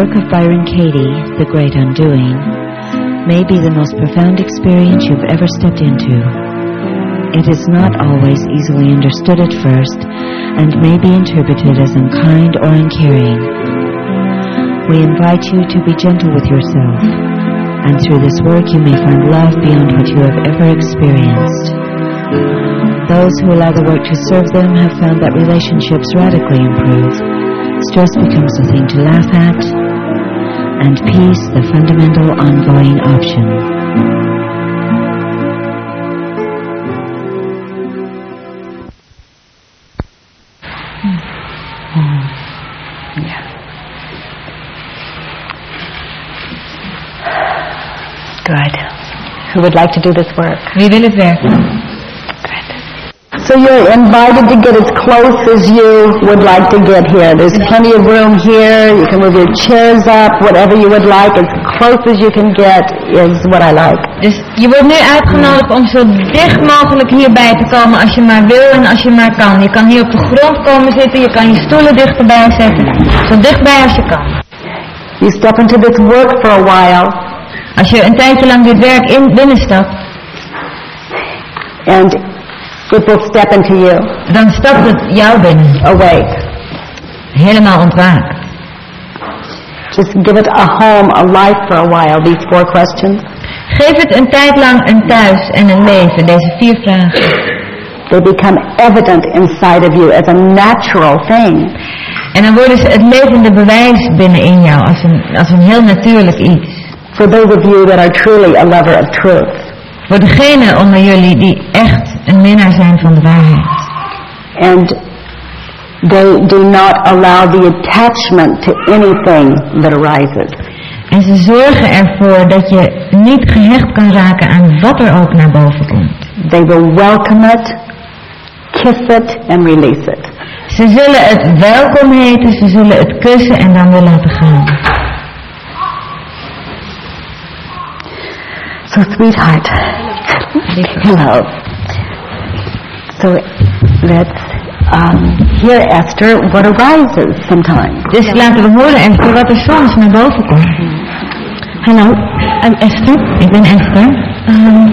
work of Byron Katie, The Great Undoing, may be the most profound experience you've ever stepped into. It is not always easily understood at first and may be interpreted as unkind or uncaring. We invite you to be gentle with yourself, and through this work you may find love beyond what you have ever experienced. Those who allow the work to serve them have found that relationships radically improve. Stress becomes a thing to laugh at, and peace the fundamental ongoing option. Good. Who would like to do this work? Wie wil het werk? So you're invited to get as close as you would like to get here. There's plenty of room here. You can move your chairs up, whatever you would like. As close as you can get is what I like. Dus je wordt nu uitgenodigd om zo dicht mogelijk hierbij te komen als je maar wil en als je maar kan. Je kan hier op de grond komen zitten, je kan je stoelen dichterbij zetten. Zo dichtbij als je kan. You step into this work for a while, Als je een tijdje lang dit werk in binnenstapt, and it will step into you, dan stapt het jou binnen. awake. Helemaal ontwaakt. Just give it a home, a life for a while, these four questions. Geef het een tijd lang een thuis en een leven, deze vier vragen. They become evident inside of you as a natural thing. En dan worden ze het levende bewijs binnenin jou, als een, als een heel natuurlijk iets. For those of you that are truly a lover of truth. Voor degenen onder jullie die echt een minnaar zijn van de waarheid. And they do not allow the attachment to anything that arises. En ze zorgen ervoor dat je niet gehecht kan raken aan wat er ook naar boven komt. They will welcome it, kiss it, and release it. Ze zullen het welkom heten, ze zullen het kussen en dan weer laten gaan. Sweetheart, hello. So, let's um, hear, Esther, what arises sometimes. Dus laten we horen Esther wat er soms naar boven komt. Hello, I'm Esther. Ik ben Esther. Um,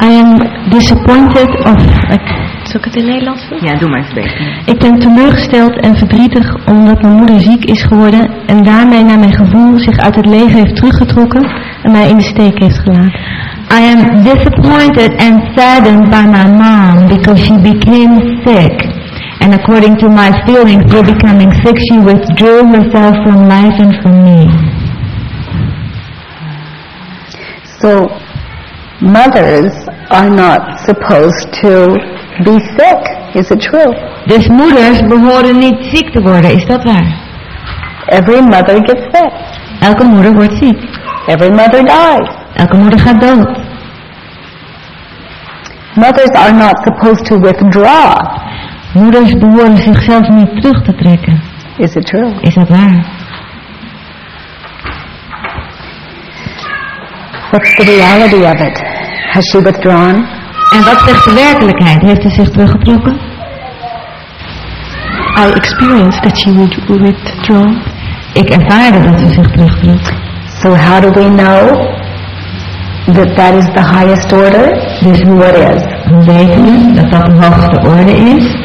I am disappointed of... Zal ik het in Nederlands doen? Ja, doe maar eens beter. Ik ben teleurgesteld en verdrietig omdat mijn moeder ziek is geworden en daarmee naar mijn gevoel zich uit het leven heeft teruggetrokken en mij in de steek heeft gelaten. I am disappointed and saddened by my mom because she became sick. And according to my feelings, for becoming sick, she withdrew herself from life and from me. So, mothers are not supposed to be sick. Is it true? Dus moeders behoren niet ziek te worden, is dat waar? Every mother gets sick. Elke moeder wordt ziek. Every mother dies. Elke moeder gaat dood. Mothers are not supposed to withdraw. Moeders behoren zichzelf niet terug te trekken. Is it true? Is dat waar? What's the reality of it? Has she withdrawn? En wat zegt de werkelijkheid? Heeft ze zich teruggetrokken? I experienced that she would withdraw. Ik ervaarde dat ze zich terugtrok. So how do we know that that is the highest order? Dus What is? Hoe weten we dat dat de hoogste orde is?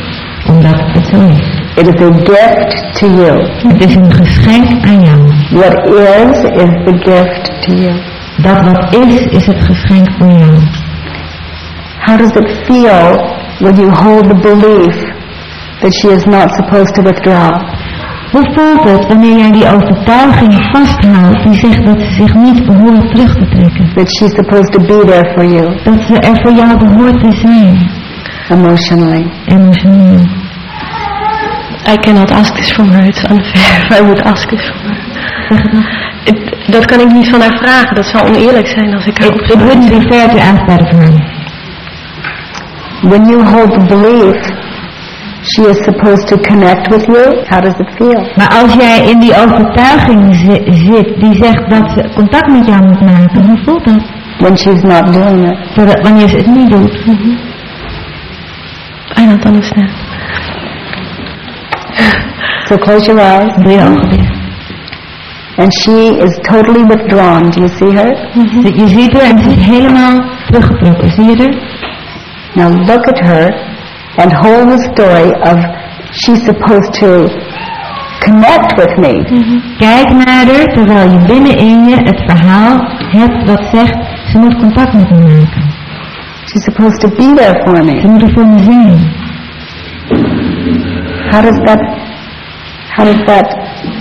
Omdat het zo is. It is a gift to you. Het is een geschenk aan jou. What is, is the gift to you. Dat wat is, is het geschenk voor jou. How does it feel when you hold the belief that she is not supposed to withdraw? Hoe voelt het wanneer jij die overtuiging vasthoudt die zegt dat ze zich niet behoort terug te trekken? That she's supposed to be there for you Dat ze er voor jou behoort te zijn, emotionally? emotioneel. I cannot ask this from her. It's unfair if I would ask this from her. Dat kan ik niet van haar vragen. Dat zou oneerlijk zijn als ik haar It, it wouldn't be fair to ask that of her. When you hold the belief she is supposed to connect with you, how does it feel? Maar als jij in die overtuiging zi- zit die zegt dat ze contact met jou moet maken, hoe voelt dat? When she's not doing it? Zodat wanneer ze het niet doet. I don't understand. So close your eyes. Doe je ogen. And she is totally withdrawn. Do you see her? Ze- Je ziet haar en ze is helemaal teruggetrokken. Zie je er? Now look at her and hold the story of she's supposed to connect with me. Kijk naar haar terwijl je binnenin je het verhaal hebt wat zegt ze moet contact met me maken. She's supposed to be there for Ze me. moet er voor me zijn. How does that how does that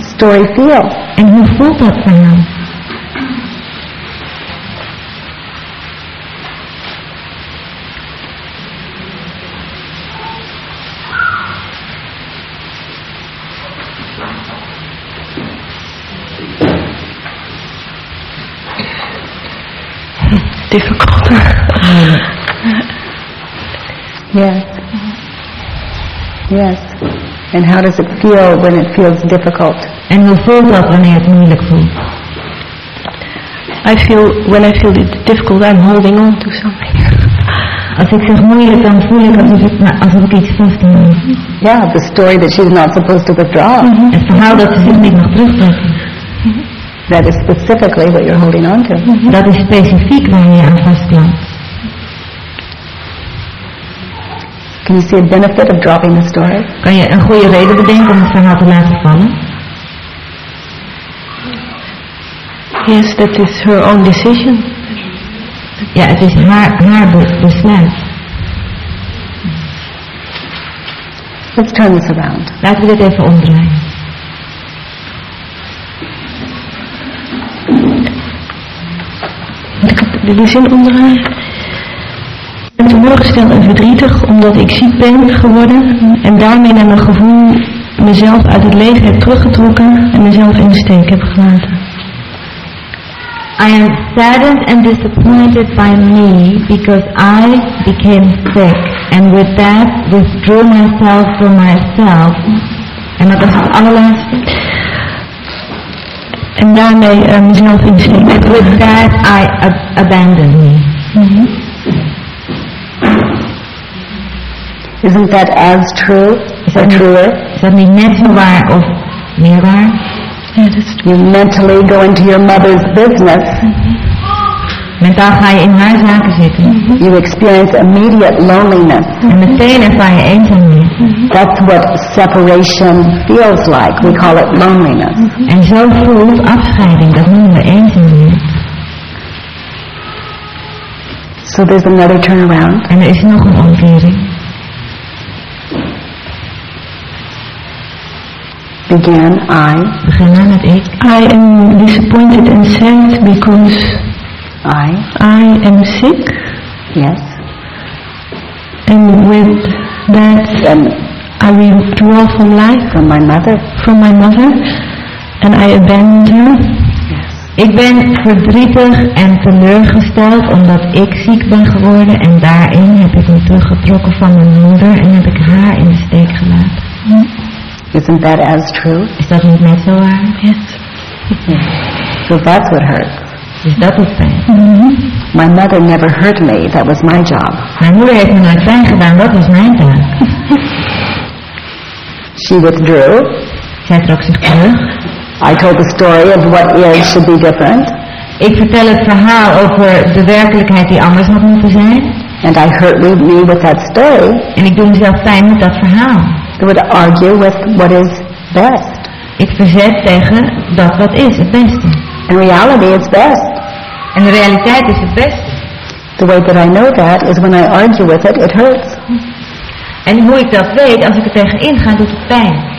story feel? En hoe voelt dat verhaal? Difficult. Yes. Yes. And how does it feel when it feels difficult? En hoe voelt dat wanneer het moeilijk voelt? I feel, when I feel it difficult, I'm holding on to something. Als ik zeg moeilijk, dan voel ik alsof ik, alsof ik iets vasthoud. Yeah, the story that she's not supposed to withdraw. Mhm. Mm-hmm. Het verhaal dat ze zich niet mag terugtrekken. Mm-hmm. That is specifically what you're holding on to. Mhm. Dat is specifiek waar je aan. Can you see a benefit of dropping the story? Kan je een goede reden bedenken om het verhaal te laten vallen? Yes, that is her own decision. Ja, het is haar, haar be- besluit. Let's turn this around. Laten we dit even omdraaien. Het- de zin omdraaien? Ik ben teleurgesteld en verdrietig omdat ik ziek ben geworden en daarmee naar mijn gevoel mezelf uit het leven heb teruggetrokken en mezelf in de steek heb gelaten. I am saddened and disappointed by me because I became sick and with that withdrew myself from myself. En dat is het allerlaatste. En daarmee eh, mezelf in de steek. With that I ab- abandoned me. Isn't that as true? Is that truer? Is dat niet net zo waar of meer waar? Ja, dat is You mentally go into your mother's business. Mm-hmm. Mentaal ga je in haar zaken zitten. You experience immediate loneliness. En meteen ervaar je eenzaamheid. That's what separation feels like. We call it loneliness. Mm-hmm. En zo voelt afscheiding, dat noemen we eenzaamheid. So there's another turnaround. En er is nog een omkering. Began I. Begin aan met ik. I am disappointed and sad because I. I am sick Yes. and with that And I withdraw from life from my mother. from my mother and I abandoned her. Ik ben verdrietig en teleurgesteld omdat ik ziek ben geworden en daarin heb ik me teruggetrokken van mijn moeder en heb ik haar in de steek gelaten. Isn't that as true? Is dat niet net zo waar? Yes. So that's what hurts. Dus dat is pijn. Mm-hmm. My mother never hurt me. That was my job. Mijn moeder heeft me nooit pijn gedaan, dat was mijn taak. She withdrew. Zij trok zich terug. I told the story of what is should be different. Ik vertel het verhaal over de werkelijkheid die anders had moeten zijn. And I hurt me me with that story. En ik doe mezelf pijn met dat verhaal. It would argue with what is best. Ik verzet tegen dat wat is, het beste. In reality, it's best. En de realiteit is het beste. The way that I know that is when I argue with it, it hurts. En hoe ik dat weet, als ik er tegenin ga, doet het pijn.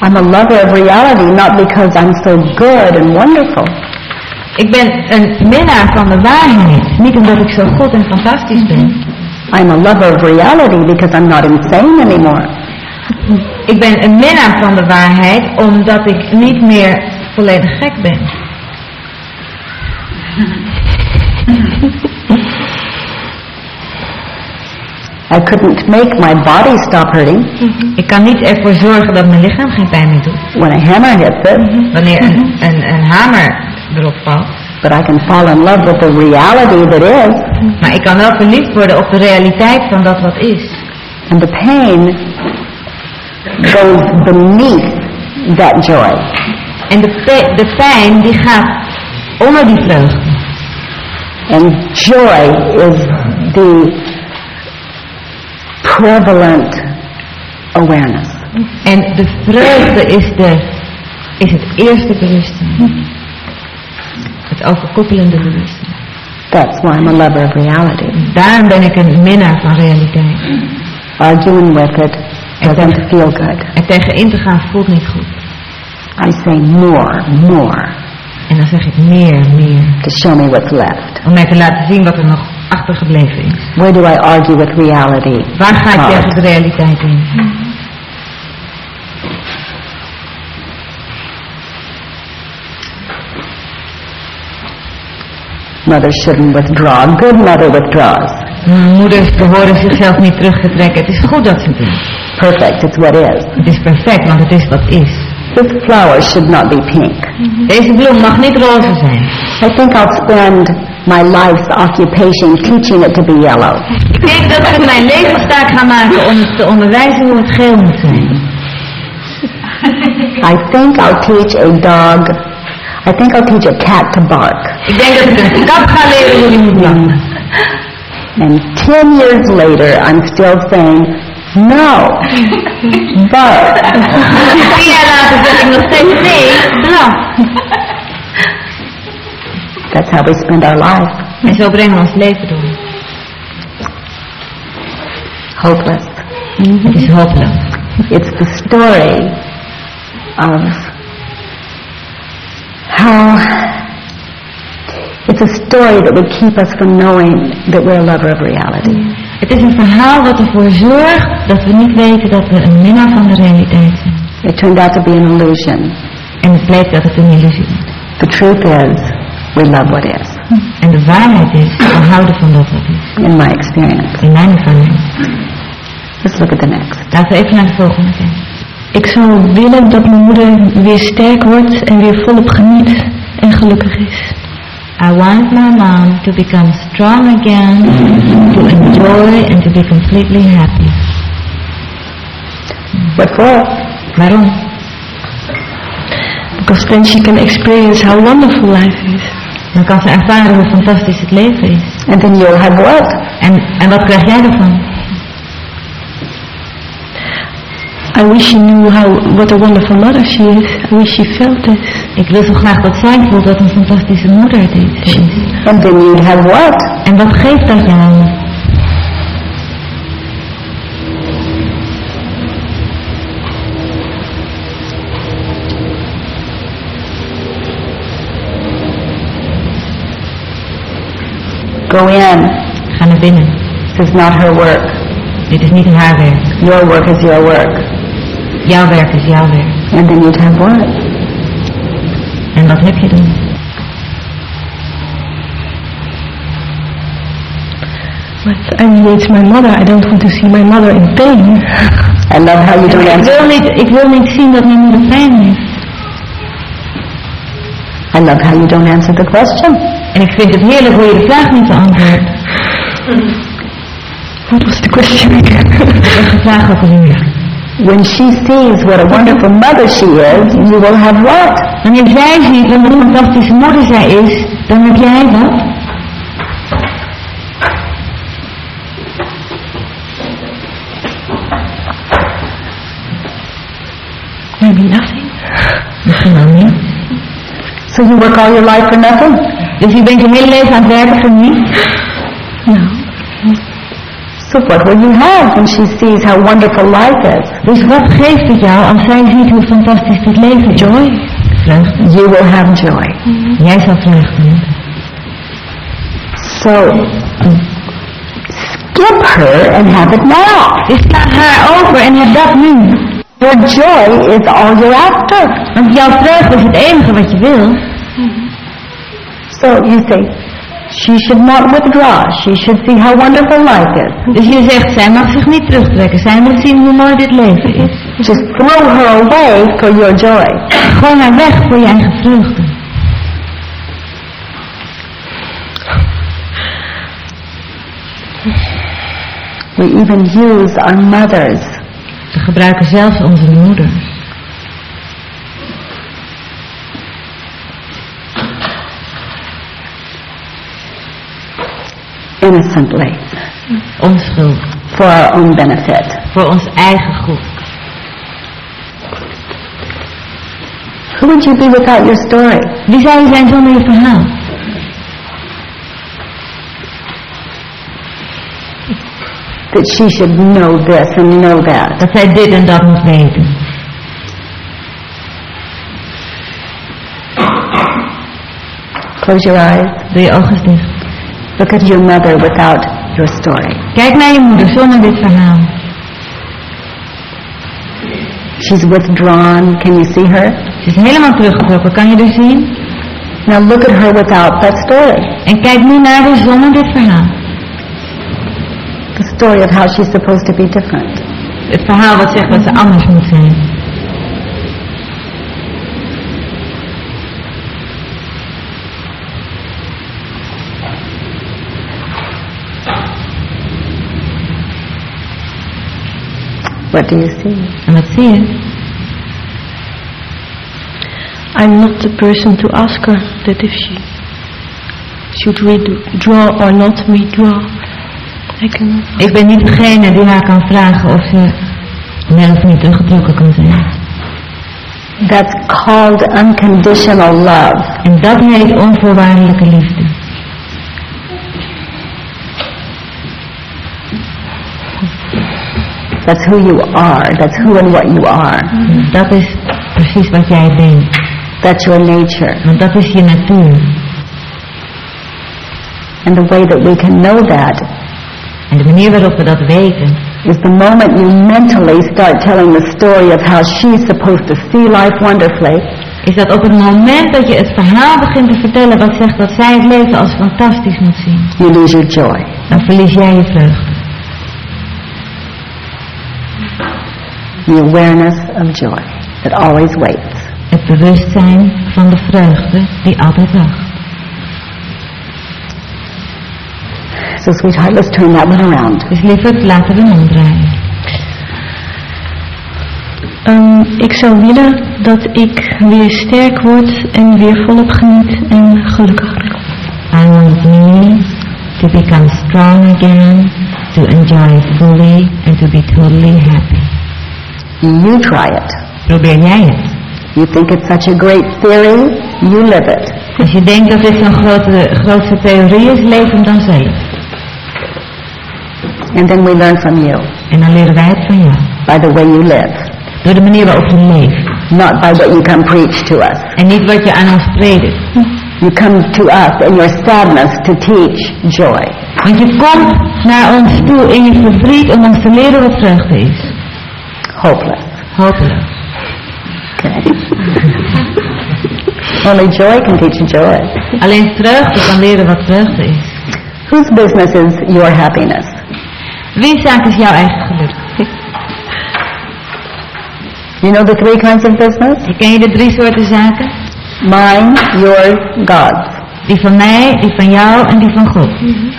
I'm a lover of reality, not because I'm so good and wonderful, Ik ben een minnaar van de waarheid. Niet omdat ik zo goed en fantastisch ben. I'm a lover of reality because I'm not insane anymore. Ik ben een minnaar van de waarheid omdat ik niet meer volledig gek ben. I couldn't make my body stop hurting Ik kan niet ervoor zorgen dat mijn lichaam geen pijn meer doet. when a hammer hits it, Wanneer een, een, een hamer erop valt. but I can fall in love with the reality that is, Maar ik kan wel verliefd worden op de realiteit van dat wat is. and the pain goes beneath that joy. En de, pe- de pijn die gaat onder die vreugde. And joy is the prevalent awareness. En de vreugde is, de, is het eerste bewustzijn. Het overkoepelende bewustzijn. That's why I'm a lover of reality. Daarom ben ik een minnaar van realiteit. Arguing with it doesn't feel good. Er tegenin te gaan voelt niet goed. I say more, more En dan zeg ik meer, meer. to show me what's left. Om mij te laten zien wat er nog achtergebleven is. Where do I argue with reality? Waar ga ik tegen de realiteit in? Mother shouldn't withdraw. Good mother withdraws. Moeders behoren zichzelf niet terug te trekken. Het is goed dat ze het doen. Perfect. It's what is. Het is perfect, want het is wat is. This flower should not be pink. Deze bloem mag niet roze zijn. I think I'll spend my life's occupation teaching it to be yellow. Ik denk dat ik mijn levenstaak ga maken om te onderwijzen hoe het geel moet zijn. I think I'll teach a dog, I think I'll teach a cat to bark. Ik denk dat ik een kat ga leren hoe die moet blaffen. And ten years later, I'm still saying, no, bark. Tien jaar later zeg ik nog steeds nee, blaf. That's how we spend our life. En zo brengen we ons leven door. Hopeless. Het is hopeloos. It's the story of how it's a story that would keep us from knowing that we're a lover of reality. Mm. Het is een verhaal wat ervoor zorgt dat we niet weten dat we een minnaar van de realiteit zijn. It turned out to be an illusion. En het bleek dat het een illusie is. The truth is, we love what is, mm. En de waarheid is, we houden van dat wat is. in my experience. In mijn ervaring. Let's look at the next. Laten we even naar de volgende kijken. Ik zou willen dat mijn moeder weer sterk wordt en weer volop geniet en gelukkig is. I want my mom to become strong again, to enjoy and to be completely happy. What for? Waarom? Because then she can experience how wonderful life is. Dan kan ze ervaren hoe fantastisch het leven is. And then you'll have what? En, en wat krijg jij ervan? I wish she knew how what a wonderful mother she is. I wish she felt it. Ik wil zo graag dat zij voelt wat een fantastische moeder het is. is. And then you'd have what? En wat geeft dat jou? Go in. Ga naar binnen. This is not her work. Dit is niet haar werk. Your work is your work. Jouw werk is jouw werk. And then you'd have what? En wat heb je dan? But I mean, it's my mother. I don't want to see my mother in pain. I love how you don't Ik answer. wil niet, ik wil niet zien dat mijn moeder pijn heeft. I love how you don't answer the question. En ik vind het heerlijk hoe je de vraag niet beantwoordt. What was the question? De vraag ook alweer? When she sees what a wonderful mother she is, you will have what? Wanneer zij ziet wat een fantastische moeder zij is, dan heb jij wat? Maybe nothing. Misschien wel niet. So you work all your life for nothing? Dus je bent je hele leven aan het werken voor niets? No. So what will you have when she sees how wonderful life is? Dus wat geeft het jou als zij ziet hoe fantastisch dit leven is? Joy. Vreugde. You will have joy. Jij zal vreugde hebben. So skip her and have it now. Dus sla haar over en heb dat nu. Your joy is all you're after. Want jouw vreugde is het enige wat je wil. So you say, she should not withdraw. She should see how wonderful life is. Dus je zegt, zij mag zich niet terugtrekken. Zij moet zien hoe mooi dit leven is. Just throw her away for your joy. Gooi haar weg voor je eigen vreugde. We even use our mothers We gebruiken zelfs onze moeders. Innocently Onschuldig. for our own benefit. Voor ons eigen goed. Who would you be without your story? Wie zou je zijn zonder je verhaal? That she should know this and know that. Dat zij dit en dat moet weten. Close your eyes. Doe je ogen dicht. Look at your mother without your story. Kijk naar je moeder zonder dit verhaal. She's withdrawn. Can you see her? Ze is helemaal teruggetrokken. Kan je zien? Now look at her without that story. En kijk nu naar haar zonder dit verhaal. The story of how she's supposed to be different. Het verhaal wat zegt dat ze anders moet zijn. What do you see? En wat zie je? I'm not the person to ask her that if she should withdraw or not withdraw. I cannot. Ik ben niet degene die haar kan vragen of ze wel of niet teruggetrokken kan zijn. That's called unconditional love. En dat heet onvoorwaardelijke liefde. That's who you are. That's who and what you are. Dat is precies wat jij bent. That's your nature. Want dat is je natuur. And the way that we can know that En de manier waarop we dat weten, is the moment you mentally start telling the story of how she's supposed to see life wonderfully, is dat op het moment dat je het verhaal begint te vertellen wat zegt dat zij het leven als fantastisch moet zien, you lose your joy. dan verlies jij je vreugde. The awareness of joy that always waits. Het bewustzijn van de vreugde die altijd wacht. So sweetheart, let's turn that one around. Dus lieverd, laten er we hem omdraaien. Ehm, ik zou willen dat ik weer sterk word en weer volop geniet en gelukkig ben. I want me to become strong again, to enjoy fully and to be totally happy. You try it. Probeer jij het. You think it's such a great theory, you live it. Als je denkt dat dit zo'n grote, grootste theorie is, leef hem dan zelf. And then we learn from you En dan leren wij het van jou. by the way you live, Door de manier waarop je leeft. not by what you come preach to us. En niet wat je aan ons predikt. You come to us in your sadness to teach joy. Want je komt naar ons toe in je verdriet om ons te leren wat vreugde is. Hopeless. Hopelijk. Okay. Only joy can teach joy. Alleen vreugde kan leren wat vreugde is. Whose business is your happiness? Wiens zaak is jouw eigen geluk? You know the three kinds of business? Ken je de drie soorten zaken? Mine, yours, God's. Die van mij, die van jou en die van God.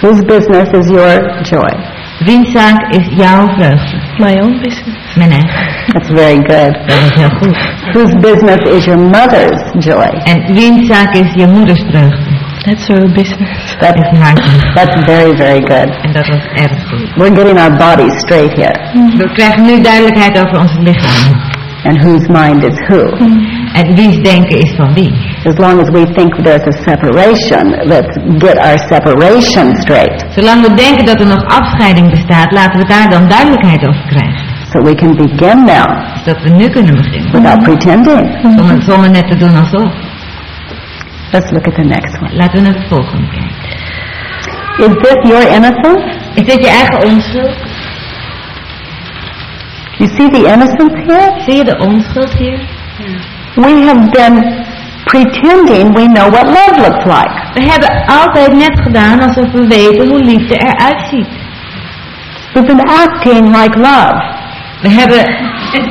Whose business is your joy? Wiens zaak is jouw vreugde? My own business. Mijn eigen. That's very good. Dat is heel goed. Whose business is your mother's joy? En wiens zaak is je moeders vreugde? That's her business. That, Is haar geluk. that's very, very good. En dat was erg goed. We're getting our bodies straight here. We krijgen nu duidelijkheid over ons lichaam. And whose mind is who. Mm. En wie's denken is van wie. As long as we think there's a separation, let's get our separation straight Zolang we denken dat er nog afscheiding bestaat, laten we daar dan duidelijkheid over krijgen. so we can begin now Zodat we nu kunnen beginnen. without pretending. Zonder, zonder net te doen alsof. Let's look at the next one. Laten we naar de volgende kijken. Is this your innocence? Is dit je eigen onschuld? You see the innocence here? Zie je de onschuld hier? We have been pretending we know what love looks like. We hebben altijd net gedaan alsof we weten hoe liefde eruit ziet. We've been acting like love. We hebben,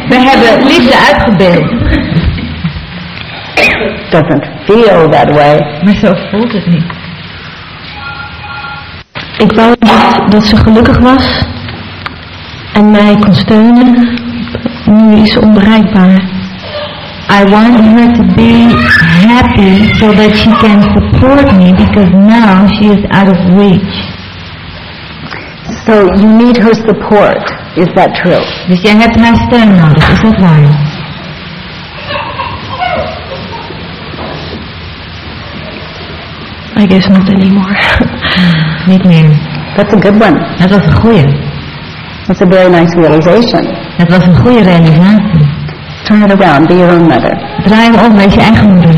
we hebben liefde uitgebeeld. Doesn't feel that way. Maar zo voelt het niet. Ik wou dat, dat ze gelukkig was en mij kon steunen. Nu is ze onbereikbaar. I want her to be happy so that she can support me because now she is out of reach. So you need her support. Is that true? Dus jij hebt haar steun nodig, is dat waar? I guess not anymore. Niet meer. That's a good one. Dat was een goeie. That's a very nice realization. Dat was een goede realisatie. Turn it around. Be your own mother. Draai om, wees je eigen moeder.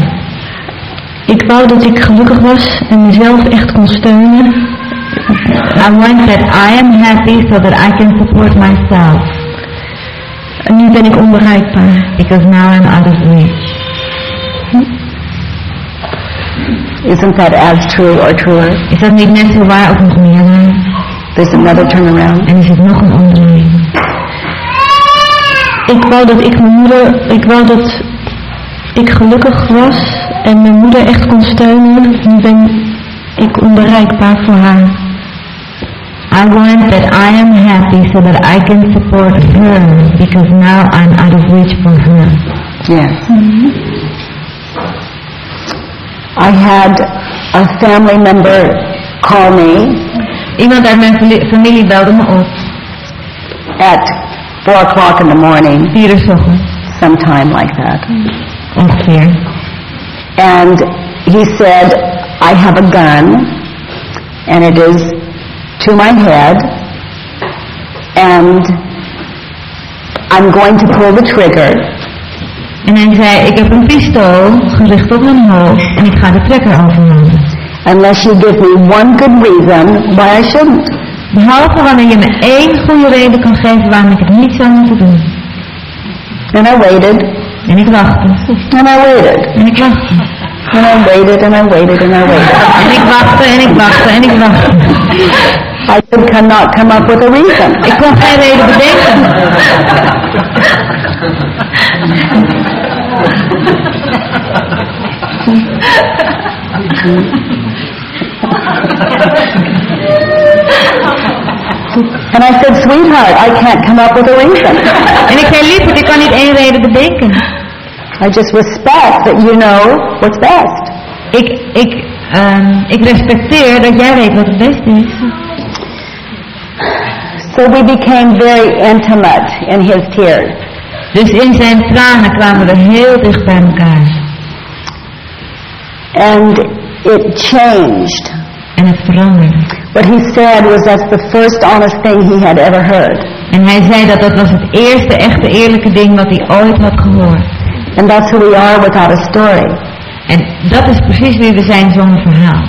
Ik wou dat ik gelukkig was en mezelf echt kon steunen. I want that I am happy so that I can support myself. En nu ben ik onbereikbaar. Because now I'm out of reach. Isn't that as true or truer? Is dat niet net zo waar of nog meer? There's another turnaround. En is het nog een omdraaiing? Ik wou dat ik mijn moeder, ik wou dat ik gelukkig was en mijn moeder echt kon steunen. Nu ben ik onbereikbaar voor haar. I want that I am happy so that I can support her because now I'm out of reach for her. Yes. I had a family member call me Iemand uit mijn fami- familie belde me op, at 4 o'clock in the morning, 's sometime like that. ongeveer. And he said, I have a gun, and it is to my head, and I'm going to pull the trigger, En hij zei, ik heb een pistool gericht op mijn hoofd en ik ga de trekker overnemen. unless you give me one good reason why I shouldn't. Behalve wanneer je me één goede reden kan geven waarom ik het niet zou moeten doen. And I waited, En ik wachtte. and I waited, En ik wachtte. and I waited, and I waited, and I waited. En ik wachtte en ik wachtte en ik wachtte. I could come up with a reason. Ik kon geen reden bedenken. And I said, sweetheart, I can't come up with a reason. En ik zei, lieverd, ik kan niet één reden bedenken. I just respect that you know what's best. Ik, ik, ehm, ik respecteer dat jij weet wat het beste is. So we became very intimate in his tears. Dus in zijn tranen kwamen we heel dicht bij elkaar. And it changed. En het. What he said was that's the first honest thing he had ever heard. En hij zei dat dat was het eerste echte eerlijke ding wat hij ooit had gehoord. And that's who we are without a story. En dat is precies wie we zijn zonder verhaal.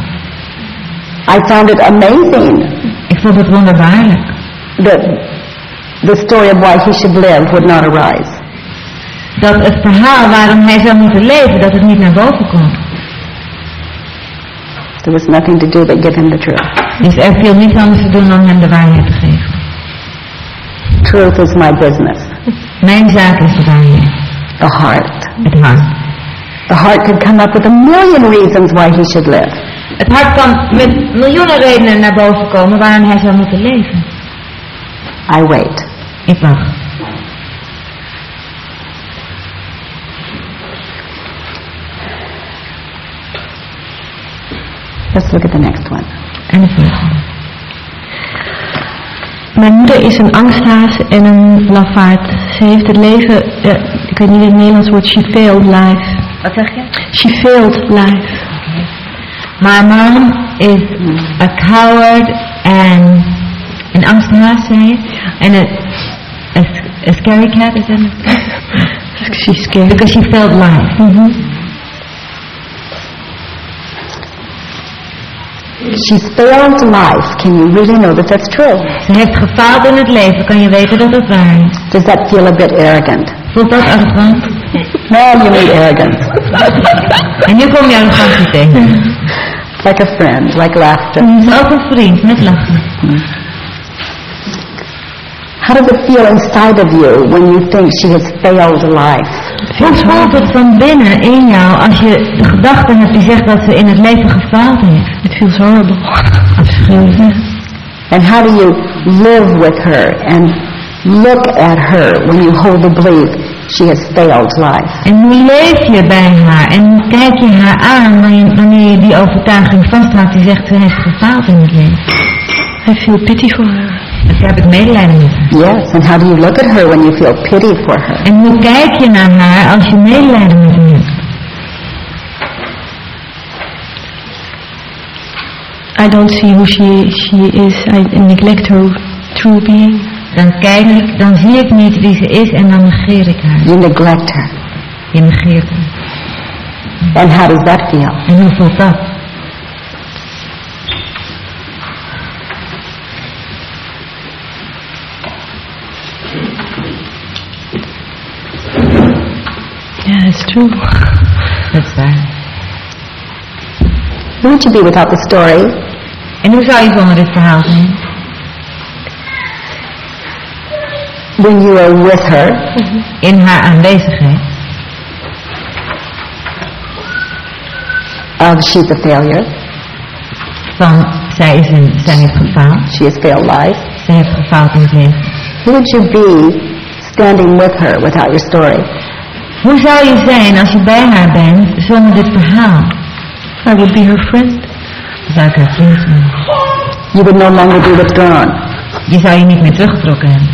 I found it amazing Ik vond het wonderbaarlijk. that the story of why he should live would not arise. Dat het verhaal waarom hij zou moeten leven, dat het niet naar boven komt. There was nothing to do but give him the truth. Dus er viel niets anders te doen dan hem de waarheid te geven. Truth is my business. Mijn zaak is de waarheid. The heart. Het hart. The heart could come up with a million reasons why he should live. Het hart kan met miljoenen redenen naar boven komen waarom hij zou moeten leven. I wait. Ik wacht. Let's look at the next one. En de volgende. Mijn moeder is een angsthaas en een lafaard. Ze heeft het leven, eh, ik weet niet in het Nederlands woord, she failed life. Wat zeg je? She failed life. My mom is a coward and een angsthaas, zei je? En een a, a scary cat, is that She's scared. Because she failed life. She's failed life. Can you really know that that's true? Ze heeft gefaald in het leven, kan je weten dat het waar is. Does that feel a bit arrogant? Voelt dat arrogant? Now you meet arrogance. En nu kom je arrogantie tegen. Like a friend, like laughter. Ook een vriend, met lachen. Hmm. How does it feel inside of you when you think she has failed life? Hoe voelt het van binnen in jou als je de gedachte hebt die zegt dat ze in het leven gefaald heeft? It feels horrible. Afschuwelijk. And how do you live with her and look at her when you hold the belief she has failed life? En hoe leef je bij haar en kijk je haar aan wanneer, wanneer je die overtuiging vasthoudt die zegt ze heeft gefaald in het leven? I feel pity for her. Dus heb ik medelijden met haar. Yes, and how do you look at her when you feel pity for her? En hoe kijk je naar haar als je medelijden met haar hebt? I don't see who she she is. I neglect her true being. Dan kijk ik, dan zie ik niet wie ze is en dan negeer ik haar. You neglect her. Je negeert haar. And how does that feel? En hoe voelt dat? Yeah, it's true. That's is waar. Who would you be without the story? En hoe zou je zonder dit verhaal zijn? When you are with her, In haar aanwezigheid. of she's a failure, Van, zij, is een, zij heeft gefaald. she has failed life. Zij heeft gefaald in het leven. Who would you be standing with her without your story? Hoe zou je zijn als je bij haar bent zonder dit verhaal? I would be her friend. Zou ik haar vriend zijn. You would no longer be withdrawn. Je zou je niet meer teruggetrokken hebben.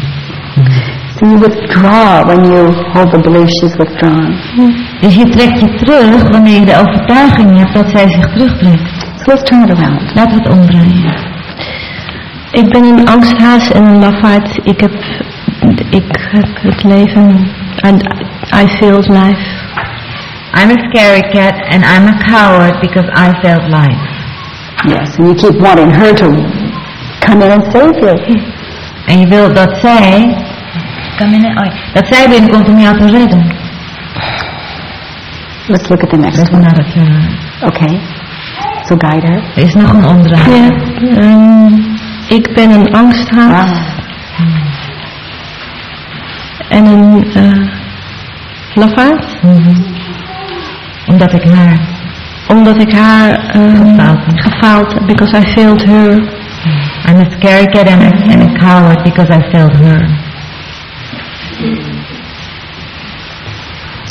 So you withdraw when you hold the belief she's withdrawn. Dus je trekt je terug wanneer je de overtuiging hebt dat zij zich terugtrekt. So let's turn it around. Laten we het omdraaien. Ik ben een angsthaas en een lafaard. Ik heb, ik heb het leven. And I failed life. I'm a scary cat and I'm a coward because I failed life. Yes, and you keep wanting her to come in and save you. En je wilt dat zij, Kom in, oh, dat zij binnenkomt om jou te redden. Let's look at the next one. naar het, eh, Okay. So guide her. er is nog een omdraai. Ja, ehm, ik ben een angsthaas Wow. en een eh lafaard. Mhm. Omdat ik haar, Omdat ik haar ehm, Gefaald gefaald because I failed her. I'm a scary cat and a, and a coward because I failed her.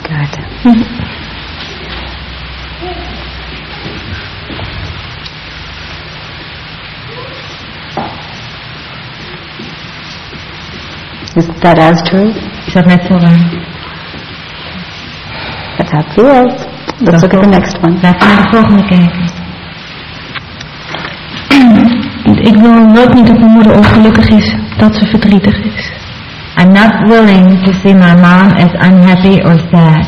Good. Is that as true? Is dat net zo waar? That's how it. Let's look at the next one. Laten we naar de volgende kijken. Ik wil nooit niet dat mijn moeder ongelukkig is, dat ze verdrietig is. I'm not willing to see my mom as unhappy or sad.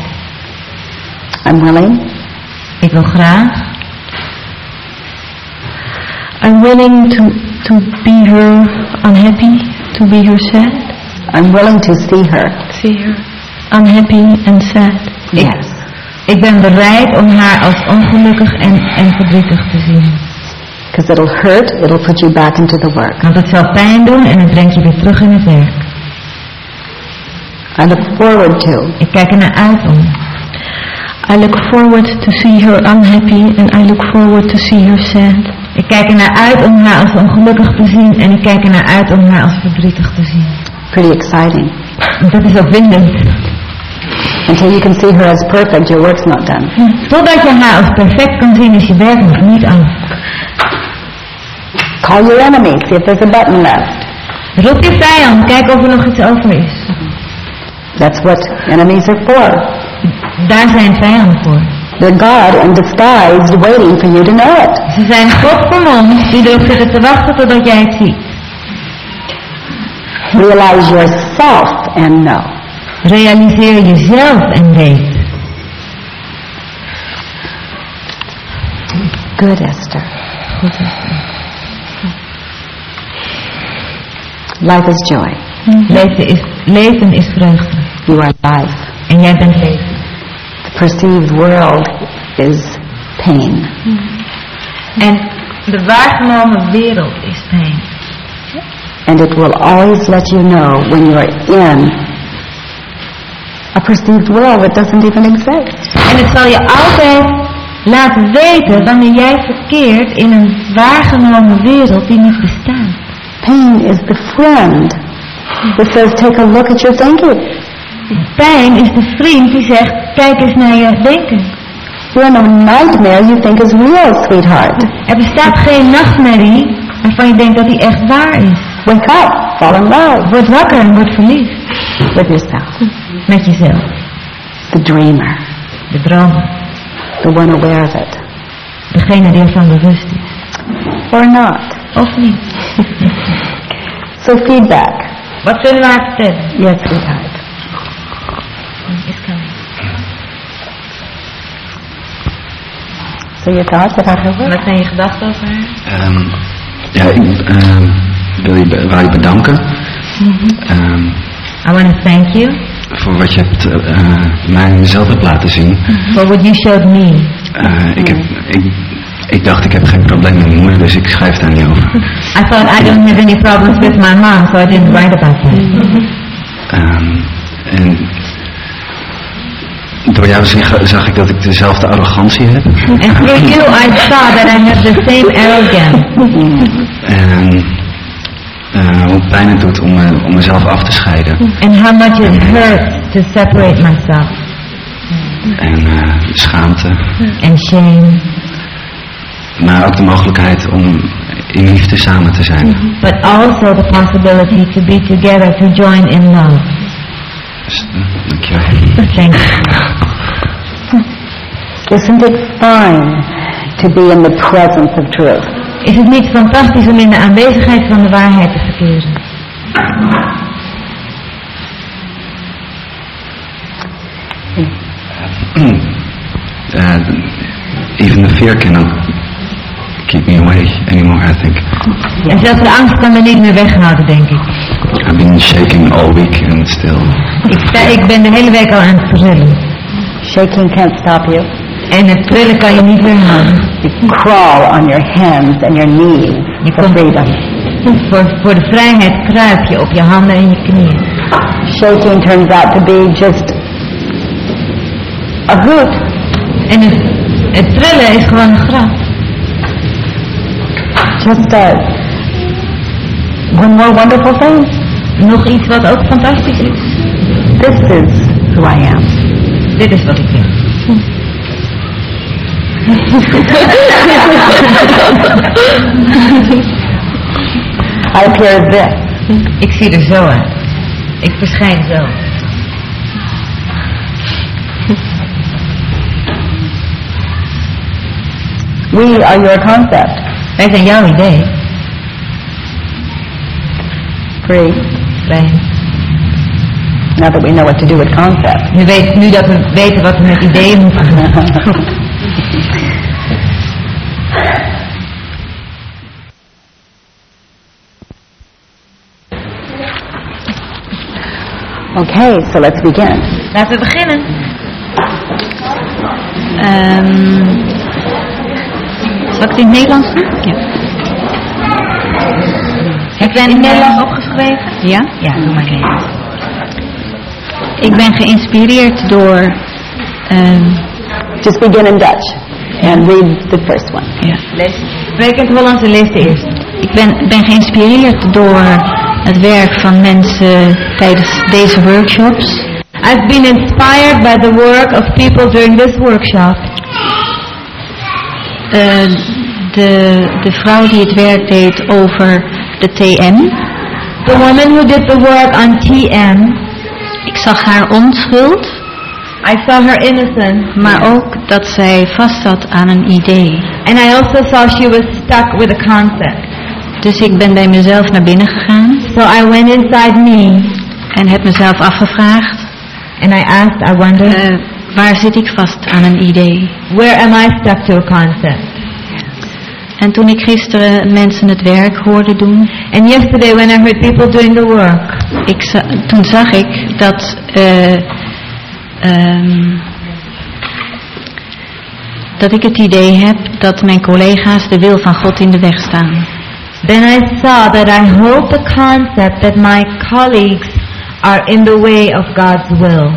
I'm willing. Ik wil graag, I'm willing to, to be her unhappy, to be her sad. I'm willing to see her. See her unhappy and sad. Yes. ik ben bereid om haar als ongelukkig en, en verdrietig te zien. Because it'll hurt, it'll put you back into the work. Want het zal pijn doen en het brengt je weer terug in het werk. I look forward to Ik kijk er naar uit om. I look forward to see her unhappy and I look forward to see her sad. Ik kijk er naar uit om haar als ongelukkig te zien en ik kijk er naar uit om haar als verdrietig te zien. pretty exciting. Dat is opwindend. Until you can see her as perfect, your work's not done. Totdat je haar als perfect kan zien is je werk nog niet af. Call your enemy, see if there's a button left. Roep je vijand, kijk of er nog iets over is. That's what enemies are for. Daar zijn vijanden voor. They're God in disguise waiting for you to know it. Ze zijn God vermomd die erop zitten te wachten totdat jij het ziet. Realize yourself and know. Realiseer jezelf en weet. Good, Esther. Life is joy. Mhm. Leven is, leven is vreugde. You are life. En jij bent leven. The perceived world is pain. Mhm. En de waargenomen wereld is pain. And it will always let you know when you are in a perceived world that doesn't even exist. En het zal je altijd laten weten wanneer jij verkeert in een waargenomen wereld die niet bestaat. Pain is the friend that says, take a look at your thinking. Pijn is de vriend die zegt, kijk eens naar je denken. You're in a nightmare you think is real, sweetheart. Er bestaat geen nachtmerrie waarvan je denkt dat die echt waar is. Wake up, fall in love Word wakker en word verliefd. with yourself. Met jezelf. The dreamer, De dromer. the one aware of it. Degene die ervan bewust is. Or not. Of niet. So feedback. Wat zullen we haar vertellen? Yes, sweetheart. Is coming. So your thoughts about her? Wat zijn je gedachten over haar? Ehm, ja, ik ehm, wil je, wou je bedanken ehm, I want to thank you voor wat je hebt, eh, mij mezelf hebt laten zien. for what you showed me. Eh, ik, heb, ik, ik dacht, ik heb geen probleem met mijn moeder, dus ik schrijf daar niet over. I thought I don't have any problems with my mom, so I didn't write about that. Ehm, en door jou zag, zag ik dat ik dezelfde arrogantie heb. And through you, I saw that I have the same arrogance En eh, hoe pijn het doet om, me- om mezelf af te scheiden. and how much it hurts to separate myself En eh, schaamte. and shame, Maar ook de mogelijkheid om in liefde samen te zijn. but also the possibility to be together, to join in love. Dus, eh, dankjewel. Thank you. Isn't it fine to be in the presence of truth? Is het niet fantastisch om in de aanwezigheid van de waarheid te verkeren? Uh, even the fear cannot keep me away anymore, I think. En zelfs de angst kan me niet meer weghouden, denk ik. I've been shaking all week and still. Ik, sta, ik ben de hele week al aan het trillen. Shaking can't stop you. En het trillen kan je niet weerhouden. You crawl on your hands and your knees Je for freedom. voor, voor de vrijheid kruip je op je handen en je knieën. Shaking turns out to be just a hoot. En het, het trillen is gewoon een grap. Just a one more wonderful thing. Nog iets wat ook fantastisch is. This is who I am. Dit is wat ik ben. I appear as this. Ik zie er zo uit. Ik verschijn zo. We are your concept. Wij zijn jouw idee. Free. Vrij. Now that we know what to do with concepts. Nu, weet, nu dat we weten wat we met ideeën moeten doen. Okay, so let's begin. Laten we beginnen. Ehm zal ik het in het Nederlands doen? Ja. Heb jij in het Nederlands opgeschreven? Ja? Ja, doe maar even. Ik ben geïnspireerd door... ehm Just begin in Dutch and read the first one. ja. Spreek in het Hollands en lees de eerste. Ik ben, ben geïnspireerd door het werk van mensen tijdens deze workshops. I've been inspired by the work of people during this workshop. Eh, de, de vrouw die het werk deed over de TM. The woman who did the work on TM, Ik zag haar onschuld, I saw her innocent, maar ook dat zij vast zat aan een idee. and I also saw she was stuck with a concept. Dus ik ben bij mezelf naar binnen gegaan So I went inside me en heb mezelf afgevraagd, and I asked, I wonder, eh, waar zit ik vast aan een idee? where am I stuck to a concept? En toen ik gisteren mensen het werk hoorde doen, And yesterday when I heard people doing the work, ik za- toen zag ik dat, eh, ehm, dat ik het idee heb dat mijn collega's de wil van God in de weg staan. then I saw that I hold the concept that my colleagues are in the way of God's will.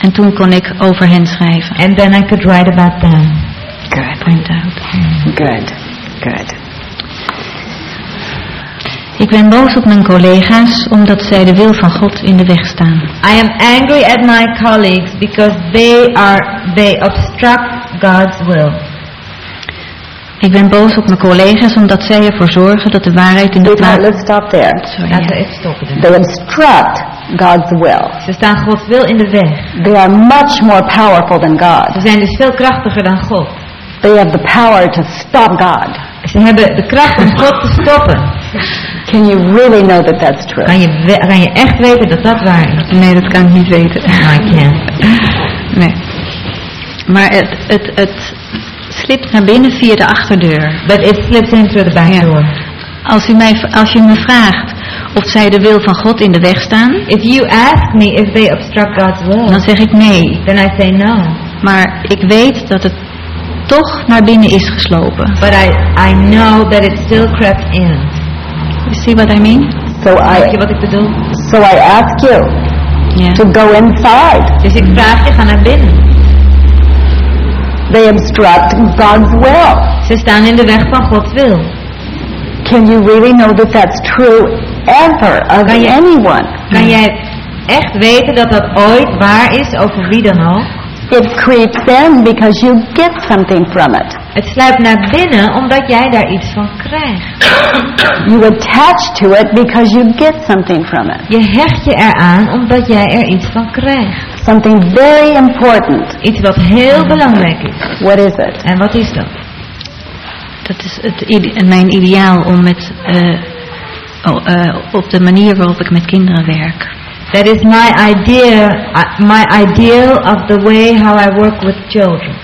En toen kon ik over hen schrijven. And then I could write about them. Good. Point out. Good. Good. Ik ben boos op mijn collega's omdat zij de wil van God in de weg staan. I am angry at my colleagues because they are they obstruct God's will. Ik ben boos op mijn collega's omdat zij ervoor zorgen dat de waarheid in de plaats... let's stop there. Sorry, Laten we ja. even stoppen. They obstruct God's will. Ze staan Gods wil in de weg. They are much more powerful than God. Ze zijn dus veel krachtiger dan God. They have the power to stop God. Ze hebben de kracht om God te stoppen. Can you really know that that's true? Kan je, kan je echt weten dat dat waar is? Nee, dat kan ik niet weten. Ik ken. Nee. Maar het, het, het slipt naar binnen via de achterdeur. But it slips in through the back Ja. door. Als u, mij, als u me vraagt of zij de wil van God in de weg staan, If you ask me if they obstruct God's will, dan zeg ik nee. then I say no. Maar ik weet dat het toch naar binnen is geslopen. But I, I know that it still crept in. You see what I mean? So Weet je I, wat ik bedoel? so I ask you Ja. to go inside. Dus ik vraag je, ga naar binnen. They obstruct God's will. Ze staan in de weg van Gods wil. Can you really know that that's true ever of Kan je- anyone? Kan jij echt weten dat dat ooit waar is over wie dan ook? It creeps in because you get something from it. Het sluipt naar binnen omdat jij daar iets van krijgt. You attach to it because you get something from it. Je hecht je eraan omdat jij er iets van krijgt. Something very important. Iets wat heel belangrijk is. What is it? En wat is dat? Dat is het, ide- mijn ideaal om met, eh, oh, eh, op de manier waarop ik met kinderen werk. That is my idea, uh, my ideal of the way how I work with children.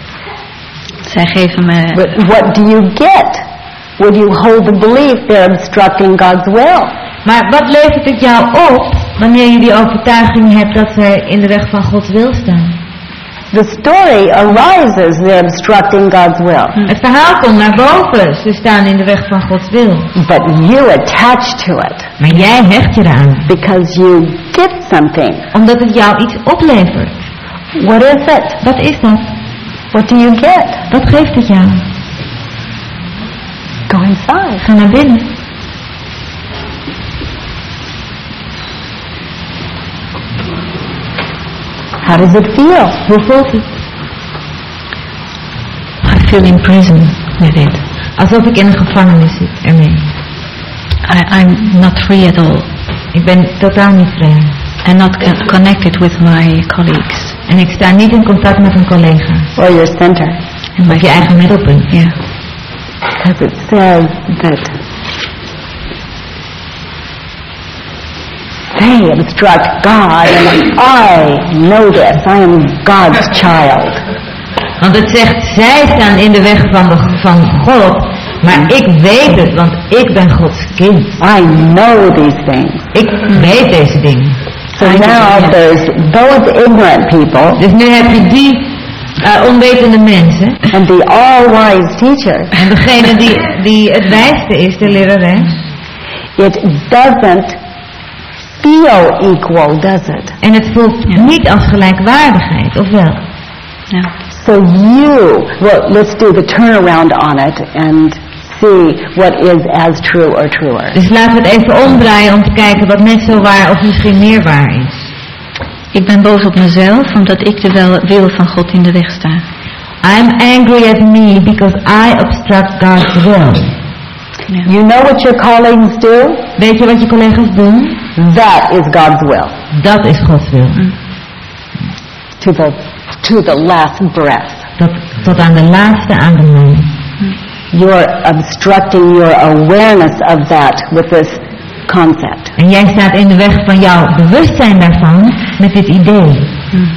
Zij geven me... But what do you get? Would you hold the belief they're obstructing God's will? Maar wat levert het jou op wanneer je die overtuiging hebt dat ze in de weg van Gods wil staan? The story arises they're obstructing God's will. Het verhaal komt naar boven. Ze staan in de weg van Gods wil. But you attach to it Maar jij hecht je eraan. because you get something. Omdat het jou iets oplevert. What is it? Wat is dat? What do you get? Wat geeft het jou? Go inside. Ga naar binnen. How does it feel? Hoe voelt het? I feel in prison with it. Alsof ik in een gevangenis zit ermee. I, I'm not free at all. Ik ben totaal niet vrij. And not connected with my colleagues. En ik sta niet in contact met een collega. Or your center. And Of je eigen middelpunt. Yeah. Because it says that they obstruct God and I know this. I am God's child. Want het zegt, zij staan in de weg van, de, van God. Maar ik weet het, want ik ben Gods kind. I know these things. Ik weet deze dingen. So now there's those ignorant people Dus nu heb je die eh, onwetende mensen. and the all-wise teacher. En degene die, die het wijste is, de lerares. It doesn't feel equal, does it? En het voelt niet als gelijkwaardigheid, of wel? Yeah. So you, well, let's do the turnaround on it and see what is as true or truer. Dus laten we het even omdraaien om te kijken wat net zo waar of misschien meer waar is. Ik ben boos op mezelf omdat ik de wel- wil van God in de weg sta. I'm angry at me because I obstruct God's will. You know what your colleagues do? Weet je wat je collega's doen? That is God's will. Dat is Gods wil. Mm. To the, to the last breath. Dat, tot aan de laatste ademhaling. Mm. You're obstructing your awareness of that with this concept. En jij staat in de weg van jouw bewustzijn daarvan met dit idee. Mm.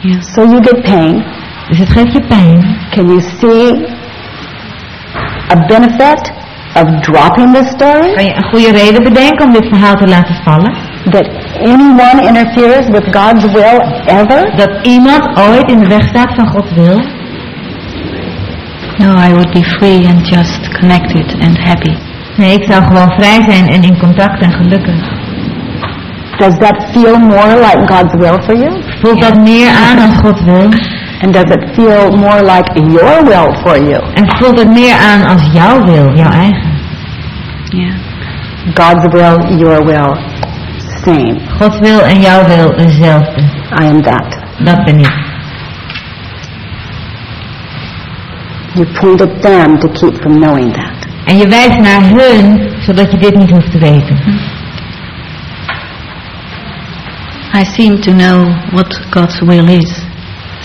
Yes. So you get pain. Dus het geeft je pijn. Can you see a benefit of dropping this story? Kan je een goede reden bedenken om dit verhaal te laten vallen? That anyone interferes with God's will ever? Dat iemand ooit in de weg staat van Gods wil? No, I would be free and just connected and happy. Nee, ik zou gewoon vrij zijn en in contact en gelukkig. Does that feel more like God's will for you? Voelt dat meer aan als Gods wil? And does it feel more like your will for you? En voelt het meer aan als jouw wil, jouw eigen? Yeah. God's will, your will, same. Gods wil en jouw wil hetzelfde. I am that. Dat ben ik. You point at them to keep from knowing that. En je wijst naar hun, zodat je dit niet hoeft te weten. I seem to know what God's will is.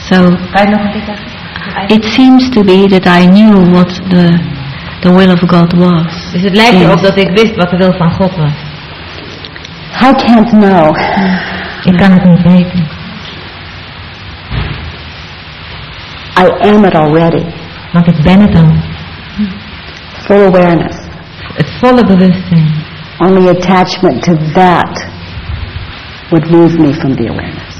So Kan je nog een keer zeggen? it seems to be that I knew what the the will of God was. Dus het lijkt erop dat ik wist wat de wil van God was. I can't know. Ik kan het niet weten. I am it already. Want ik ben het al. Full awareness. Het volle bewustzijn. Only attachment to that would move me from the awareness.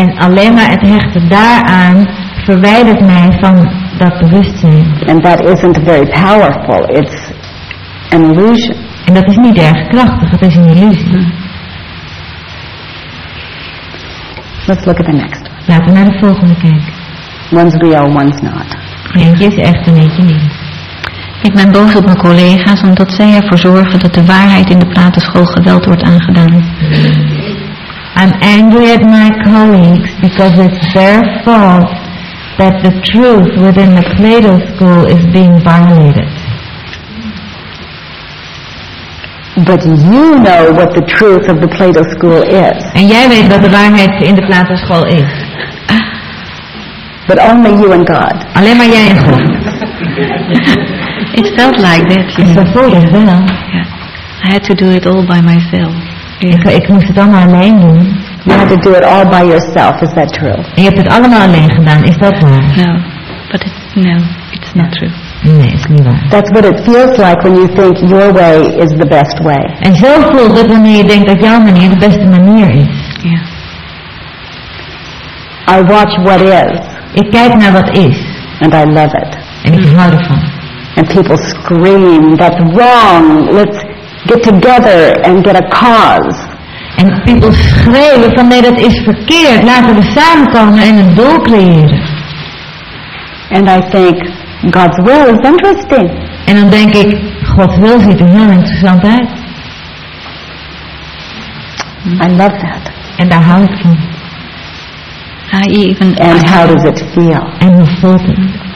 En alleen maar het hechten daaraan verwijdert mij van dat bewustzijn. And that isn't very powerful. It's an illusion. En dat is niet erg krachtig, het is een illusie. Let's look at the next one. Laten we naar de volgende kijken. One's real, one's not. Eentje is echt en eentje niet. Ik ben boos op mijn collega's omdat zij ervoor zorgen dat de waarheid in de platenschool geweld wordt aangedaan. I'm angry at my colleagues because it's their fault that the truth within the Plato school is being violated. But you know what the truth of the Plato school is. En jij weet wat de waarheid in de Plato school is. But only you and God. Alleen maar jij en God. It felt like that, you Zo know. voelde het wel. Yeah. I had to do it all by myself. Ik, ik moest het allemaal alleen doen. You had to do it all by yourself. Is that true? En je hebt het allemaal alleen gedaan, is dat waar? No, but it's, no, it's not true. Nee, is niet waar. That's what it feels like when you think your way is the best way. En zo voelt het wanneer je denkt dat jouw manier de beste manier is. Yeah. I watch what is, Ik kijk naar wat is. and I love it. En ik hou ervan. And people scream, that's wrong. Let's get together and get a cause. En people schreeuwen van nee, dat is verkeerd. Laten we samenkomen en een doel creëren. And I think God's will is interesting. En dan denk ik, Gods wil ziet er heel interessant uit. I love that. En daar hou ik van. I even And how does it feel? En hoe voelt het?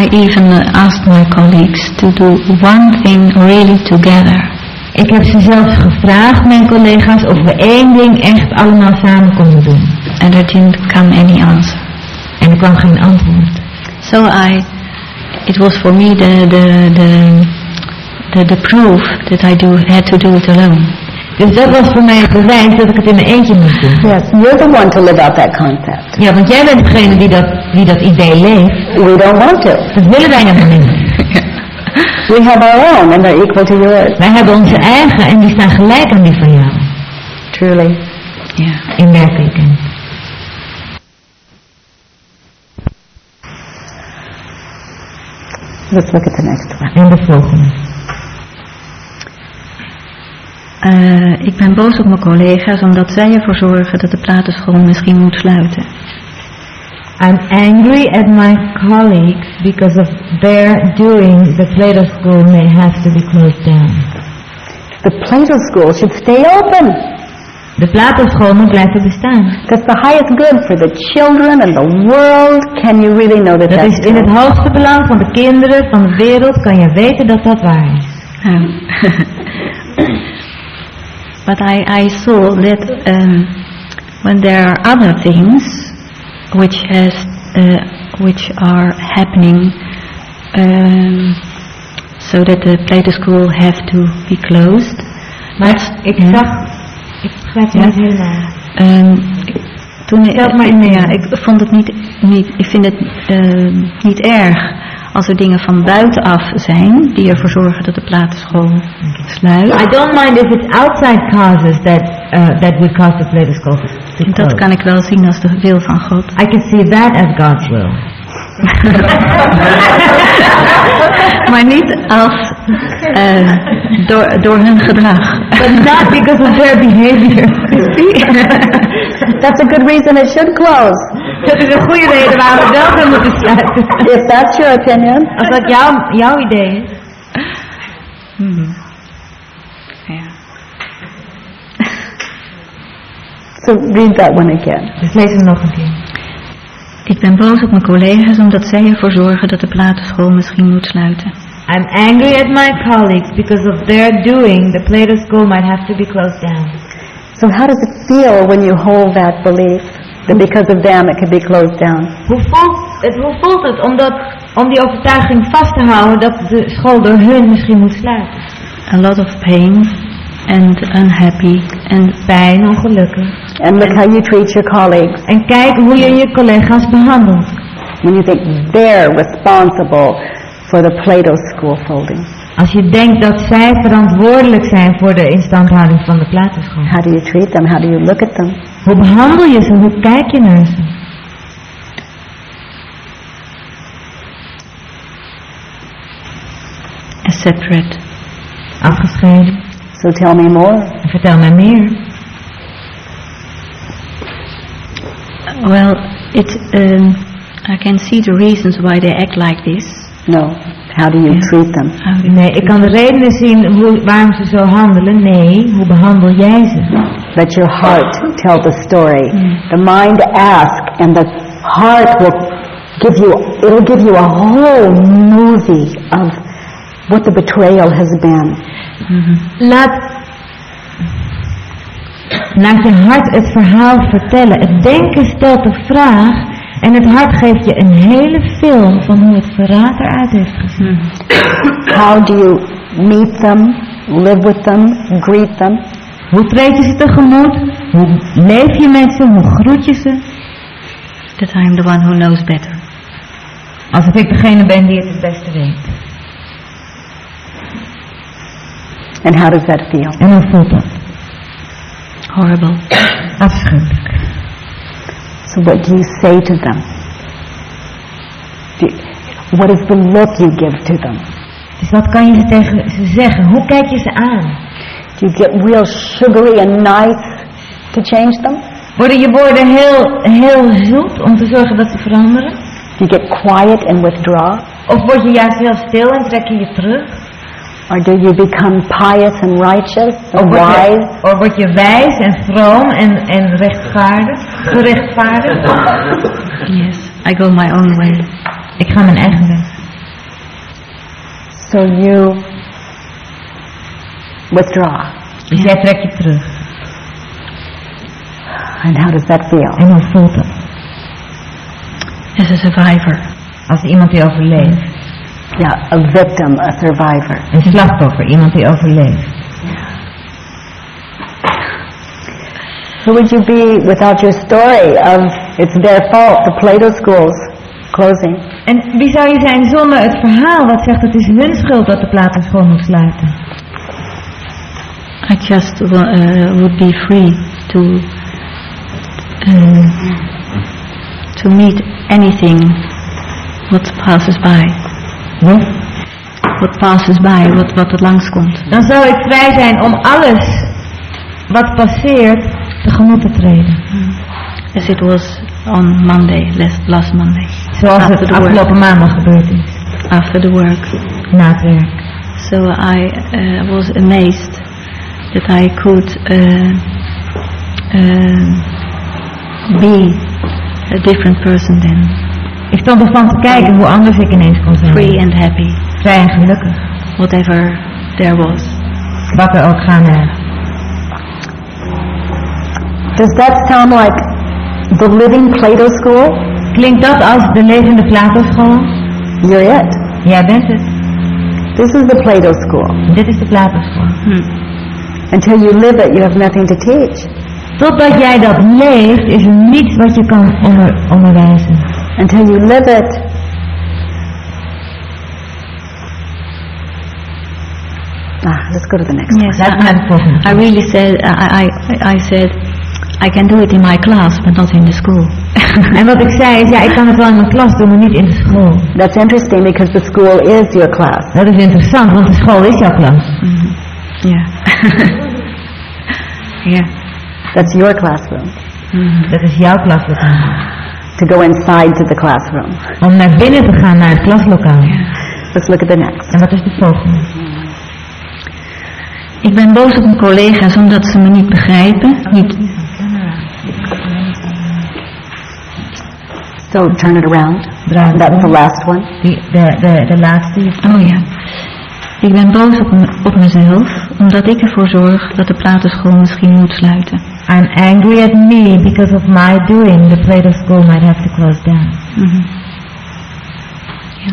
I even asked my colleagues to do one thing really together. Ik heb ze zelfs gevraagd, mijn collega's, of we één ding echt allemaal samen konden doen. and there didn't come any answer. En er kwam geen antwoord. So I, it was for me the the the the, the proof that I do had to do it alone. Dus dat was voor mij het bewijs dat ik het in mijn eentje moest doen. Yes, you're the one to live out that concept. Ja, want jij bent degene die dat, die dat idee leeft. We don't want to. Dat willen wij helemaal niet. We have our own and they're equal to yours. Wij hebben onze eigen en die staan gelijk aan die van jou. Truly. Yeah. In werkelijkheid. Let's look at the next one. En de volgende. Eh, ik ben boos op mijn collega's omdat zij ervoor zorgen dat de platenschool misschien moet sluiten. I'm angry at my colleagues because of their doing the Plato school may have to be closed down. The Plato school should stay open. De Plato school moet blijven bestaan. That's the highest good for the children and the world. Can you really know that Dat is in het hoogste belang van de kinderen, van de wereld, kan je weten dat dat waar is. Um, but I, I saw that um, when there are other things which has uh, which are happening, um, so that the Plato school have to be closed. Maar ik Ja. zag, ik begrijp Ja. niet helemaal. Um, toen Stel maar in. ja, ik vond het niet, niet ik vind het um, niet erg als er dingen van buitenaf zijn die ervoor zorgen dat de platenschool sluit. I don't mind if it's outside causes that uh, that would cause the Plato school to to Dat close. kan ik wel zien als de wil van God. I can see that as God's will. maar niet als eh, door, door hun gedrag. But not because of their behavior. That's a good reason it should close. dat is een goede reden waarom we wel gaan moeten sluiten. If that's your opinion. Als dat jouw, jouw idee is. Ja. So read that one again. Dus lees hem nog een keer. Ik ben boos op mijn collega's omdat zij ervoor zorgen dat de platenschool misschien moet sluiten. I'm angry at my colleagues because of their doing, the Plato school might have to be closed down. So how does it feel when you hold that belief that because of them it could be closed down? Hoe voelt het, hoe voelt het om, dat, om die overtuiging vast te houden dat de school door hun misschien moet sluiten? A lot of pain and unhappy and Pijn, ongelukkig. And look how you treat your colleagues En kijk hoe je je collega's behandelt. when you think they're responsible for the Plato school folding. Als je denkt dat zij verantwoordelijk zijn voor de instandhouding van de platenschool. How do you treat them? How do you look at them? Hoe behandel je ze? Hoe kijk je naar ze? separate. Afgescheiden. So tell me more. En vertel mij meer. Well, it, um, I can see the reasons why they act like this. No. How do you Yeah. treat them? Nee, ik kan de redenen zien hoe, waarom ze zo handelen. Nee, hoe behandel jij ze? Let your heart tell the story. The mind asks, and the heart will give you, it'll give you a whole movie of what the betrayal has been. Laat, laat je hart het verhaal vertellen. Het denken stelt de vraag en het hart geeft je een hele film van hoe het verraad eruit heeft gezien. How do you meet them, live with them, greet them? Hoe treed je ze tegemoet? Hoe leef je met ze? Hoe groet je ze? That I'm the one who knows better. Alsof ik degene ben die het het beste weet. And how does that feel? En hoe voelt dat? Horrible. Afschuwelijk. So what do you say to them? Do what is the look you give to them? Dus wat kan je ze tegen ze zeggen? Hoe kijk je ze aan? Do you get real sugary and nice to change them? Worden je woorden heel, heel zoet om te zorgen dat ze veranderen? Do you get quiet and withdraw? Of word je juist heel stil en trek je je terug? Or do you become pious and righteous or wise? je, of word je wijs en vroom en, en rechtvaardig? Gerechtvaardigd? Yes, I go my own way. Ik ga mijn eigen weg. So you withdraw. Dus jij trekt je terug. And how does that feel? En hoe voelt dat? As a survivor. Als iemand die overleeft. Yeah, a victim, a survivor. Een slachtoffer, iemand die overleeft. Who would you be without your story of it's their fault, the Plato schools closing? En wie zou je zijn zonder het verhaal dat zegt het is hun schuld dat de platenschool moet sluiten? I just uh, would be free to uh, to meet anything what passes by. Wat? What passes by, wat, wat er langskomt. Dan zou ik vrij zijn om alles wat passeert tegemoet te treden. As it was on Monday, last, last Monday. Zoals After het the work. afgelopen maandag gebeurd is. After the work. Na het werk. So I uh, was amazed that I could uh, uh, be a different person then. Ik stond ervan te kijken hoe anders ik ineens kon zijn. Free and happy, Vrij en gelukkig. whatever there was. Wat er ook gaan er. Does that sound like the living Plato school? Klinkt dat als de levende Platoschool? You're it. Jij bent het. This is the Plato school. Dit is de Platoschool. Until you live it, you have nothing to teach. Totdat jij dat leeft, is er niets wat je kan onder, onderwijzen. Until you live it, ah, let's go to the next. Yes, naar de. I really said, I, I, I said, I can do it in my class, but not in the school. En wat ik zei is, ja, ik kan het wel in mijn klas doen, maar niet in de school. That's interesting because the school is your class. Dat is interessant, want de school is jouw klas. yeah. yeah. That's your classroom. Dat is jouw klaslokaal. To go inside to the classroom. Om naar binnen te gaan naar het klaslokaal. Let's look at the next. En wat is de volgende? Ik ben boos op mijn collega's omdat ze me niet begrijpen. Niet, So turn it around. Draai That's the last one. De, de, de laatste. die- Oh ja. Ik ben boos op, op mezelf, omdat ik ervoor zorg dat de platenschool misschien moet sluiten. I'm angry at me because of my doing. The Plato school might have to close down. Mhm. Ja.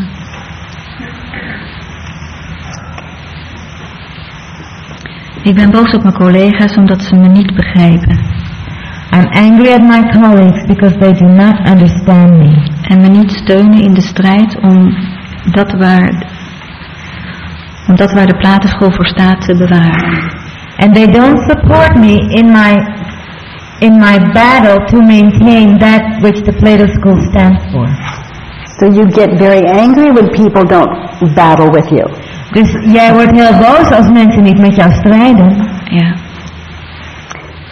Ik ben boos op mijn collega's omdat ze me niet begrijpen I'm angry at my colleagues because they do not understand me en me niet steunen in de strijd om dat waar, om dat waar de platenschool voor staat te bewaren. and they don't support me in my in my battle to maintain that which the Plato school stands for. So you get very angry when people don't battle with you. Dus jij wordt heel boos als mensen niet met jou strijden. Ja.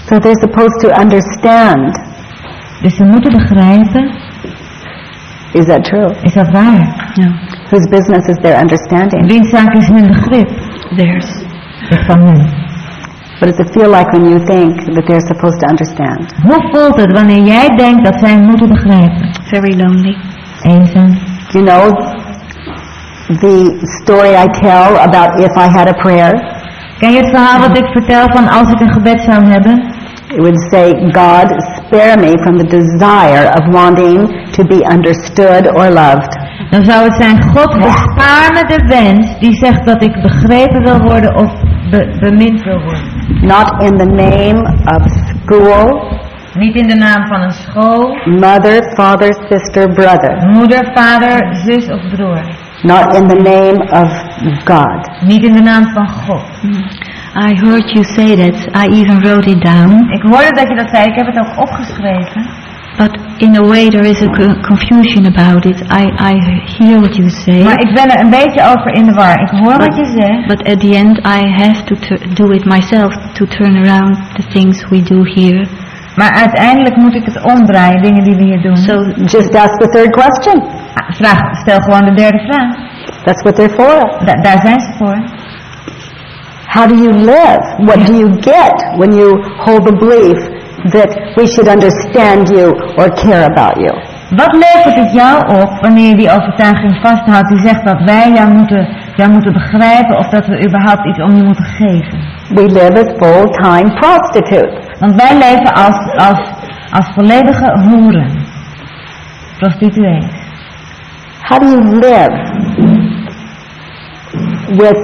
So they're supposed to understand. Dus ze moeten begrijpen, Is that true? is dat waar? ja. Whose business is their understanding? Wiens zaak is hun begrip? Theirs. Dat van hun. What does it feel like when you think that they're supposed to understand? Hoe voelt het wanneer jij denkt dat zij moeten begrijpen? Very lonely. Eenzaam. You know the story I tell about if I had a prayer? Ken je het verhaal wat ik vertel van als ik een gebed zou hebben? It would say, God, spare me from the desire of wanting to be understood or loved. Dan zou het zijn, God bespaar me de wens die zegt dat ik begrepen wil worden of be- bemind wil worden. Not in the name of school, Niet in de naam van een school, mother, father, sister, brother. moeder, vader, zus of broer. Not in the name of God. Niet in de naam van God. I heard you say that. I even wrote it down. Ik hoorde dat je dat zei, ik heb het ook opgeschreven. But in a way there is a confusion about it. I, I hear what you say. Maar ik ben er een beetje over in de war. Ik hoor wat je zegt. But at the end I have to do it myself to turn around the things we do here. Maar uiteindelijk moet ik het omdraaien, dingen die we hier doen. So Just ask the third question. Ah, Vraag, stel gewoon de derde vraag. That's what they're for. Da- daar zijn ze voor. How do you live? What do you get when you hold the belief that we should understand you or care about you? Wat levert het jou op wanneer je die overtuiging vasthoudt die zegt dat wij jou moeten, jou moeten begrijpen of dat we überhaupt iets om je moeten geven? We live as full-time prostitutes. Want wij leven als, als, als volledige hoeren. Prostituees. How do you live with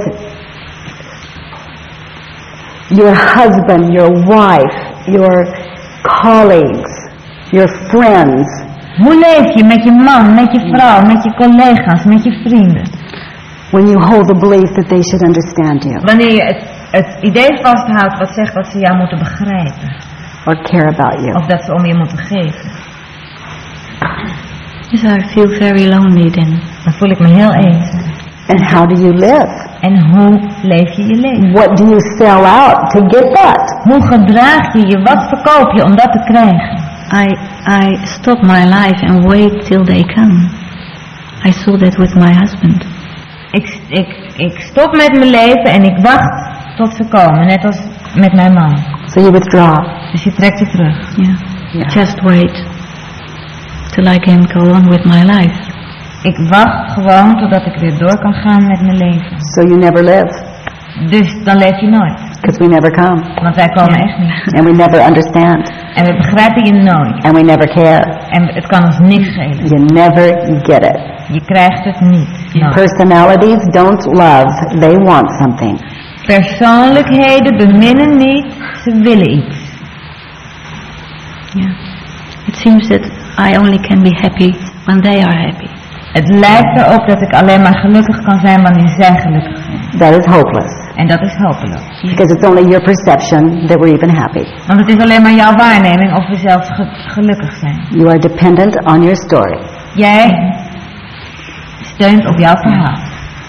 your husband, your wife, your colleagues, your friends, Hoe leef je met je man, met je vrouw, met je collega's, met je vrienden? when you hold the belief that they should understand you Wanneer je het, het idee vasthoudt wat zegt dat ze jou moeten begrijpen. or care about you? Of dat ze om je moeten geven. yes, I feel very lonely then. Dan voel ik me heel eenzaam. And how do you live? En hoe leef je je leven? What do you sell out to get that? Hoe gedraag je je? Wat verkoop je om dat te krijgen? I, I stop my life and wait till they come. I saw that with my husband. Ik, ik, ik stop met mijn leven en ik wacht tot ze komen. Net als met mijn man. So you withdraw. Dus je trekt je terug. Yeah. Yeah. Just wait till I can go on with my life. Ik wacht gewoon totdat ik weer door kan gaan met mijn leven. So you never live Dus dan leef je nooit. because we never come Want wij komen echt niet. and we never understand En we begrijpen je nooit. and we never care. En het kan ons niks schelen. You never get it. Je krijgt het niet. nooit. Personalities don't love, they want something. Persoonlijkheden beminnen niet, ze willen iets. Yeah. It seems that I only can be happy when they are happy. Het lijkt erop dat ik alleen maar gelukkig kan zijn wanneer zij gelukkig zijn. That is hopeless En dat is hopeloos. because it's only your perception that we're even happy. Want het is alleen maar jouw waarneming of we zelfs ge- gelukkig zijn. You are dependent on your story Jij steunt op jouw verhaal.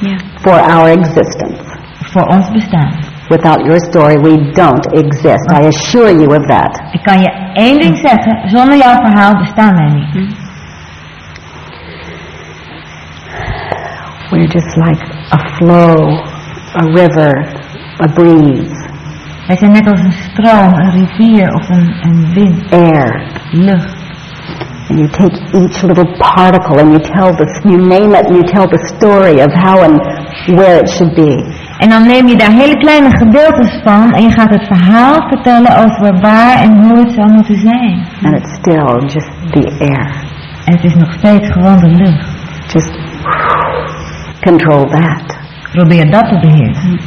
Yeah. for our existence. Voor ons bestaan. Without your story, we don't exist. I assure you of that. Ik kan je één ding zeggen, zonder jouw verhaal bestaan wij niet. We're just like a flow, a river, a breeze, Wij zijn net als een stroom, een rivier of een, een wind, air. lucht. And you take each little particle and you tell the, you name it and you tell the story of how and where it should be. En dan neem je daar hele kleine gedeeltes van en je gaat het verhaal vertellen over waar en hoe het zou moeten zijn. And it's still just the air. En het is nog steeds gewoon de lucht. Just control that. It Probeer dat te beheersen.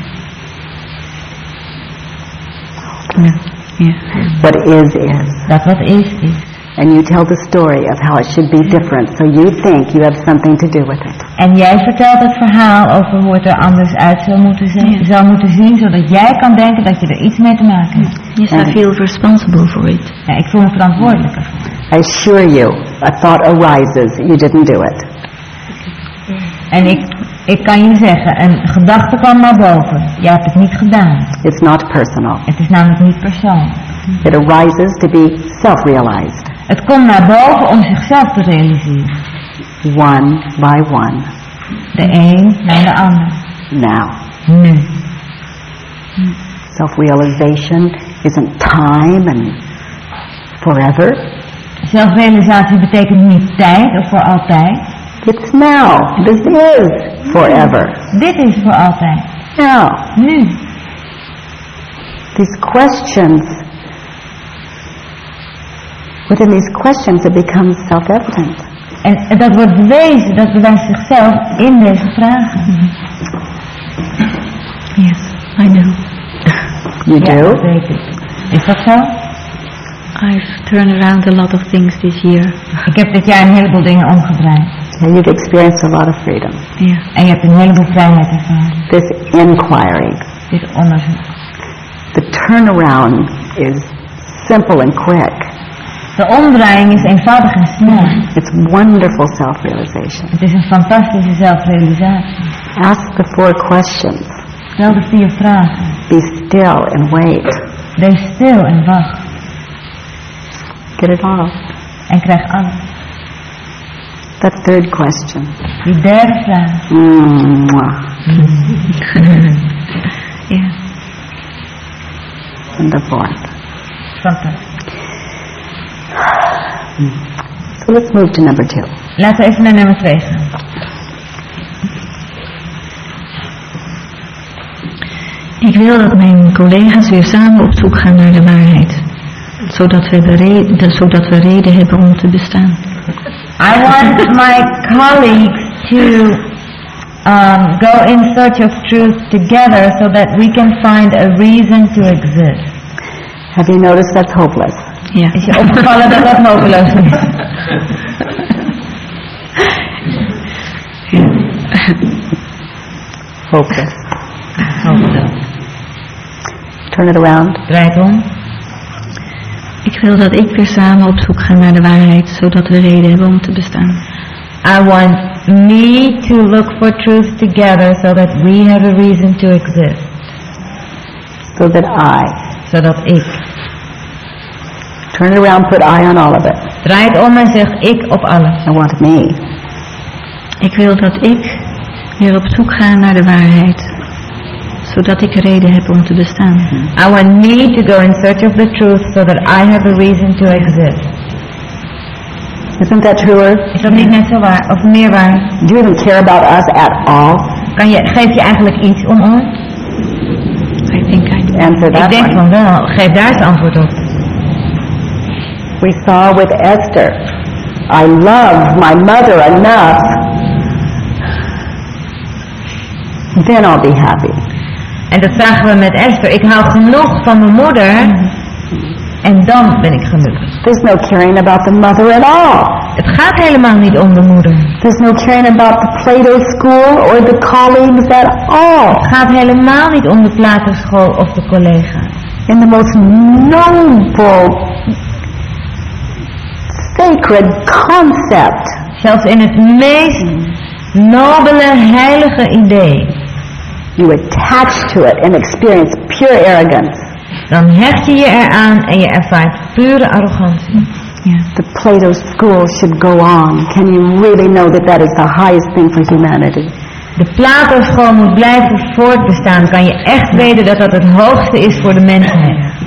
Yeah. What is, is. Dat wat is, is. And you tell the story of how it should be different, so you think you have something to do with it. En jij vertelt het verhaal over hoe het er anders uit zou moeten, zijn, zou moeten zien, zodat jij kan denken dat je er iets mee te maken hebt. Yes, I feel responsible for it. Ja, ik voel me verantwoordelijk ervoor. I assure you, a thought arises, you didn't do it. En ik, ik kan je zeggen, een gedachte kwam naar boven. Jij hebt het niet gedaan. It's not personal. Het is namelijk niet persoonlijk. It arises to be self-realized, Het komt naar boven om zichzelf te realiseren. one by one, De een naar de ander. now. Nu. Self-realization isn't time and forever. Zelfrealisatie betekent niet tijd of voor altijd. It's now. This is forever. Mm. Dit is voor altijd. Now. Nu. These questions, within these questions it becomes self-evident. En dat wordt bewezen, dat bewijst zichzelf in deze vragen. Yes, I know. You Ja, dat do? weet ik. Is dat zo? I've turned around a lot of things this year. Ik heb dit jaar een heleboel dingen omgedraaid. And you've experienced a lot of freedom. Yeah. Je hebt een heleboel vrijheid ervaren. This inquiry, Dit onderzoek. the turnaround is simple and quick. De omdraaiing is eenvoudig en snel. It's wonderful self-realization. Het is een fantastische zelfrealisatie. Ask the four questions. Stel de vier vragen. Be still and wait. Wees stil en wacht. Get it all. En krijg alles. That third question. Die derde. Mwah. Yeah. And the fourth. So let's move to number two. Laten we even naar nummer twee gaan. Ik wil dat mijn collega's weer samen op zoek gaan naar de waarheid. Zodat we, de re- zodat we reden hebben om te bestaan. I want my colleagues to um, go in search of truth together so that we can find a reason to exist. Have you noticed that's hopeless? Ja. Is je opgevallen dat dat? Hopeless. Turn it around. Draai het om. Ik wil dat ik weer samen op zoek ga naar de waarheid, zodat we reden hebben om te bestaan. I want me to look for truth together so that we have a reason to exist. So that I. Zodat ik. Turn it around, put I on all of it. Draai het om en zeg ik op alles. I want me. Ik wil dat ik weer op zoek ga naar de waarheid, zodat ik reden heb om te bestaan. I want me to go in search of the truth so that I have a reason to exist. Isn't that truer? Is dat niet net zo waar? Of meer waar? Do you even care about us at all? Kan je, geef je eigenlijk iets om ons? I think I do. Answer Ik that denk one. van wel. Geef daar eens antwoord op. We saw with Esther. I love my mother enough. Then I'll be happy. En dat zagen we met Esther. Ik hou genoeg van mijn moeder. En dan ben ik gelukkig. There's no caring about the mother at all. Het gaat helemaal niet om de moeder. There's no caring about the Plato school or the colleagues at all. Het gaat helemaal niet om de Platenschool of de collega's. In the most noble, sacred concept, Zelfs in het meest nobele, heilige idee. You attach to it and experience pure arrogance. Dan hecht je je eraan en je ervaart pure arrogantie. The Plato school should go on. Can you really know that that is the highest thing for humanity? De Platenschool moet blijven voortbestaan. Kan je echt weten dat dat het hoogste is voor de mensheid.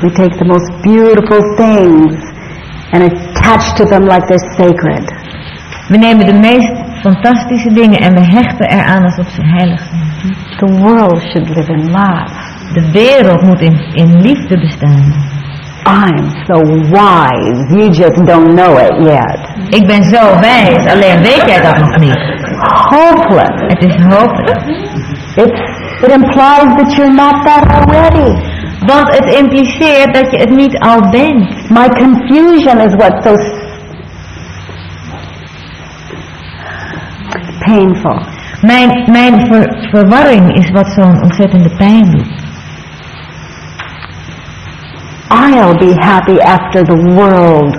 We take the most beautiful things and attach to them like they're sacred. We nemen de meest fantastische dingen en we hechten eraan alsof ze heilig zijn. The world should live in love. De wereld moet in, in liefde bestaan. I'm so wise, you just don't know it yet. Ik ben zo wijs, alleen weet jij dat nog niet. Hopeless. Het is hopeloos. It's, it implies that you're not that already. Want het impliceert dat je het niet al bent. My confusion is what's so painful. Mijn, mijn ver- verwarring is wat zo'n ontzettende pijn doet. I'll be happy after the world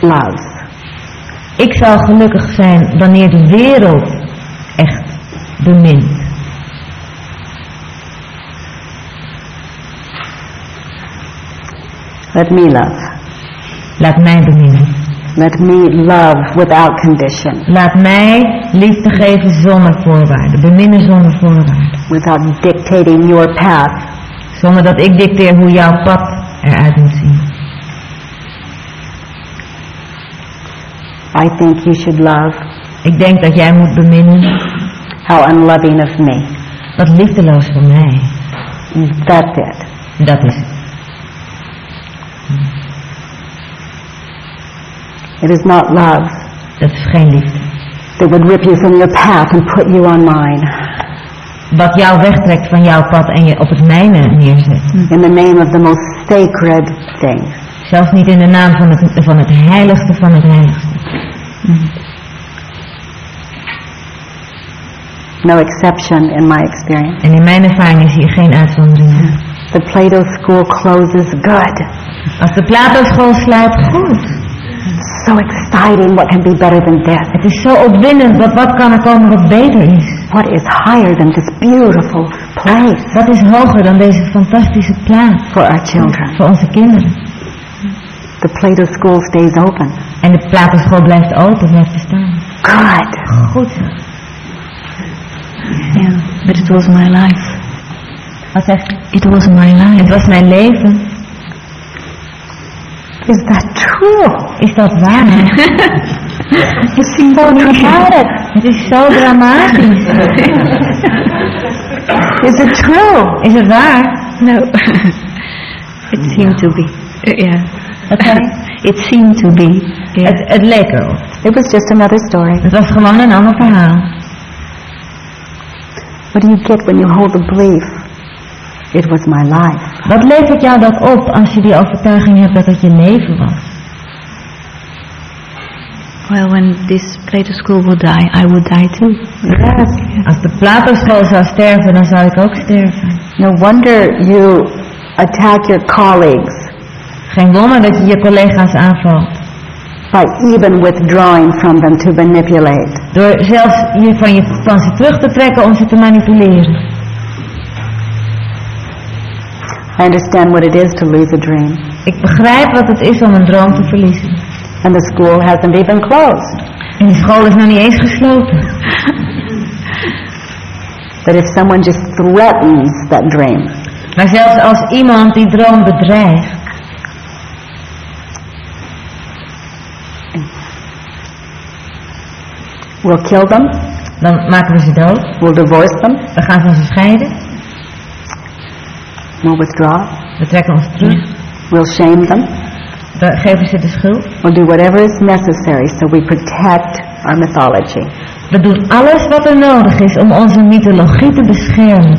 loves. Ik zal gelukkig zijn wanneer de wereld echt bemint. Let me love. Laat mij beminnen. Let me love without condition, Laat mij liefde geven zonder voorwaarden. Beminnen zonder voorwaarden. without dictating your path. Zonder dat ik dicteer hoe jouw pad eruit moet zien. I think you should love. Ik denk dat jij moet beminnen. How unloving of me. Wat liefdeloos voor mij. That's it. Dat is het. It is not love Dat is geen liefde. that would rip you from your path and put you on mine. Wat jou wegtrekt van jouw pad en je op het mijne neerzet. In the name of the most sacred thing. Zelfs niet in de naam van het, van het heiligste van het heiligste. No exception in my experience. En in mijn ervaring is hier geen uitzondering. The Plato school closes good. Als de Plato-school sluit, goed. So exciting. What can be better than this? Het is zo opwindend, wat, wat kan er komen wat beter is? What is higher than this beautiful place Wat is hoger dan deze fantastische plaats for our children? voor onze kinderen? The Plato school stays open. En de Plato-school blijft open, blijft bestaan. Good. Goed. Yeah, but it was my life. Wat zegt? It was my life. Het was mijn leven. Is that true? Is that waar? It's so dramatic. Het is zo dramatisch. Is it true? Is it waar? No, it seemed to be. Yeah, je? it seemed to be. Yeah. Het, het leek erop. It was just another story. Het was gewoon een ander verhaal. What do you get when you hold the belief? It was my life. Wat levert jou dat op als je die overtuiging hebt dat het je leven was? Well, when this Plato school would die, I would die too. Yes. Als de Plato-school zou sterven, dan zou ik ook sterven. No wonder you attack your colleagues Geen wonder dat je je collega's aanvalt. by even withdrawing from them to manipulate. Door zelfs je van, je van ze terug te trekken om ze te manipuleren. I understand what it is to lose a dream. Ik begrijp wat het is om een droom te verliezen. And the school hasn't even closed. En de school is nog niet eens gesloten. But if someone just threatens that dream, Maar zelfs als iemand die droom bedreigt, we'll kill them, dan maken we ze dood. we'll divorce them, We gaan van ze scheiden. We'll withdraw, We trekken ons terug. we'll shame them, We geven ze de schuld. we'll do whatever is necessary so we protect our mythology We doen alles wat er nodig is om onze mythologie te beschermen.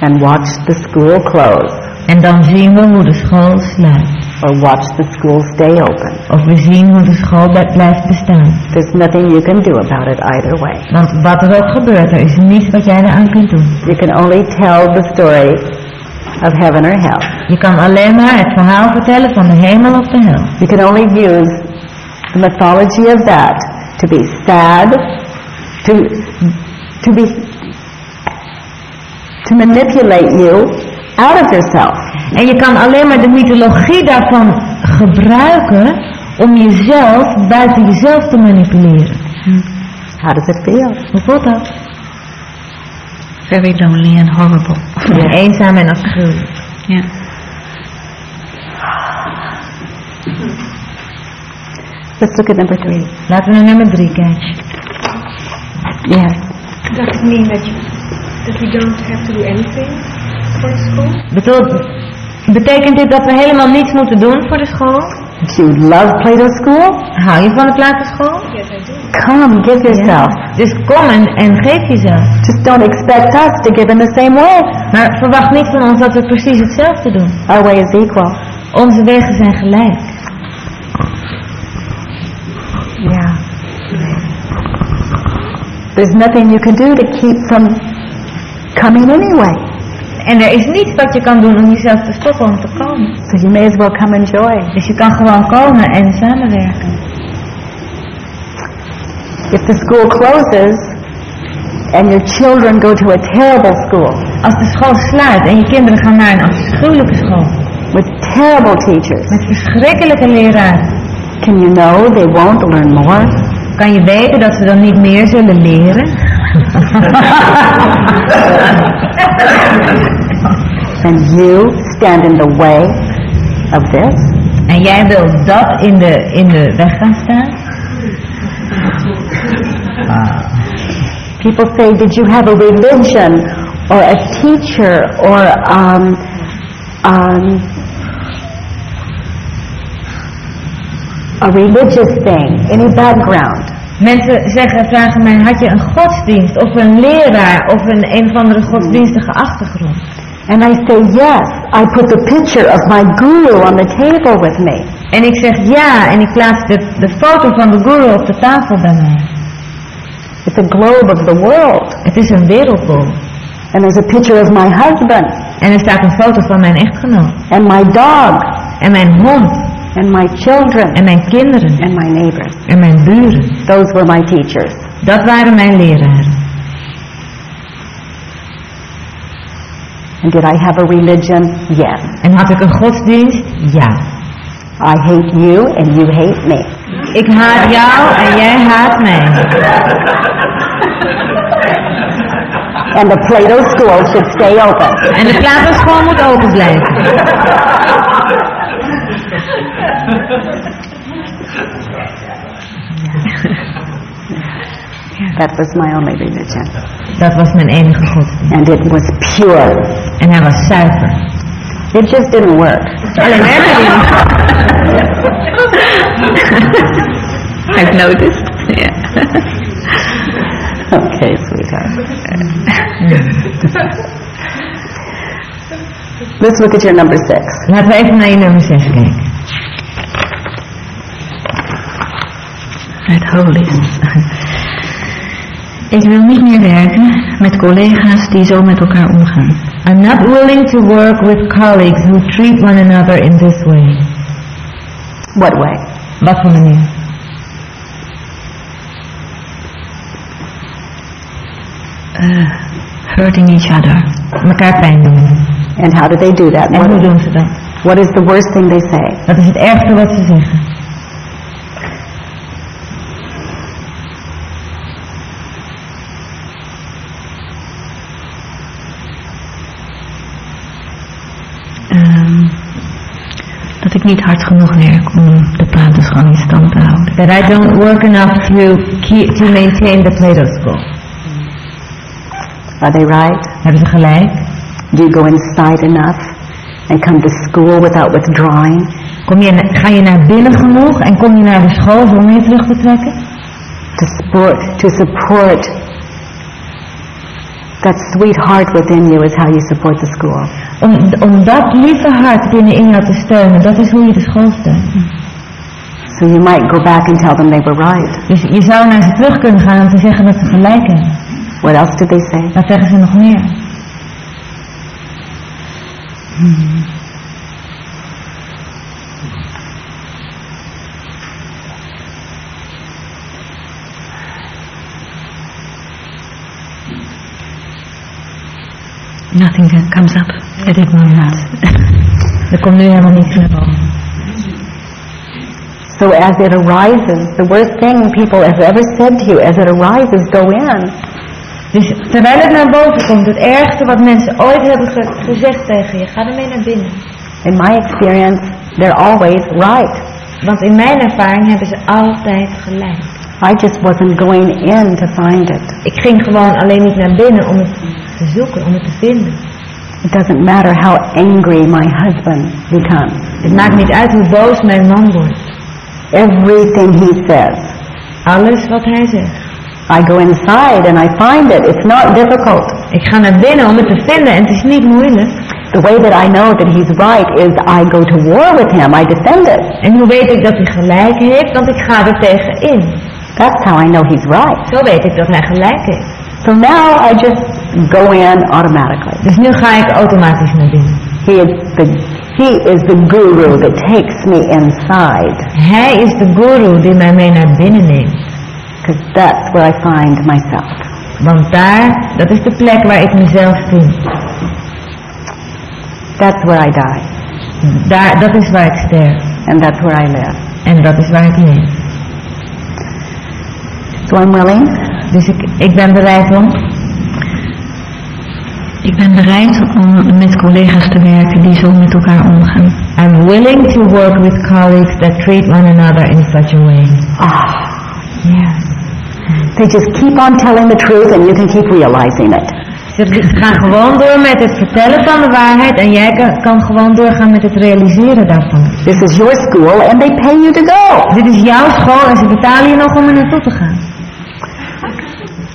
and watch the school close En dan zien we hoe de school sluit. or watch the school stay open. Of we zien hoe de school bl- blijft bestaan. There's nothing you can do about it either way. Want wat er ook gebeurt, er is niets wat jij eraan kunt doen. You can only tell the story of heaven or hell. Je kan alleen maar het verhaal vertellen van de hemel of de hel. You can only use the mythology of that to be sad, to to be to manipulate you out of yourself. En je kan alleen maar de mythologie daarvan gebruiken om jezelf buiten jezelf te manipuleren. How does it feel? Hoe voelt dat? Very lonely and horrible. Ja, eenzaam en afschuwelijk. Yeah. Let's look at number three. Laten we naar nummer drie kijken. Yes. Does it mean that, you, that we don't have to do anything for the school? Bedoelt, betekent dit dat we helemaal niets moeten doen voor de school? Do you love Plato School? Hou je van de platenschool? Yes, I do. Come, give yourself. Dus kom en, en geef jezelf. Just don't expect us to give in the same way. Maar verwacht niet van ons dat we precies hetzelfde doen. Our way is equal. Onze wegen zijn gelijk. Yeah. There's nothing you can do to keep from coming anyway. En er is niets wat je kan doen om jezelf te stoppen om te komen. So you may as well come enjoy. Dus je kan gewoon komen en samenwerken. If the school closes and your children go to a terrible school Als de school sluit en je kinderen gaan naar een afschuwelijke school. with terrible teachers, Met verschrikkelijke leraren. can you know they won't learn more? Kan je weten dat ze dan niet meer zullen leren? And you stand in the way of this? En jij wil dat in de, in de weg gaan staan? People say, did you have a religion or a teacher or um, um, a religious thing, any background? Mensen zeggen, vragen mij, had je een godsdienst of een leraar of een een of andere godsdienstige achtergrond? And I say, yes, I put the picture of my guru on the table with me. En ik zeg ja en ik plaats de, de foto van de guru op de tafel bij mij. It's a globe of the world. Het is een wereldbol. And there's a picture of my husband En er staat een foto van mijn echtgenoot. and my dog En mijn hond. And my children En mijn kinderen. and my neighbors. En mijn buren. Those were my teachers. Dat waren mijn leraren. And did I have a religion? Yes. En had ik een godsdienst? Ja. I hate you and you hate me. Ik haat jou en jij haat mij. And the Plato school should stay open. En de platenschool moet open blijven. That was my only religion. Dat was mijn enige godsdienst. And it was pure. En hij was zuiver. It just didn't work. Alleen werkte niet. I've noticed. Yeah. Okay, sweetheart. Mm. Let's look at your number six. Laten we even naar je nummer 6 kijken. Het holies. Ik wil niet meer werken met collega's die zo met elkaar omgaan. I'm not willing to work with colleagues who treat one another in this way. What way? Wat voor manier? Uh, hurting each other. Mekaar pijn doen. And how do they do that? En hoe doen ze dat? what is the worst thing they say? Dat is het ergste wat ze zeggen. Niet hard genoeg werk om de platenschool in stand te houden. That I don't work enough to, keep, to maintain the Plato school. Are they right? Hebben ze gelijk? Do you go inside enough and come to school without withdrawing? Kom je, ga je naar binnen genoeg en kom je naar de school zonder je terug te trekken? To support, to support that sweet heart within you is how you support the school. Om, om dat lieve hart binnenin jou te steunen, dat is hoe je de school steunt. So you might go back and tell them they were right. Dus je zou naar ze terug kunnen gaan om te zeggen dat ze gelijk hebben. What else did they say? Wat zeggen ze nog meer? Nothing comes up that moment. Er komt nu helemaal niets meer op. So as it arises, the worst thing people have ever said to you, as it arises, go in. Dus terwijl het naar boven komt, het ergste wat mensen ooit hebben ge- gezegd tegen je, ga ermee naar binnen. In my experience, they're always right. Want in mijn ervaring hebben ze altijd gelijk. I just wasn't going in to find it. Ik ging gewoon alleen niet naar binnen om het te zoeken, om het te vinden. It doesn't matter how angry my husband becomes. Het maakt niet uit hoe boos mijn man wordt. Everything he says, Alles wat hij zegt. I go inside and I find it. It's not difficult. Ik ga naar binnen om het te vinden en het is niet moeilijk. The way that I know that he's right is I go to war with him. I defend it. En hoe weet ik dat hij gelijk heeft? Want ik ga er tegen in. That's how I know he's right. Zo weet ik dat hij gelijk heeft. So now I just go in automatically. Dus nu ga ik automatisch naar binnen. He is the he is the guru that takes me inside Hij is de guru die mij mee naar binnen neemt. because that's where I find myself. Want daar, dat is de plek waar ik mezelf vind. That's where I die Daar, dat is waar ik sterf. and that's where I live. En dat is waar ik leef. So I'm willing Dus ik, ik ben bereid om. Ik ben bereid om met collega's te werken die zo met elkaar omgaan. I'm willing to work with colleagues that treat one another in such a way. Ah, Yeah. they just keep on telling the truth and you can keep realizing it. Ze gaan gewoon door met het vertellen van de waarheid en jij kan, kan gewoon doorgaan met het realiseren daarvan. This is your school and they pay you to go. Dit is jouw school en ze betalen je nog om er naartoe te gaan.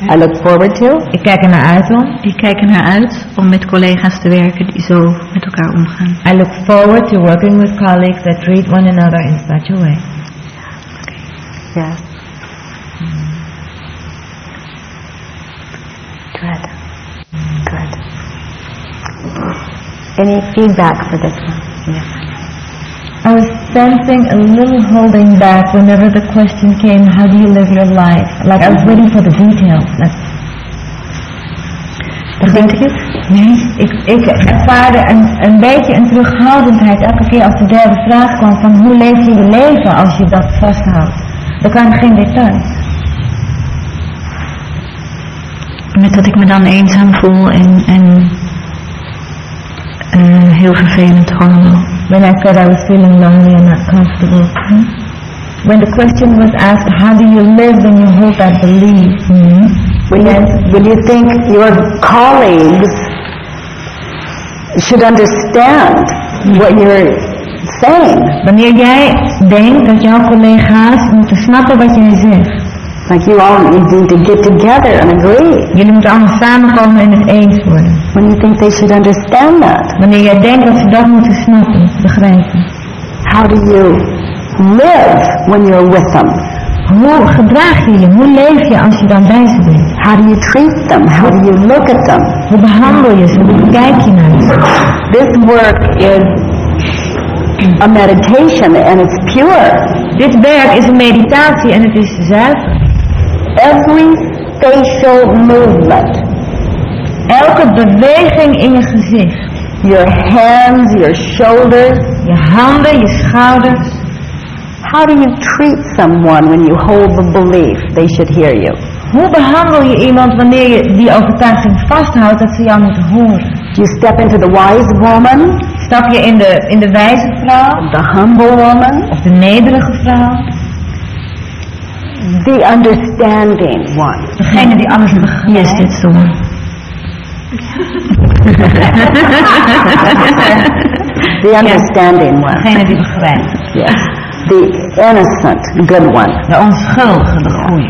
I look forward to Ik kijk er naar uit om. Ik kijk er naar uit om met collega's te werken die zo met elkaar omgaan. I look forward to working with colleagues that treat one another in such a way. Yes. Good. Good. Any feedback for this one? Yes. I was sensing a little holding back whenever the question came, how do you live your life? Like I was waiting for the details. Like, Begint het? nee, ik, ik ervaarde een, een beetje een terughoudendheid elke keer als de derde vraag kwam van hoe leef je je leven als je dat vasthoudt. Er kwamen geen details. Met dat ik me dan eenzaam voel en, en eh, heel vervelend allemaal. When I said I was feeling lonely and not comfortable. Hmm? When the question was asked, how do you live when you hold that belief? Hmm? When you, when you think your colleagues should understand what you're saying, Wanneer jij denkt dat jouw collega's moeten snappen wat jij zegt. Like you all need to get together and agree. Jullie moeten allemaal samenkomen en het eens worden. When you think they should understand that, Wanneer jij denkt dat ze dat moeten snappen, begrijpen. how do you live when you're with them? Hoe gedraag je je? Hoe leef je als je dan bij ze bent? How do you treat them? How do you look at them? Hoe behandel je ze? Hoe kijk je naar ze? This work is a meditation and it's pure. Dit werk is een meditatie en het is zuiver. Every facial movement, Elke beweging in je gezicht. your hands, your shoulders, Je handen, je schouders. how do you treat someone when you hold the belief they should hear you? Hoe behandel je iemand wanneer je die overtuiging vasthoudt dat ze jou moeten horen? You step into the wise woman, Stap je in de, in de wijze vrouw the humble woman, of de nederige vrouw? The understanding one? Degene die alles begrijpt. Yes, that's the one. The understanding one. Degene die begrijpt. Yes. The innocent, good one. De onschuldige, de goeie.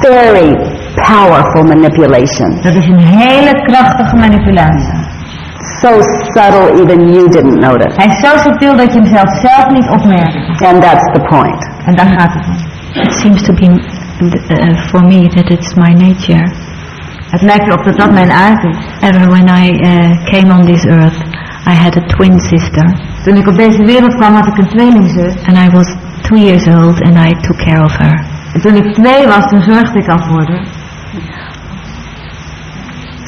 Very powerful manipulation. Dat is een hele krachtige manipulatie. So subtle even you didn't notice. Hij is zo subtiel dat je hem zelf, zelf niet opmerkt. And that's the point. En daar gaat het om. It seems to be uh, for me that it's my nature. Het lijkt erop dat dat mijn aard is. Ever when I uh, came on this earth, I had a twin sister, Toen ik op deze wereld kwam had ik een tweelingzus. and I was two years old, and I took care of her. En toen ik twee was, toen zorgde ik al voor haar.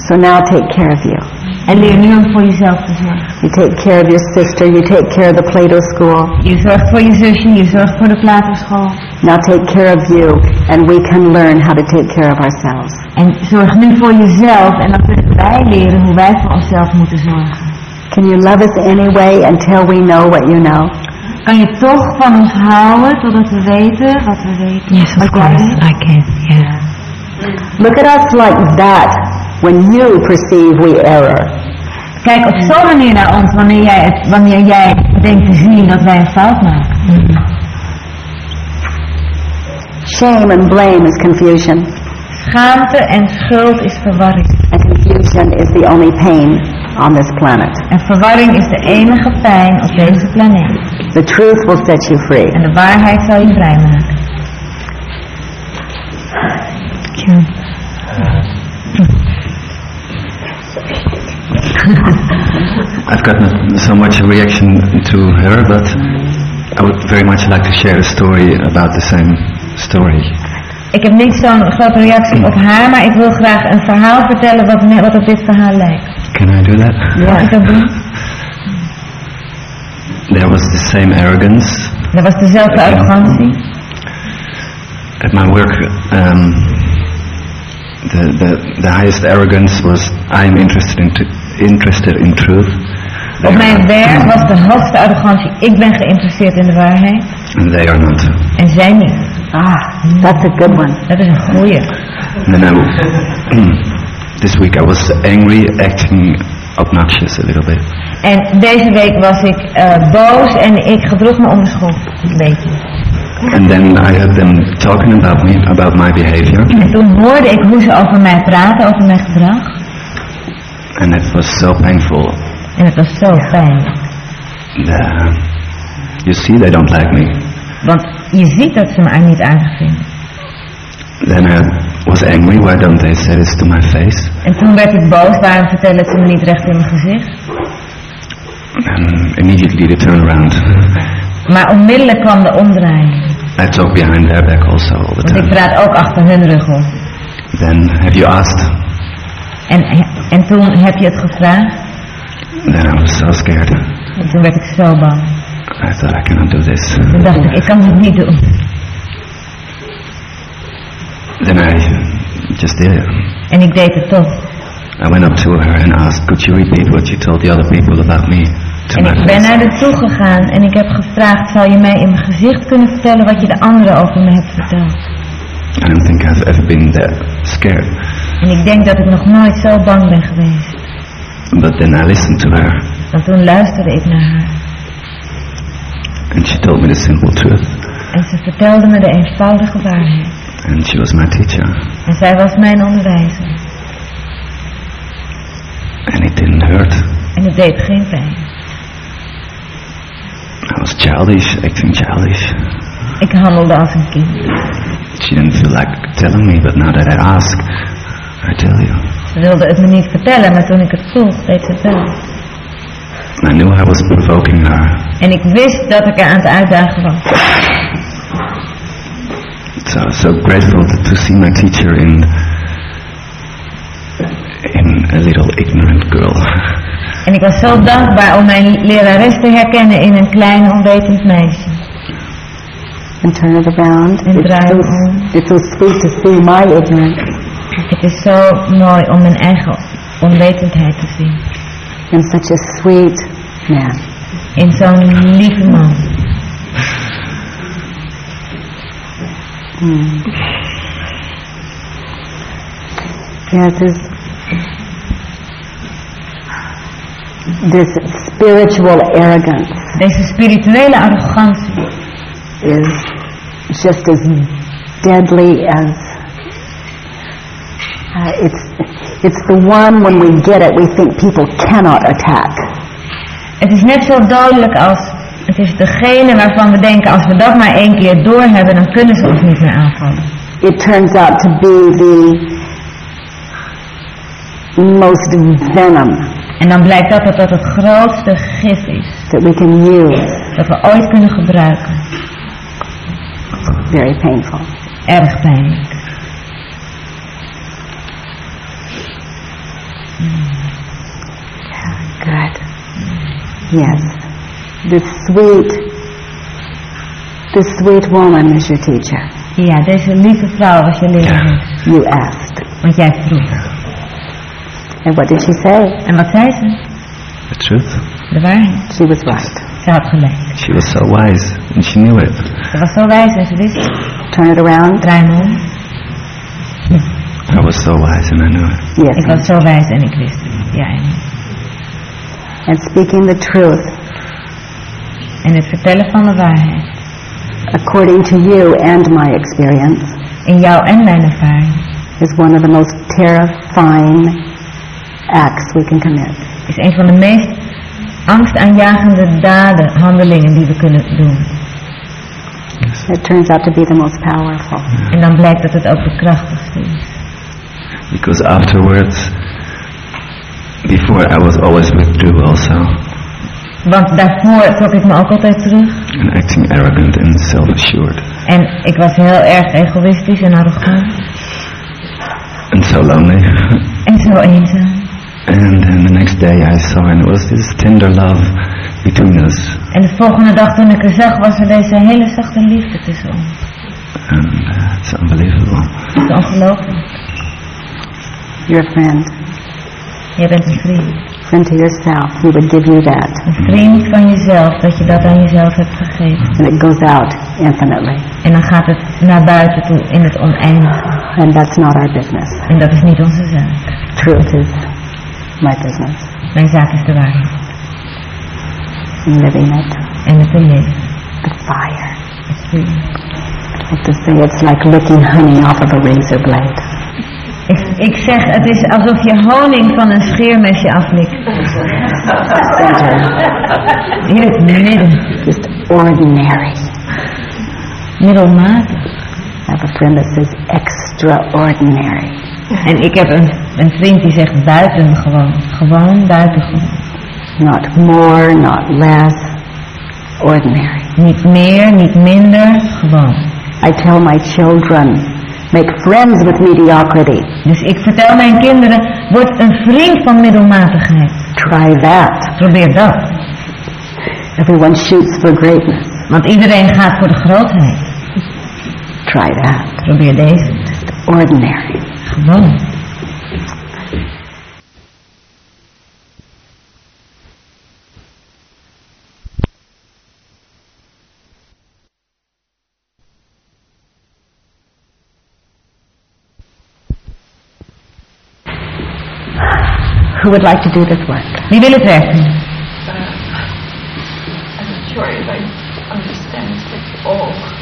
So now take care of you. And leer nu om voor jezelf te zorgen. You take care of your sister, you take care of the Plato school. You Je zorgt voor je zusje, je zorgt voor de Platenschool. Now take care of you, and we can learn how to take care of ourselves. En zorg nu voor jezelf en dan kunnen wij leren hoe wij voor onszelf moeten zorgen. Can you love us anyway until we know what you know? kan je toch van ons houden totdat we weten wat we weten. Yes, of course. I can, yeah. Look at us like that when you perceive we error. Kijk op zo'n manier naar ons wanneer jij, het, wanneer jij denkt te zien dat wij een fout maken. Shame and blame is confusion, Schaamte en schuld is verwarring. and confusion is the only pain on this planet. En verwarring is de enige pijn op deze planeet. The truth will set you free. En de waarheid zal je vrijmaken. I've got not so much a reaction to her, but I would very much like to share a story about the same story. Ik heb niet zo'n grote reactie op haar, maar ik wil graag een verhaal vertellen wat, ne- wat op dit verhaal lijkt. Can I do that? Mag ik dat doen? There was the same arrogance Dat was dezelfde arrogantie. at my work. Um, the, the the highest arrogance was I am interested in interested in truth. Op mijn werk was de hoogste arrogantie, ik ben geïnteresseerd in de waarheid. and they are not. En zij niet. Ah, that's a good one. Dat is een goeie. And then I, this week I was angry, acting obnoxious a little bit. En deze week was ik eh, boos en ik gedroeg me onbeschoft. Een beetje. And then I heard them talking about me, about my behavior, En toen hoorde ik hoe ze over mij praten, over mijn gedrag. And it was so painful. En het was zo fijn. The, you see, they don't like me. Want je ziet dat ze me niet aardig vinden. Then I was angry. Why don't they say this to my face? En toen werd ik boos, waarom vertellen ze me niet recht in mijn gezicht? And immediately they turn around. Maar onmiddellijk kwam de omdraaiing. I talk behind their back also all the Want ik time. praat ook achter hun rug om. Then have you asked? En, en toen heb je het gevraagd. Then I was so scared. En toen werd ik zo bang. I thought I cannot do this. Toen dacht ik, ik kan het niet doen. Then I just did it. En ik deed het toch. I went up to her and asked, could you repeat what you told the other people about me En ik ben naar haar toe gegaan en ik heb gevraagd, zou je mij in mijn gezicht kunnen vertellen wat je de anderen over me hebt verteld? I don't think I've ever been that scared. En ik denk dat ik nog nooit zo bang ben geweest. But then I listened to her Want toen luisterde ik naar haar. and she told me the simple truth. En ze vertelde me de eenvoudige waarheid. And she was my teacher. En zij was mijn onderwijzer. And it didn't hurt. En het deed geen pijn. I was childish, acting childish. Ik handelde als een kind. She didn't feel like telling me, but now that I ask, I tell you. Ze wilde het me niet vertellen, maar toen ik het vroeg, deed ze het wel. I knew I was provoking her. En ik wist dat ik er aan het uitdagen was. So I was so grateful to, to see my teacher in in a little ignorant girl. En ik was zo dankbaar om mijn lerares te herkennen in een klein onwetend meisje. And turn it around. Drive so, on. it's so sweet to see my ignorance Het is zo mooi om mijn eigen onwetendheid te zien. in such a sweet man. In zo'n lieve man. Yes, this, this spiritual arrogance Deze spirituele arrogantie is just as deadly as uh, it's it's the one when we get it we think people cannot attack. Het is net zo dodelijk als... Het is degene waarvan we denken, als we dat maar één keer doorhebben, dan kunnen ze ons niet meer aanvallen. It turns out to be the most venom En dan blijkt dat dat, dat het grootste gif is that we can use. dat we ooit kunnen gebruiken. Very painful. Erg pijnlijk. Good. Yes. This sweet, this sweet woman is your teacher. Ja, deze lieve vrouw was je lerares. You asked. Want jij vroeg. And what did she say? En wat zei ze? The truth. De waarheid. She was right. Ze had gelijk. She was so wise, and she knew it. Ze was zo wijs en ze wist het. Turn it around. Draai me om. I was so wise, and I knew it. Yes. Ik was zo wijs en ik wist het. Ja, en, And speaking the truth en het vertellen van de waarheid. according to you and my experience In jou en mijn ervaring. is one of the most terrifying acts we can commit. Is een van de meest angstaanjagende daden, handelingen die we kunnen doen. It turns out to be the most powerful. En dan blijkt dat het ook de krachtigste is. Because afterwards, before I was always withdrew also, Want daarvoor trok ik me ook altijd terug. and acting arrogant and self-assured, En ik was heel erg egoïstisch en arrogant. and so lonely. En zo eenzaam. and then the next day I saw, and it was this tender love between us, En de volgende dag toen ik er zag, was er deze hele zachte liefde tussen ons. and uh, it's unbelievable. Het is ongelooflijk. Your friend, Jij bent een vriend. friend to yourself, he would give you that. Een vriend van jezelf, dat je dat aan jezelf hebt gegeven. And it goes out infinitely. En dan gaat het naar buiten toe in het oneindige. And that's not our business. En dat is niet onze zaak. Truth is my business. Mijn zaak is de waarheid. Living it. En het te leven. The fire. Het vuur. Like to say it's like licking honey off of a razor blade. Ik, ik zeg, het is alsof je honing van een scheermesje aflikt. In het midden. Just ordinary. Middelmatig. I have a friend that says extraordinary. En ik heb een, een vriend die zegt buitengewoon. Gewoon buitengewoon. Not more, not less. Ordinary. Niet meer, niet minder, gewoon. I tell my children, make friends with mediocrity. Dus ik vertel mijn kinderen, word een vriend van middelmatigheid. Try that. Probeer dat. Everyone shoots for greatness. Want iedereen gaat voor de grootheid. Try that. Probeer deze. Ordinary. Gewoon. Who would like to do this work? Wie wil het werk doen?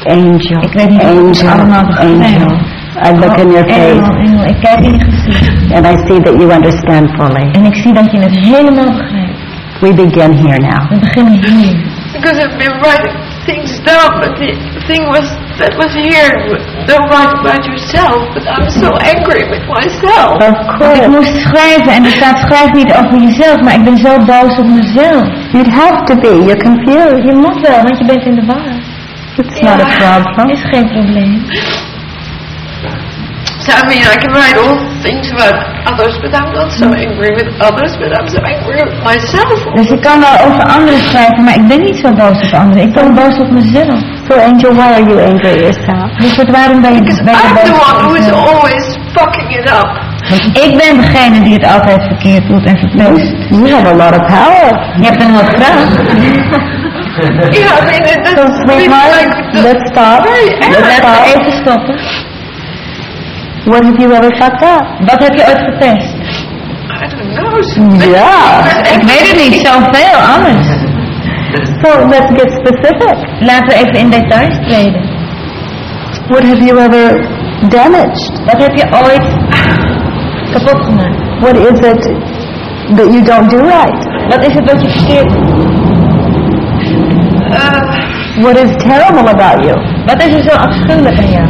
Angel. Ik weet niet of ik het angel. allemaal begrijp. Angel. I look in your face engel, ik kijk in je gezicht. and I see that you understand fully. En ik zie dat je het helemaal begrijpt. We begin here now. We beginnen hier. Because I've been writing things down, but the thing was that was here. Don't write about yourself, but I'm so angry with myself. Of Want ik moest schrijven en er staat schrijf niet over jezelf, maar ik ben zo boos op mezelf. You'd have to be. You're confused. Je moet wel, want je bent in de war. It's not a problem. Is geen probleem. So I mean, I can write all things about others, but I'm not so angry with others, but I'm so angry with myself. Dus ik kan wel over anderen schrijven, maar ik ben niet zo boos op anderen. Ik ben boos op mezelf. So Angel, why are you angry at yourself? Dus wat, waarom ben je, Because ben je I'm boos the one who is always fucking it up. Want ik ben degene die het altijd verkeerd doet en verpest. You have a lot of power. Je hebt een hoop kracht. Yeah, I mean, it, So sweetheart, like the, let's stop. Let's stop. even stoppen. What have you ever fucked up? Wat heb je ooit verpest? I don't know. Yeah. Ik weet het niet, zoveel, alles. So let's get specific. Laten we even in details treden. What have you ever damaged? Wat heb je ooit kapot gemaakt? What is it that you don't do right? Wat is het wat je verkeerd What is terrible about you? Wat is er zo afschuwelijk aan jou?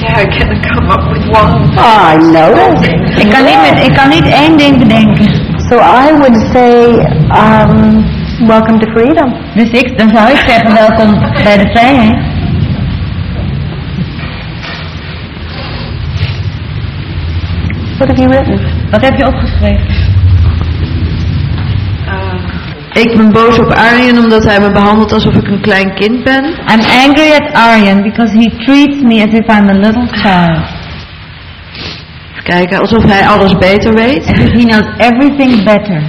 yeah, I can come up with one. I noticed. Ik kan niet, met, ik kan niet één ding bedenken. So I would say, um, welcome to freedom. Dus ik, dan zou ik zeggen, welkom bij de vrijheid. What have you written? Wat heb je opgeschreven? Ik ben boos op Arjen omdat hij me behandelt alsof ik een klein kind ben. I'm angry at Aryan because he treats me as if I'm a little child. Kijken alsof hij alles beter weet. As if he knows everything better.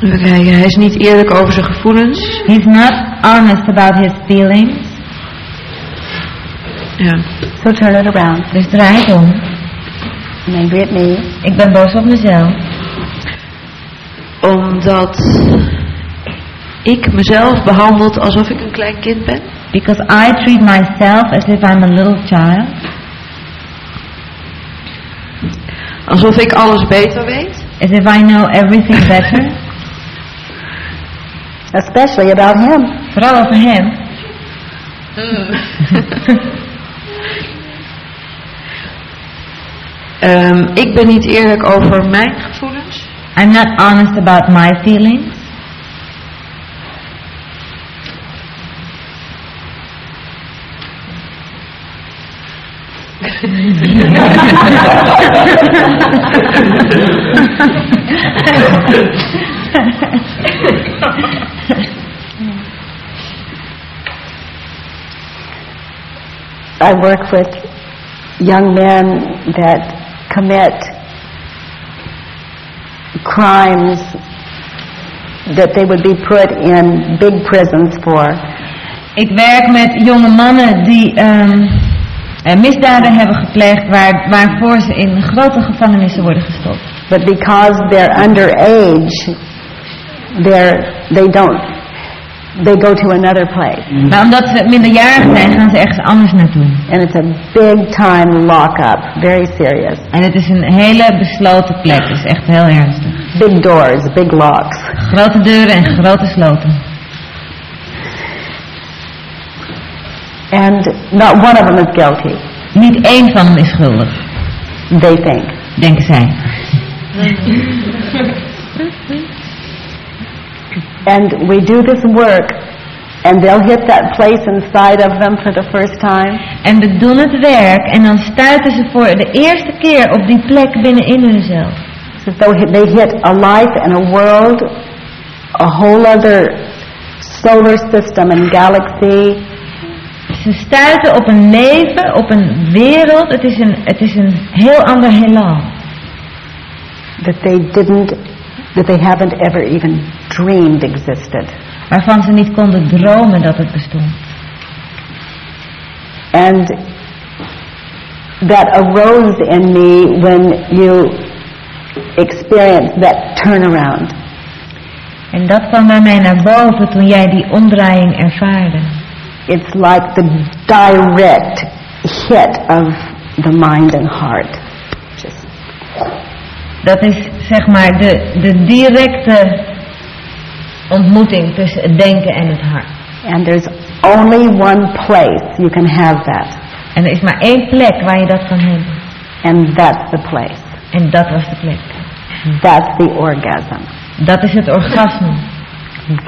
Even kijken, hij is niet eerlijk over zijn gevoelens. He's not honest about his feelings. Ja. So turn it around. Dus draai het om. Maybe at me. Ik ben boos op mezelf. Omdat ik mezelf behandeld alsof ik een klein kind ben. Because I treat myself as if I'm a little child. Alsof ik alles beter weet. As if I know everything better. Especially about him. Vooral over hem. Ehm, ik ben niet eerlijk over mijn gevoelens. I'm not honest about my feelings. I work with young men that commit crimes that they would be put in big prisons for. Ik werk met jonge mannen die eh, misdaden hebben gepleegd waar, waarvoor ze in grote gevangenissen worden gestopt. But because they're underage, they're, they don't, they go to another place. Maar omdat ze minderjarig zijn, gaan ze ergens anders naartoe. And it's a big time lockup, very serious. En het is een hele besloten plek, het is echt heel ernstig. Big doors, big locks. Grote deuren en grote sloten. And not one of them is guilty, Niet één van hen is schuldig, they think. denken zij. And we do this work, and they'll hit that place inside of them for the first time, En we doen het werk en dan stuiten ze voor de eerste keer op die plek binnenin hunzelf. Though they hit a life and a world, a whole other solar system and galaxy, Ze stuiten op een leven, op een wereld. Het is een, het is een heel ander heelal. that they didn't, that they haven't ever even dreamed existed. Waarvan ze niet konden dromen dat het bestond. And that arose in me when you experienced that turnaround. En dat kwam bij mij naar boven toen jij die omdraaiing ervaarde. It's like the direct hit of the mind and heart. Just Dat is zeg maar de, de directe ontmoeting tussen het denken en het hart. And there's only one place you can have that, En er is maar één plek waar je dat kan hebben. and that's the place. En dat was de plek. That's the orgasm. Dat is het orgasme.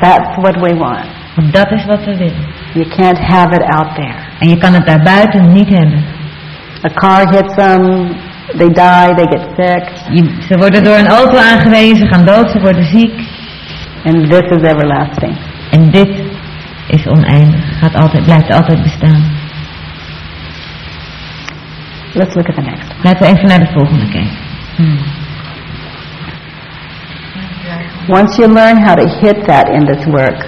That's what we want. Dat is wat we willen. You can't have it out there. En je kan het daarbuiten niet hebben. A car hits them, they die, they get sick, Je- ze worden door een auto aangereden, ze gaan dood, ze worden ziek. and this is everlasting. En dit is oneindig, gaat altijd, blijft altijd bestaan. Let's look at the next. Laten we even naar de volgende kijken. Once you learn how to hit that in this work,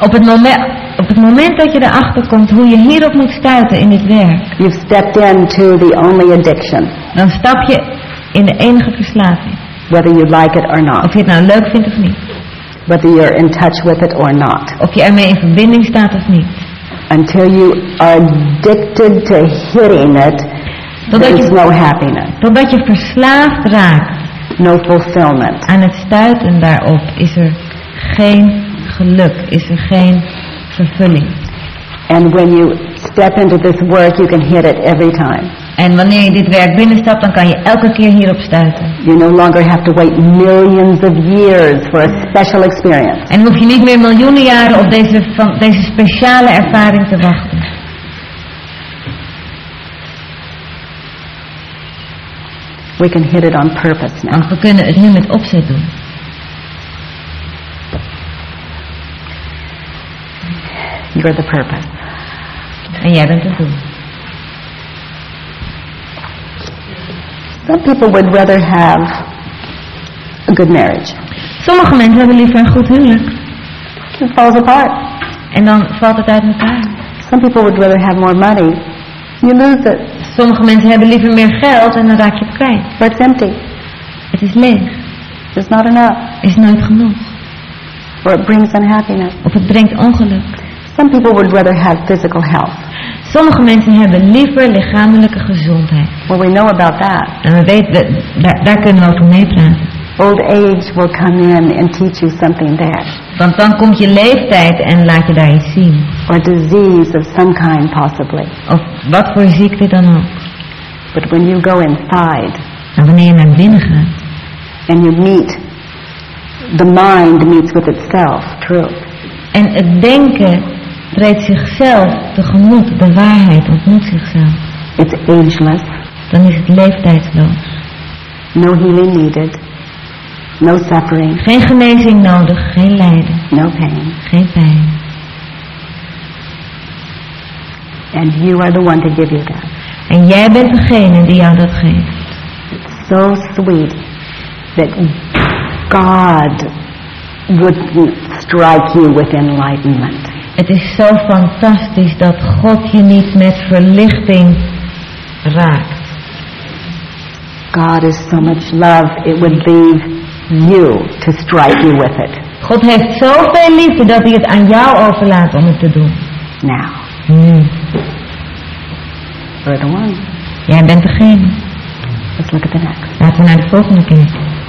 Op het, moment, op het moment dat je erachter komt hoe je hierop moet stuiten in dit werk, you've stepped into the only addiction, dan stap je in de enige verslaving. whether you like it or Of not, je het nou leuk vindt of niet. whether you're in touch with it or not. Of je ermee in verbinding staat of niet. Until you are addicted to hitting it, Totdat there's je, no happiness, totdat je verslaafd raakt no fulfillment. aan het stuiten daarop, is er geen geluk, is er geen vervulling. And when you step into this work, you can hit it every time. En wanneer je dit werk binnenstapt, dan kan je elke keer hierop stuiten. You no longer have to wait millions of years for a special experience. En hoef je niet meer miljoenen jaren op deze, van, deze speciale ervaring te wachten. We can hit it on purpose now. Want we kunnen het nu met opzet doen. You're the purpose. En jij bent het doel. Some people would rather have a good marriage. Sommige mensen hebben liever een goed huwelijk. It falls apart. En dan valt het uit elkaar. Some people would rather have more money. You lose it, Sommige mensen hebben liever meer geld en dan raak je het kwijt. or it's empty. Het is leeg. There's not enough, Is nooit genoeg. or it brings unhappiness. Of het brengt ongeluk. Some people would rather have physical health. Sommige mensen hebben liever lichamelijke gezondheid. Well, we know about that. En we weten, we- daar, daar kunnen we over meepraten. Old age will come in and teach you something there, Want dan komt je leeftijd en laat je daar iets zien. or disease of some kind, possibly. Of wat voor ziekte dan ook. But when you go inside En wanneer je naar binnen gaat. and you meet, the mind meets with itself, truth. En het denken treedt zichzelf tegemoet. De waarheid ontmoet zichzelf. It's ageless, Dan is het leeftijdsloos. no healing needed, no suffering, Geen genezing nodig, geen lijden, no pain. geen pijn. And you are the one to give you that. En jij bent degene die jou dat geeft. So sweet that God wouldn't strike you with enlightenment. Het is zo fantastisch dat God je niet met verlichting raakt. God is so much love, it would leave you to strike you with it. God heeft zoveel liefde dat hij het aan jou overlaat om het te doen. Now, Nu, you're the one. jij bent degene. Let's look at the next. Laten we naar de volgende kijken.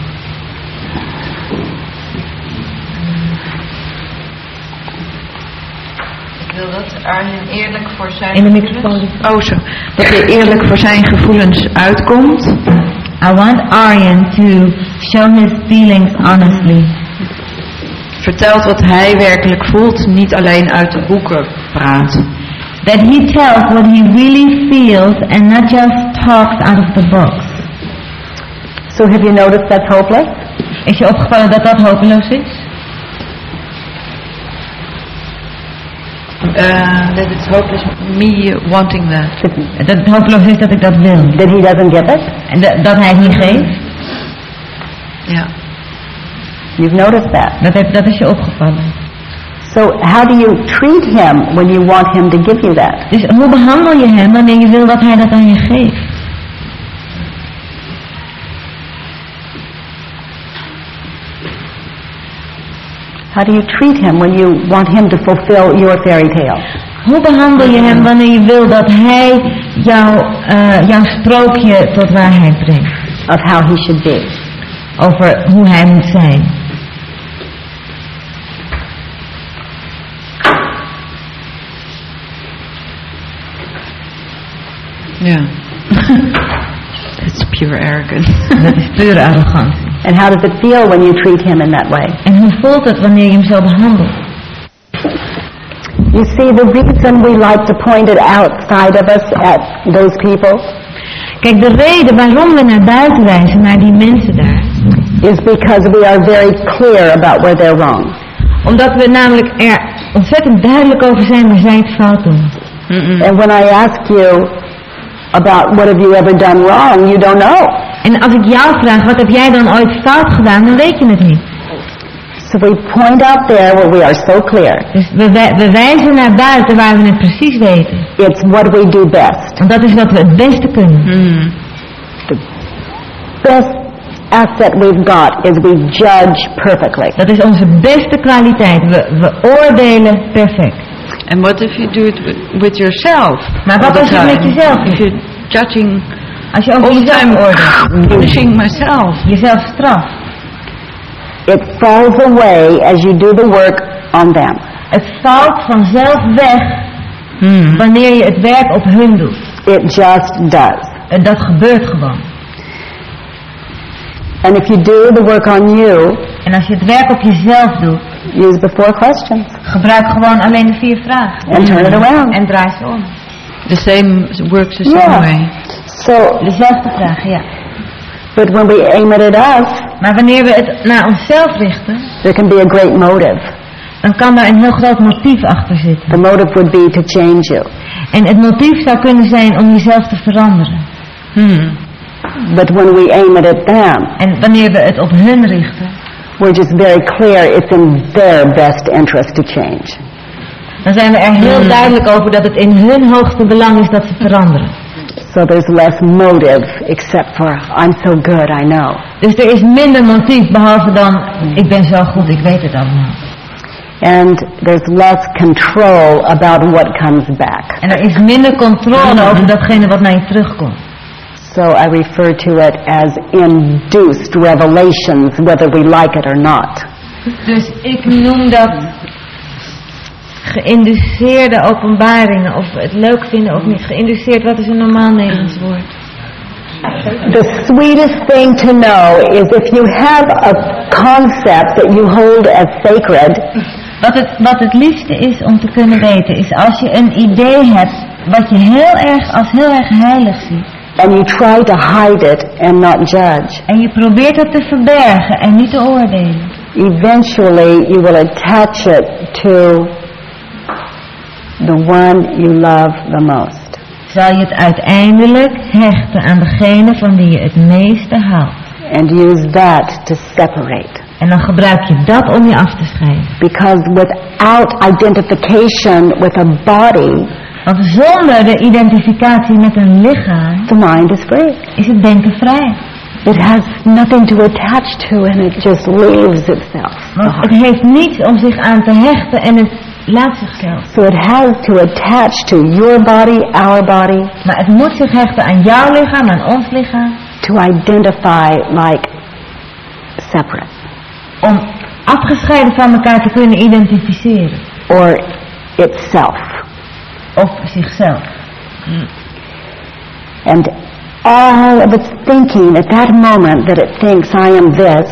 Ik wil dat Arjen eerlijk voor zijn In de gevoelens- microfoon. Oh, zo. Dat hij eerlijk voor zijn gevoelens uitkomt. I want Aryan to show his feelings honestly. Vertelt wat hij werkelijk voelt, niet alleen uit de boeken praat. That he tells what he really feels and not just talks out of the books. So have you noticed that's hopeless? Is je opgevallen dat dat hopeloos is? Uh, that it's hopeless me wanting that. That, Dat het hopeloos is dat ik dat wil. that he doesn't get it? En dat- dat hij het niet geeft? Ja. You've noticed that. Dat, heb, dat is je opgevallen. So how do you treat him when you want him to give you that? Dus hoe behandel je hem wanneer je wil dat hij dat aan je geeft? How do you treat him when you want him to fulfill your fairy tale? Hoe behandel je hem wanneer je wil dat hij jou, eh, jouw sprookje tot waarheid brengt? Of how he should be? Over hoe hij moet zijn. Ja. That's pure arrogance. Dat is pure arrogantie. And how does it feel when you treat him in that way? En hoe voelt het wanneer je hem zo behandelt? You see, the reason we like to point it outside of us at those people Kijk, de reden waarom we naar buiten wijzen, naar die mensen daar, is because we are very clear about where they're wrong. omdat we namelijk er ontzettend duidelijk over zijn waar zij het fout doen. And when I ask you about what have you ever done wrong, you don't know. En als ik jou vraag, wat heb jij dan ooit fout gedaan, dan weet je het niet. So we point out there where we are so clear. Dus we, we wijzen naar buiten waar we het precies weten. It's what we do best. Dat is wat we het beste kunnen. Best asset we've got is we judge perfectly. Dat is onze beste kwaliteit. We, we oordelen perfect. And what if you do it with, with yourself? Maar wat als the je het met jezelf doet? judging Als je over jezelf time oordeelt, punishing myself. jezelf straft. It falls away as you do the work on them. Het valt vanzelf weg wanneer je het werk op hun doet. It just does. En dat gebeurt gewoon. And if you do the work on you, En als je het werk op jezelf doet, use the four questions gebruik gewoon alleen de vier vragen. and turn it around. En draai ze om. The same works the same Yeah. way. So, Dezelfde vragen, ja. but when we aim it at us, Maar wanneer we het naar onszelf richten, there can be a great motive. dan kan daar een heel groot motief achter zitten. The motive would be to change you. En het motief zou kunnen zijn om jezelf te veranderen. Hmm. But when we aim it at them, En wanneer we het op hun richten, we're just very clear it's in their best interest to change. dan zijn we er heel duidelijk over dat het in hun hoogste belang is dat ze veranderen. So there's less motive except for, I'm so good, I know. Dus er is minder motief behalve dan, ik ben zo goed, ik weet het allemaal. And there's less control about what comes back. En er is minder controle over datgene wat naar je terugkomt. So I refer to it as induced revelations, whether we like it or not. Dus ik noem dat geïnduceerde openbaringen, of we het leuk vinden of niet. Geïnduceerd, wat is een normaal Nederlands woord? The sweetest thing to know is if you have a concept that you hold as sacred, Wat het, wat het liefste is om te kunnen weten, is als je een idee hebt wat je heel erg als heel erg heilig ziet. and you try to hide it and not judge, En je probeert het te verbergen en niet te oordelen. eventually you will attach it to the one you love the most. Zal je het uiteindelijk hechten aan degene van wie je het meeste houdt. And use that to separate. En dan gebruik je dat om je af te scheiden. Because without identification with a body, Want zonder de identificatie met een lichaam the mind is free. is het denken vrij. It has nothing to attach to and it just leaves itself. Want het heeft niets om zich aan te hechten en het laat zichzelf. So it has to attach to your body, our body, Maar het moet zich hechten aan jouw lichaam, aan ons lichaam. to identify like separate Om afgescheiden van elkaar te kunnen identificeren. or itself. Of zichzelf. And all of its thinking at that moment that it thinks I am this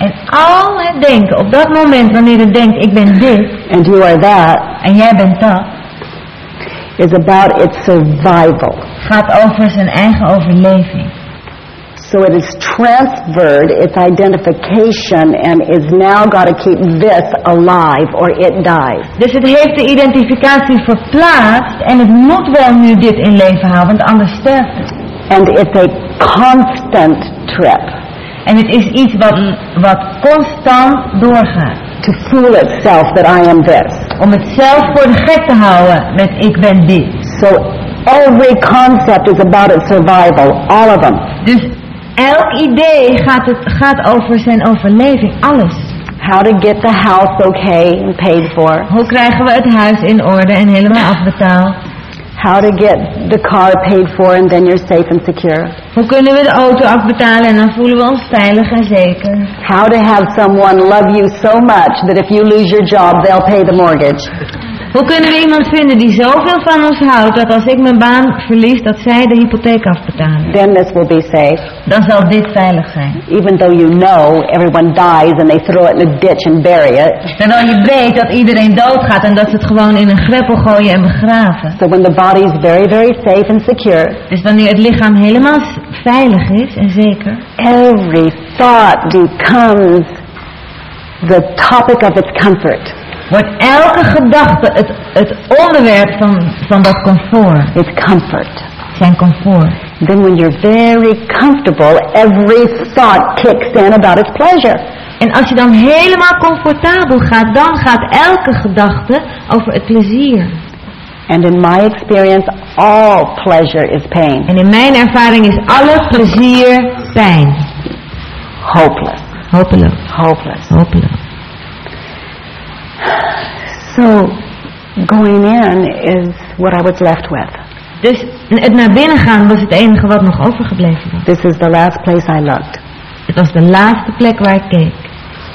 En al het denken op dat moment wanneer het denkt ik ben dit and you are that en jij bent dat. is about its survival. Gaat over zijn eigen overleving. So it is transferred its identification and is now got to keep this alive or it dies. Dus het heeft de identificatie verplaatst en het moet wel nu dit in leven houden, want anders sterft het. And it's a constant trip En het is iets wat, wat constant doorgaat. to fool itself that I am this. Om het zelf voor de gek te houden met ik ben dit. So every concept is about its survival, all of them. Dus elk idee gaat, het, gaat over zijn overleving, alles. How to get the house okay and paid for. Hoe krijgen we het huis in orde en helemaal afbetaald? How to get the car paid for and then you're safe and secure. Hoe kunnen we de auto afbetalen en dan voelen we ons veilig en zeker? How to have someone love you so much that if you lose your job, they'll pay the mortgage. Hoe kunnen we iemand vinden die zoveel van ons houdt dat als ik mijn baan verlies, dat zij de hypotheek afbetalen? Then this will be safe. Dan zal dit veilig zijn. Even though you know everyone dies and they throw it in a ditch and bury it. Terwijl je weet dat iedereen doodgaat en dat ze het gewoon in een greppel gooien en begraven. So when the body is very, very safe and secure, Dus wanneer het lichaam helemaal veilig is en zeker, every thought becomes the topic of its comfort. Wordt elke gedachte het, het onderwerp van, van dat comfort. Its comfort. Zijn comfort. Then when you're very comfortable, every thought kicks in about its pleasure. En als je dan helemaal comfortabel gaat, dan gaat elke gedachte over het plezier. And in my experience, all pleasure is pain. En in mijn ervaring is alle plezier pijn. Hopeless. Hopeloos. Hopeless. Hopeloos. So going in is what I was left with. Dus het naar binnen gaan was het enige wat nog overgebleven was. This is the last place I looked. Het was de laatste plek waar ik keek.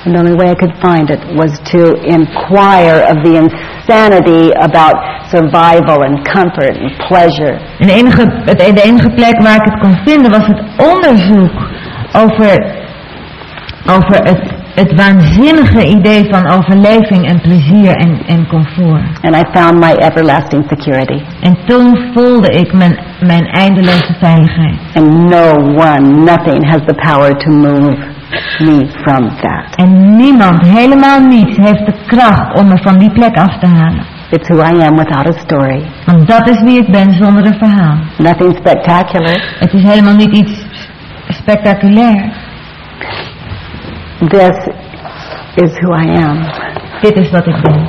And the only way I could find it was to inquire of the insanity about survival and comfort and pleasure. En de enige, het, de enige plek waar ik het kon vinden was het onderzoek over, over het, het waanzinnige idee van overleving en plezier en, en comfort. And I found my everlasting security. En toen voelde ik mijn, mijn eindeloze veiligheid. And no one, nothing has the power to move me from that. En niemand, helemaal niets, heeft de kracht om me van die plek af te halen. It's who I am without a story. Want dat is wie ik ben zonder een verhaal. Nothing spectacular. Het is helemaal niet iets Spectaculair. This is who I am. Dit is wat ik ben.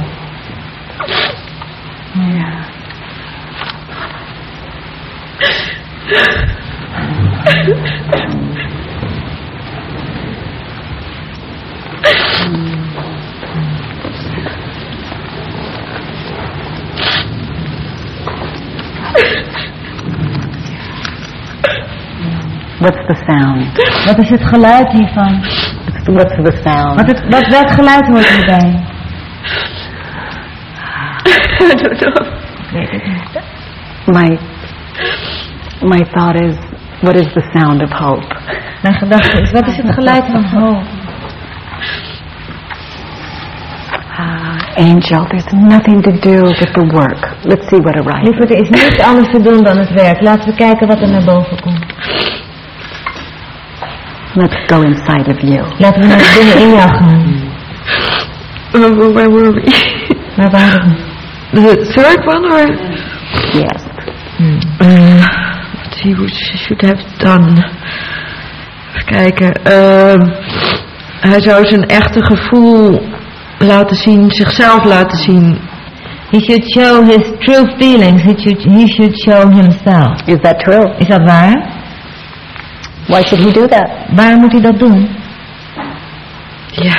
What's the sound? Wat is het geluid hiervan? What's the sound? Wat, het, wat welk geluid hoort hierbij? Niet. My my thought is, what is the sound of hope? Mijn gedachte is, wat is het geluid van hoop? Ah, angel, there's nothing to do with the work. Let's see what arises. Lieverd, er is niets anders te doen dan het werk. Laten we kijken wat er naar boven komt. Let's go inside of you. Laten we naar binnen in jou gaan. Where were we? Waar waren we? the third one or? Yes. Uh, what he should have done. Even kijken. Ehm, hij zou zijn echte gevoel laten zien, zichzelf laten zien. He should show his true feelings. He should, he should show himself. Is that true? Is dat waar? Why should he do that? Waarom moet hij dat doen? Ja.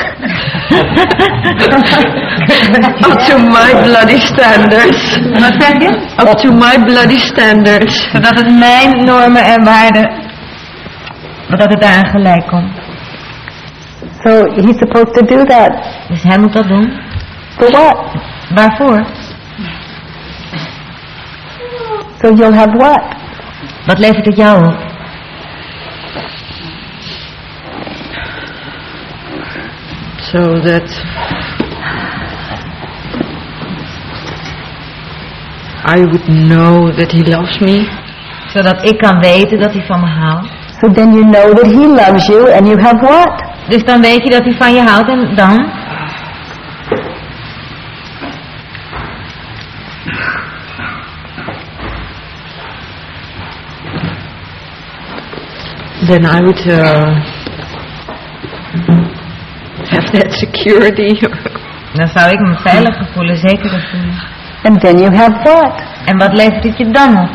Up to my bloody standards. Wat zeg je? Up to my bloody standards. Zodat het mijn normen en waarden, dat het daaraan gelijk komt. So he's supposed to do that. Dus hij moet dat doen. For what? Waarvoor? So you'll have what? Wat levert het jou op? So that I would know that he loves me. Zodat ik kan weten dat hij van me houdt. So then you know that he loves you and you have what? Dus dan weet je dat hij van je houdt en dan? Then I would uh, have that security. Dan zou ik me veiliger voelen, zekerder voelen. And then you have what? En wat levert het je dan op?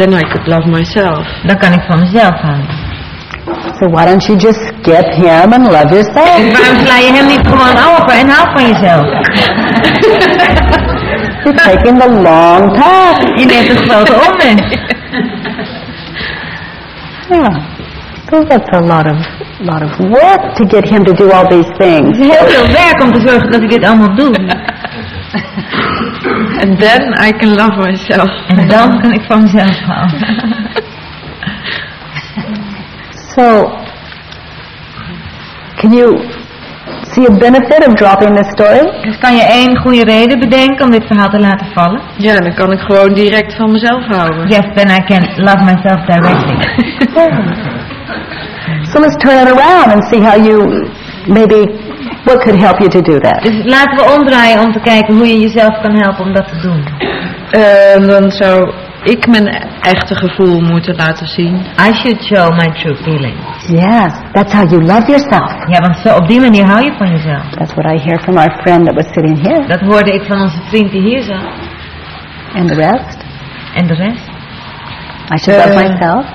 then I could love myself. Dan kan ik van mezelf houden. So why don't you just skip him and love yourself? Dus waarom sla je hem niet gewoon over en hou van jezelf? You're taking the long path. Je neemt een grote omweg. Yeah. So that's a lot of lot of work to get him to do all these things. Het is heel veel werk om te zorgen dat ik dit allemaal doe. And then I can love myself. En dan kan ik van mezelf houden. So can you see a benefit of dropping this story? Dus kan je één goede reden bedenken om dit verhaal te laten vallen? Ja, dan kan ik gewoon direct van mezelf houden. Yes, then I can love myself directly. So let's turn it around and see how you maybe what could help you to do that. Dus laten we omdraaien om te kijken hoe je jezelf kan helpen om dat te doen. En dan zou ik mijn echte gevoel moeten laten zien. I should show my true feelings. Yes, that's how you love yourself. Ja, want zo op die manier hou je van jezelf. That's what I hear from our friend that was sitting here. Dat hoorde ik van onze vriend die hier zat. And the rest? En de rest? I should love Uh, myself.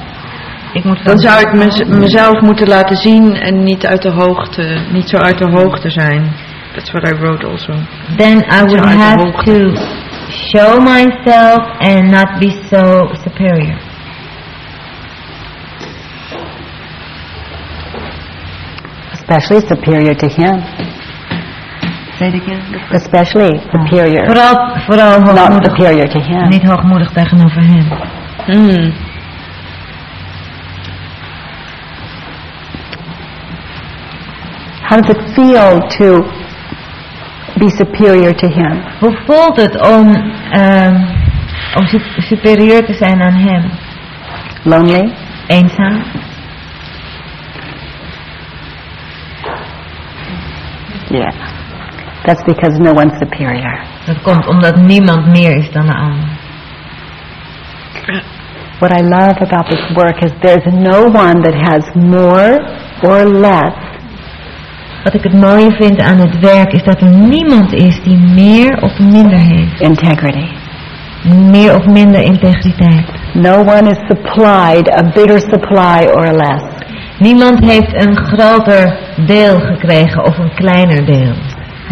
Ik moet van Dan zou ik mez- mezelf moeten laten zien en niet uit de hoogte, niet zo uit de hoogte zijn. That's what I wrote also. Then I would have to show myself and not be so superior. Especially superior to him. Say it again. Especially superior. Vooral, vooral Not superior to him. Niet hoogmoedig tegenover hem. Hmm. How does it feel to be superior to him? Hoe voelt het om, ehm, om su- superieur te zijn aan hem? Lonely? Eenzaam? Yeah. That's because no one's superior. Dat komt omdat niemand meer is dan de ander. What I love about this work is there's no one that has more or less Wat ik het mooie vind aan het werk is dat er niemand is die meer of minder heeft. integrity. Meer of minder integriteit. No one is supplied a bigger supply or less. Niemand heeft een groter deel gekregen of een kleiner deel.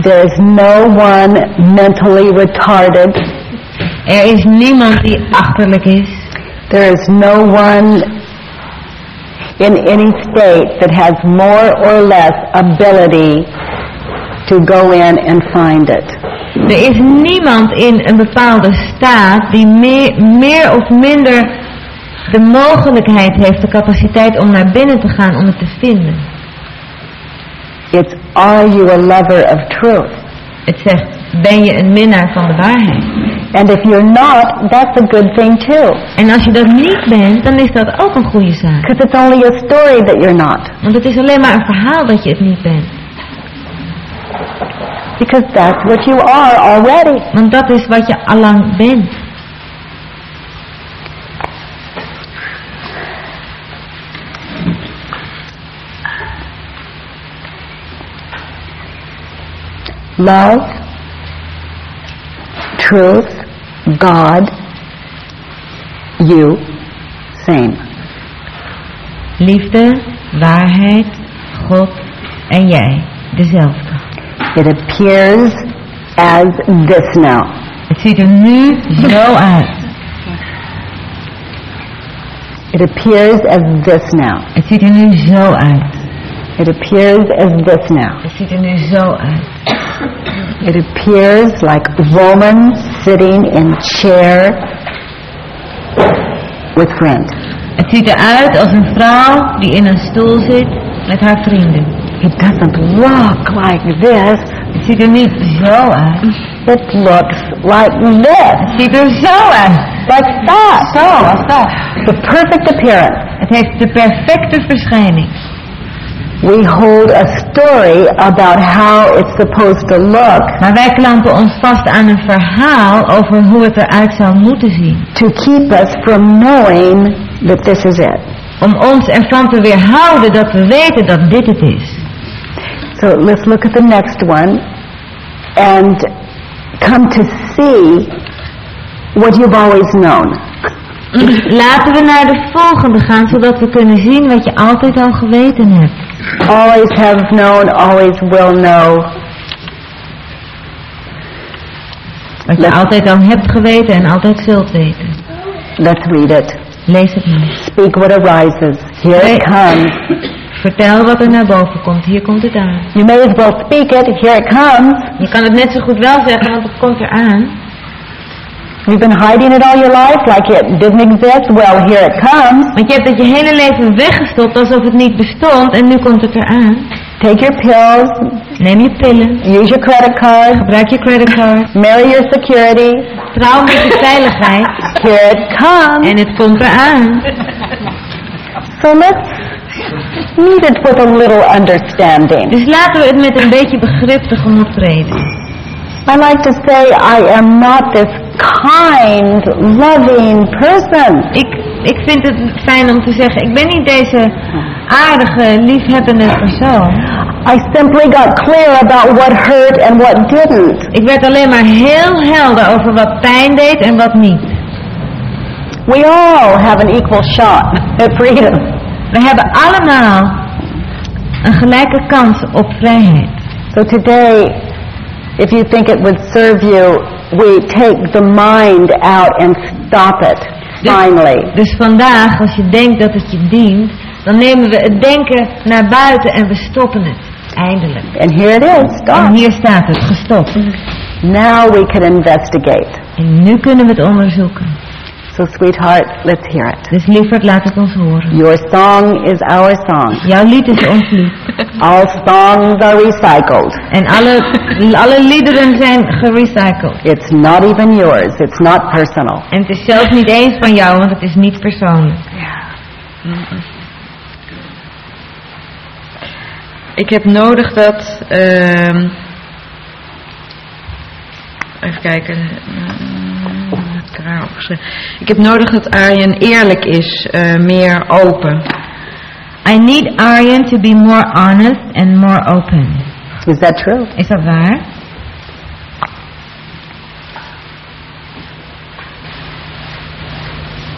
There is no one mentally retarded. Er is niemand die achterlijk is. There is no one in any state that has more or less ability to go in and find it. Er is niemand in een bepaalde staat die meer, meer of minder de mogelijkheid heeft, de capaciteit om naar binnen te gaan om het te vinden. It's are you a lover of truth? Het zegt, ben je een minnaar van de waarheid? And if you're not, that's a good thing too. En als je dat niet bent, dan is dat ook een goede zaak. Because it's only a story that you're not. Want het is alleen maar een verhaal dat je het niet bent. Because that's what you are already. Want dat is wat je allang bent. Love, truth, God, you, same. Liefde, waarheid, God en jij. Dezelfde. It appears as this now. Het ziet er nu zo uit. It appears as this now. Het ziet er nu zo uit. It appears as this now. Het ziet er nu zo uit. It appears like woman sitting in chair with friend. Het ziet eruit als een vrouw die in een stoel zit met haar vrienden. It doesn't look like this. Het ziet er niet zo uit. It looks like this. Het ziet er zo uit. Like that. Zo, als dat. The perfect appearance. Het heeft de perfecte verschijning. We hold a story about how it's supposed to look Maar wij klampen ons vast aan een verhaal over hoe het eruit zou moeten zien. to keep us from knowing that this is it. Om ons ervan te weerhouden dat we weten dat dit het is. So let's look at the next one and come to see what you've always known. Laten we naar de volgende gaan, zodat we kunnen zien wat je altijd al geweten hebt. Always have known, always will know. Wat je altijd al hebt geweten en altijd zult weten. Let's read it. Lees het maar. Speak what arises. Here it comes. Vertel wat er naar boven komt. Hier komt het aan. You may as well speak it. Here it comes. Je kan het net zo goed wel zeggen, want het komt eraan. You've been hiding it all your life like it didn't exist. Well, here it comes. Want je hebt het je hele leven weggestopt alsof het niet bestond en nu komt het eraan. Take your pills. Neem je pillen. Use your credit card. Gebruik je creditcard. Marry your security. Trouw met je veiligheid. Here it comes. En het komt eraan. So let's meet it with a little understanding. Dus laten we het met een beetje begrip tegemoet treden. I like to say I am not this kind, loving person. Ik, ik vind het fijn om te zeggen, ik ben niet deze aardige, liefhebbende persoon. I simply got clear about what hurt and what didn't. Ik werd alleen maar heel helder over wat pijn deed en wat niet. We all have an equal shot at freedom. We hebben allemaal een gelijke kans op vrijheid. So today, if you think it would serve you, we take the mind out and stop it, finally. Dus vandaag, als je denkt dat het je dient, dan nemen we het denken naar buiten en we stoppen het. Eindelijk. And here it is, En stop. hier staat het, gestopt. Now we can investigate. En nu kunnen we het onderzoeken. So sweetheart, let's hear it. Dus lieverd, laat het ons horen. Your song is our song. Jouw lied is ons lied. All songs are recycled. En alle, alle liederen zijn gerecycled. It's not even yours. It's not personal. En het is zelfs niet eens van jou, want het is niet persoonlijk. Ik heb nodig dat. ehm even kijken. Raar opgeschreven. Ik heb nodig dat Arjen eerlijk is, eh, meer open. I need Aryan to be more honest and more open. Is that true? Is dat waar?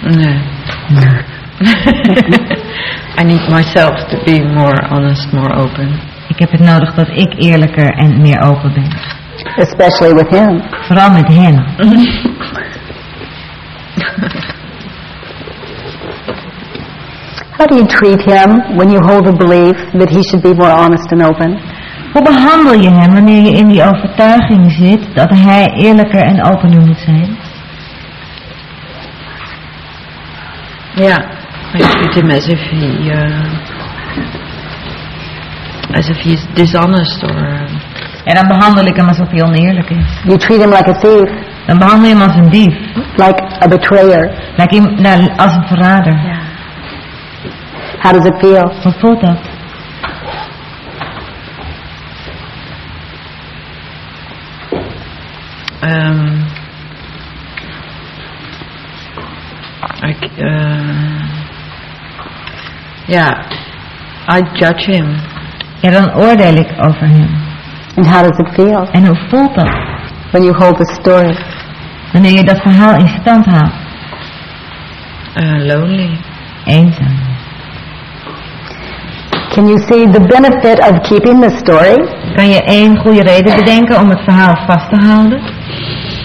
Nee. I need myself to be more honest, more open. Ik heb het nodig dat ik eerlijker en meer open ben. Especially with him. Vooral met hem. How do you treat him when you hold the belief that he should be more honest and open? Hoe behandel je hem wanneer je in die overtuiging zit dat hij eerlijker en opener moet zijn? Yeah, I treat him as if he, uh, as if he's dishonest or. Uh, En dan behandel ik hem alsof hij oneerlijk is. You treat him like a thief, Dan behandel je hem als een dief. like a betrayer. Like hem, nou, als een verrader. How does it feel? Hoe voelt dat? um, I, c- uh, yeah, I judge him. Ja, dan oordeel ik over hem. And how does it feel En hoe voelt dat? When you hold the story? Wanneer je dat verhaal in stand houdt. Uh, lonely. Eenzaam. Can you see the benefit of keeping the story? Kan je één goede reden bedenken om het verhaal vast te houden?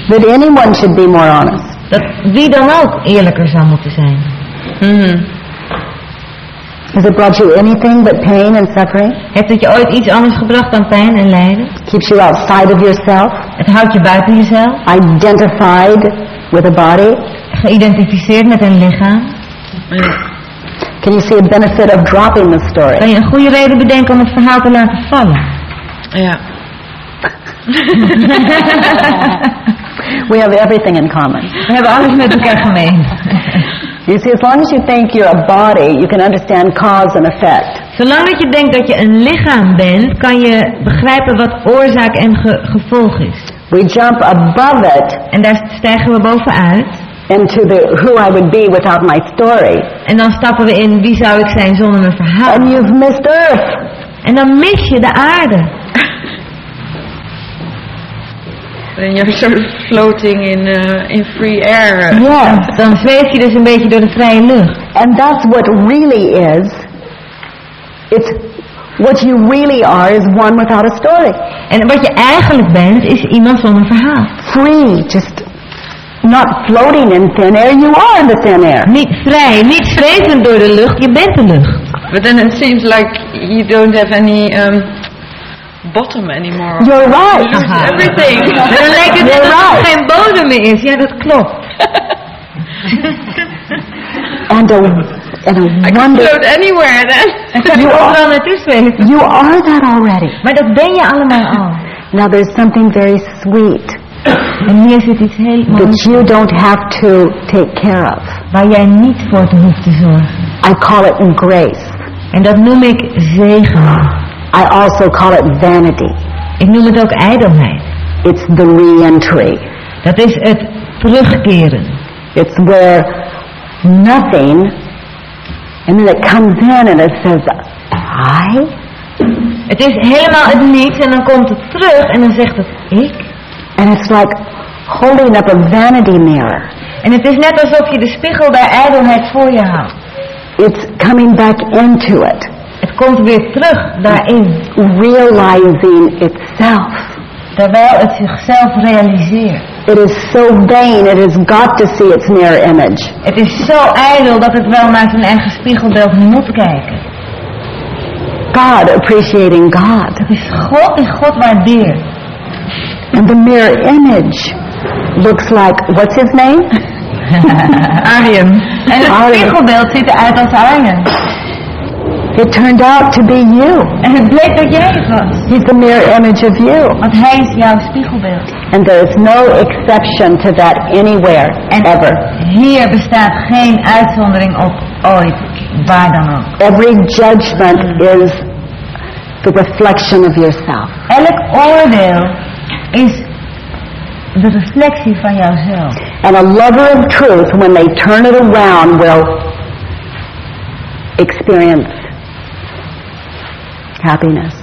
That anyone should be more honest. Dat wie dan ook eerlijker zou moeten zijn. Mm. Has it brought you anything but pain and suffering? Heeft het je ooit iets anders gebracht dan pijn en lijden? Keeps you outside of yourself, Het houdt je buiten jezelf. identified with a body? Geïdentificeerd met een lichaam. Can you see a benefit of dropping the story? Kan je een goede reden bedenken om het verhaal te laten vallen? Ja. We have everything in common. We hebben alles met elkaar gemeen. You see, as long as you think you're a body, you can understand cause and effect. Zolang dat je denkt dat je een lichaam bent, kan je begrijpen wat oorzaak en ge- gevolg is. We jump above it En daar stijgen we bovenuit. into the who I would be without my story. En dan stappen we in wie zou ik zijn zonder mijn verhaal. And you've missed Earth. En dan mis je de aarde. Then you're sort of floating in uh, in free air. Yes. Dan zweef je dus een beetje door de vrije lucht. And that's what really is. It's what you really are is one without a story. En wat je eigenlijk bent, is iemand zonder verhaal. Free, just not floating in thin air. You are in the thin air. Niet vrij, niet zwevend door de lucht, je bent de lucht. But then it seems like you don't have any um, bottom anymore. You're right. You lose everything. Dan lijkt het You're right. geen bodem is. Ja, dat klopt. And a, and a I can wonder. float anywhere then. En kan je You are-. You are that already. Maar dat ben je allemaal al. Now there's something very sweet En hier zit iets heel that you don't have to take care of. waar jij niet voor te hoeft te zorgen. I call it grace. En dat noem ik zegen. I also call it vanity. Ik noem het ook ijdelheid. It's the re-entry. Dat is het terugkeren. It's where nothing, and then it comes in and it says, I? Het is helemaal het niets en dan komt het terug en dan zegt het ik. And it's like holding up a vanity mirror. En het is net alsof je de spiegel der ijdelheid voor je houdt. It's coming back into it, Het komt weer terug daarin. realizing itself. Terwijl het zichzelf realiseert. It is so vain, it has got to see its mirror image. Het is zo ijdel dat het wel naar zijn eigen spiegelbeeld moet kijken. God appreciating God. Het is God die God waardeert. And the mirror image looks like, what's his name? Arjen. En het spiegelbeeld ziet eruit als Arjen. It turned out to be you. En het bleek dat jij het was. He's the mirror image of you. Want hij is jouw spiegelbeeld. And there is no exception to that anywhere, En ever. hier bestaat geen uitzondering op ooit. Waar dan ook. Every judgment is the reflection of yourself. Elk oordeel is de reflectie van jouzelf. And a lover of truth, when they turn it around, will experience happiness.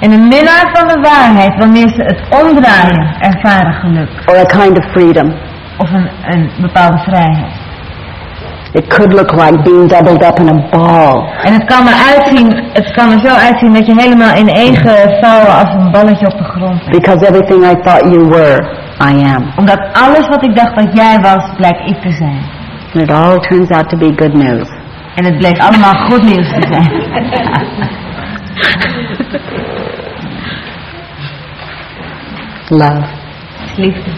En een minnaar van de waarheid, wanneer ze het omdraaien, ervaren geluk. or a kind of freedom. Of een, een bepaalde vrijheid. It could look like being doubled up in a ball. En het kan, eruit zien, het kan er zo uitzien dat je helemaal in één gevouwen als een balletje op de grond bent. Because everything I thought you were, I am. Omdat alles wat ik dacht dat jij was, blijkt ik te zijn. And it all turns out to be good news. En het bleek allemaal goed nieuws te zijn. Love. Liefde.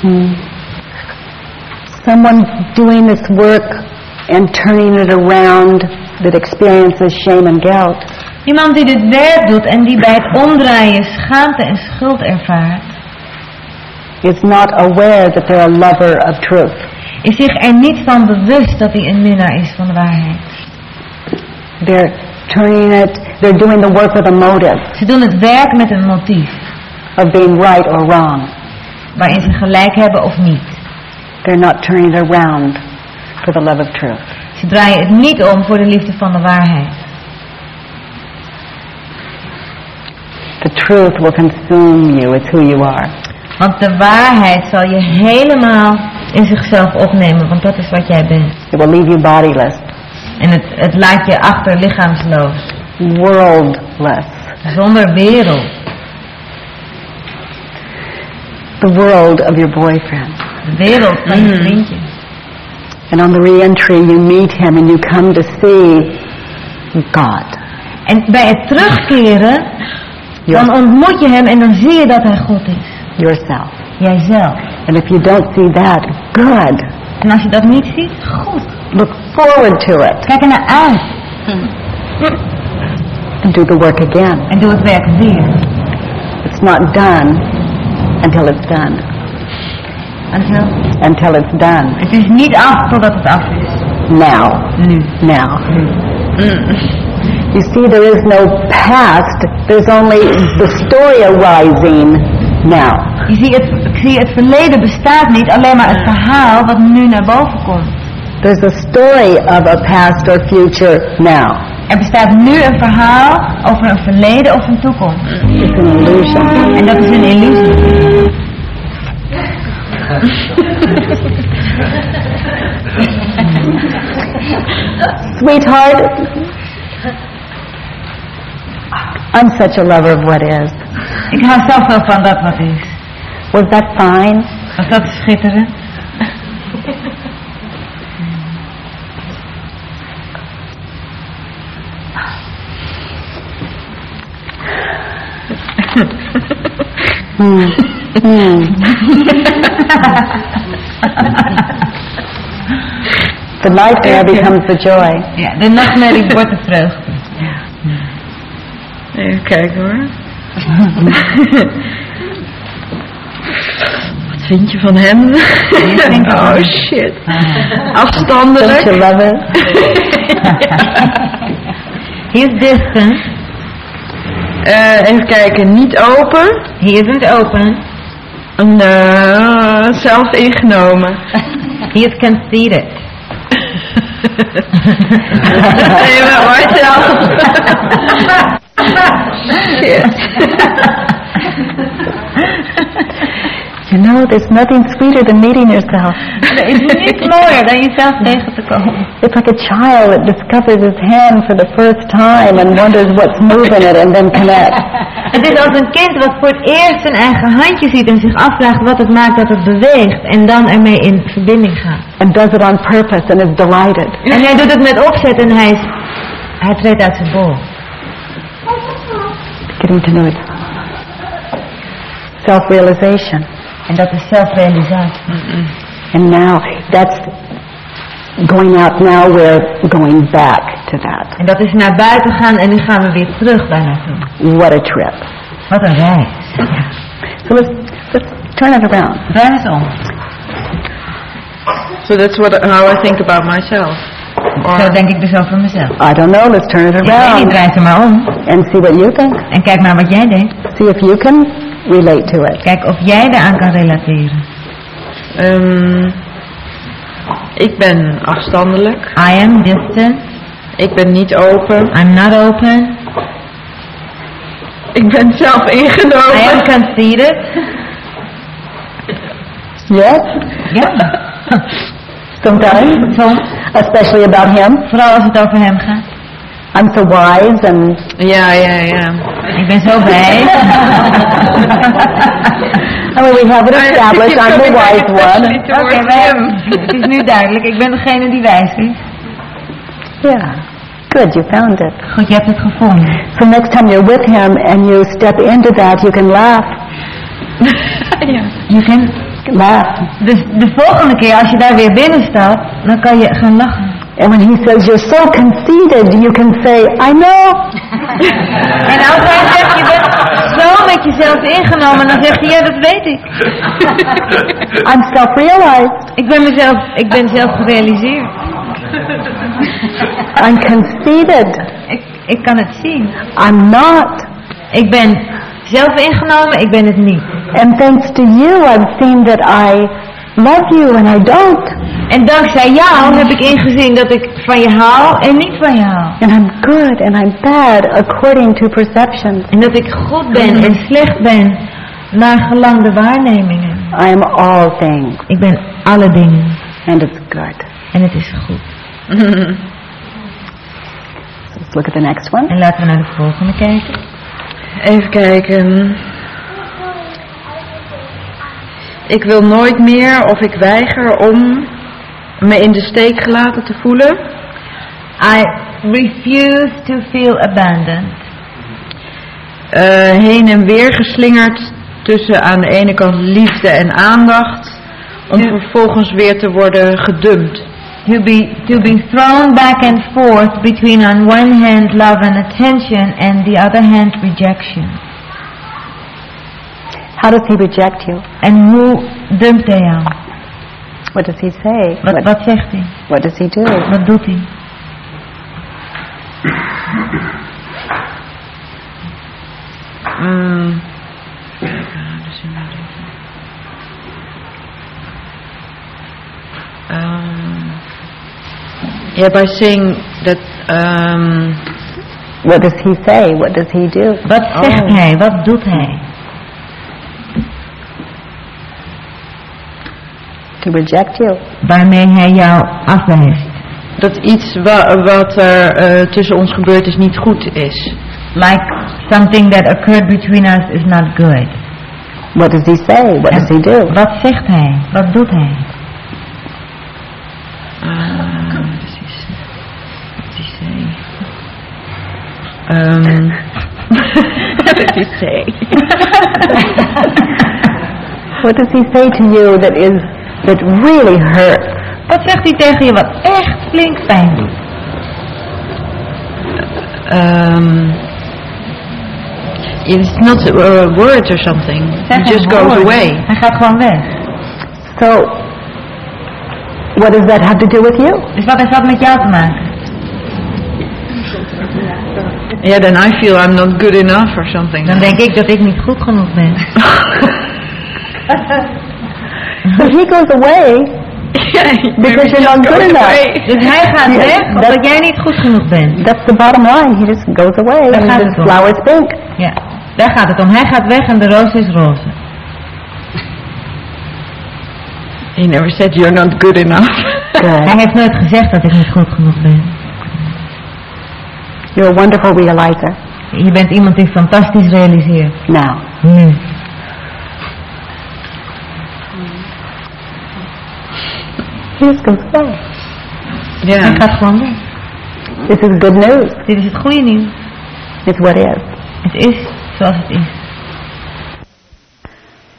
Hmm. Someone doing this work and turning it around that experiences shame and guilt Iemand die dit werk doet en die bij het omdraaien schaamte en schuld ervaart, is not aware that they're a lover of truth. is zich er niet van bewust dat hij een minnaar is van de waarheid. They're turning it, they're doing the work with a motive Ze doen het werk met een motief, of being right or wrong. waarin ze gelijk hebben of niet. They're not turning it around for the love of truth. Ze draaien het niet om voor de liefde van de waarheid. The truth will consume you. It's who you are. Want de waarheid zal je helemaal in zichzelf opnemen, want dat is wat jij bent. It will leave you bodiless, En het, het laat je achter lichaamsloos, worldless. zonder wereld. The world of your boyfriend. De wereld van je vriendje. And on the re-entry, you meet him and you come to see God. En bij het terugkeren, dan ontmoet je hem en dan zie je dat hij God is. Yourself. Jijzelf. And if you don't see that, good. En als je dat niet ziet, goed. Look forward to it Kijk er naar uit. and do the work again. En doe het werk weer. It's not done until it's done. Until, Until it's done. het is niet af totdat het af is. Now. Nu. Now. You see, there is no past. There's only the story arising now. Je ziet het, zie het verleden bestaat niet, alleen maar het verhaal wat nu naar boven komt. There's a story of a past or future now. Er bestaat nu een verhaal over een verleden of een toekomst. It's an illusion. En dat is een illusie. Sweetheart, I'm such a lover of what is. Ik hou zelf wel van dat wat is. Was that fine? Was dat schitterend? Hmm. Hmm. the nightmare becomes the joy. Ja, de nachtmerrie wordt de vreugde. Even kijken hoor. Wat vind je van hem? oh shit. Don't Afstandelijk. you love it? He is distant. Even kijken, niet open. He isn't open. Nee, zelf ingenomen. He is conceited. Marcel. Shit. You know, there's nothing sweeter than meeting yourself. Is niets mooier dan jezelf tegen te komen. It's like a child that discovers his hand for the first time and wonders what's moving it and then connects. Het is als een kind wat voor het eerst zijn eigen handje ziet en zich afvraagt wat het maakt dat het beweegt en dan ermee in verbinding gaat. And does it on purpose and is delighted. En hij doet het met opzet en hij, is, hij treedt uit zijn bol. Getting to know it. Self-realization. En dat is zelfrealisatie. And now, that's going out now, we're going back to that. En dat is naar buiten gaan en nu gaan we weer terug daar naartoe. What a trip. Wat een reis. Ja. So let's, let's turn it around. Draai eens om. So that's what how I think about myself. Or Zo denk ik dus over mezelf. I don't know, let's turn it Ik weet niet, around draai ze maar om. and see what you think. En kijk maar wat jij denkt. See if you can relate to it. Kijk of jij eraan kan relateren. Ehm, ik ben afstandelijk. I am distant. Ik ben niet open. I'm not open. Ik ben zelf I am ingenomen. conceited. Yes? Ja. Sometimes, Soms. especially about him. Vooral als het over hem gaat. I'm so wise and Ja, ja, ja. Ik ben zo blij. I mean, we have it established. I'm the wise one. Oké, wij- het is nu duidelijk. Ik ben degene die wijs is. Yeah. Good, you found it. Goed, je hebt het gevonden. So next time you're with him and you step into that, you can laugh. you kan, Laugh. dus de volgende keer als je daar weer binnen staat, dan kan je gaan lachen. And when he says you're so conceited, you can say, I know. En als hij zegt, je bent zo met jezelf ingenomen, dan zegt hij, ja, dat weet ik. I'm self-realized. Ik ben mezelf, ik ben zelf gerealiseerd. I'm conceited. Ik, ik kan het zien. I'm not. Ik ben zelf ingenomen, ik ben het niet. And thanks to you, I've seen that I love you and I don't. En dankzij jou heb ik ingezien dat ik van je hou en niet van je hou. And I'm good and I'm bad according to perceptions. En dat ik goed ben en slecht ben naar gelang de waarnemingen. I am all things Ik ben alle dingen and it's good. en het is goed. Let's look at the next one. En laten we naar de volgende kijken. Even kijken. Ik wil nooit meer of ik weiger om me in de steek gelaten te voelen. I refuse to feel abandoned. Eh, heen en weer geslingerd tussen aan de ene kant liefde en aandacht. Om vervolgens weer te worden gedumpt. To be, to be thrown back and forth between on one hand love and attention and the other hand rejection. How does he reject you? En hoe dumpt hij jou? What does he say? Wat, What, wat zegt hij? what does he do? Wat doet hij? Mm. Um, yeah, by saying that um, What does he say? What does he do? Wat zegt Oh. hij? Wat doet hij? To reject you. Waarmee hij jou afwijst. dat iets wa- wat er eh, tussen ons gebeurd is niet goed is. Like something that occurred between us is not good. What does he say? What does he do? Wat zegt hij? Wat doet hij? Uh, Um, what does he say? What does he say to you that is that really hurts? Wat zegt hij tegen je wat echt flink pijn doet? Um, it's not a word or something. Zeg It just goes woord. away. Hij gaat gewoon weg. So, what does that have to do with you? Dus wat heeft dat met jou te maken? Yeah, then I feel I'm not good enough or something. Dan denk ik dat ik niet goed genoeg ben. He goes away because you're not good enough. Dus hij gaat weg dat- omdat jij niet goed genoeg bent. That's the bottom line. He just goes away Daar and gaat the het pink. Ja, daar gaat het om. Hij gaat weg en de roos is roze. He never said you're not good enough. Hij heeft nooit gezegd dat ik niet goed genoeg ben. You're a wonderful realizer. Je bent iemand die fantastisch realiseert. Now, Nu. he hmm. just goes away. Hij yeah. gaat gewoon weg. This is good news. Dit is het goede nieuws. It's what is. Het is zoals het is.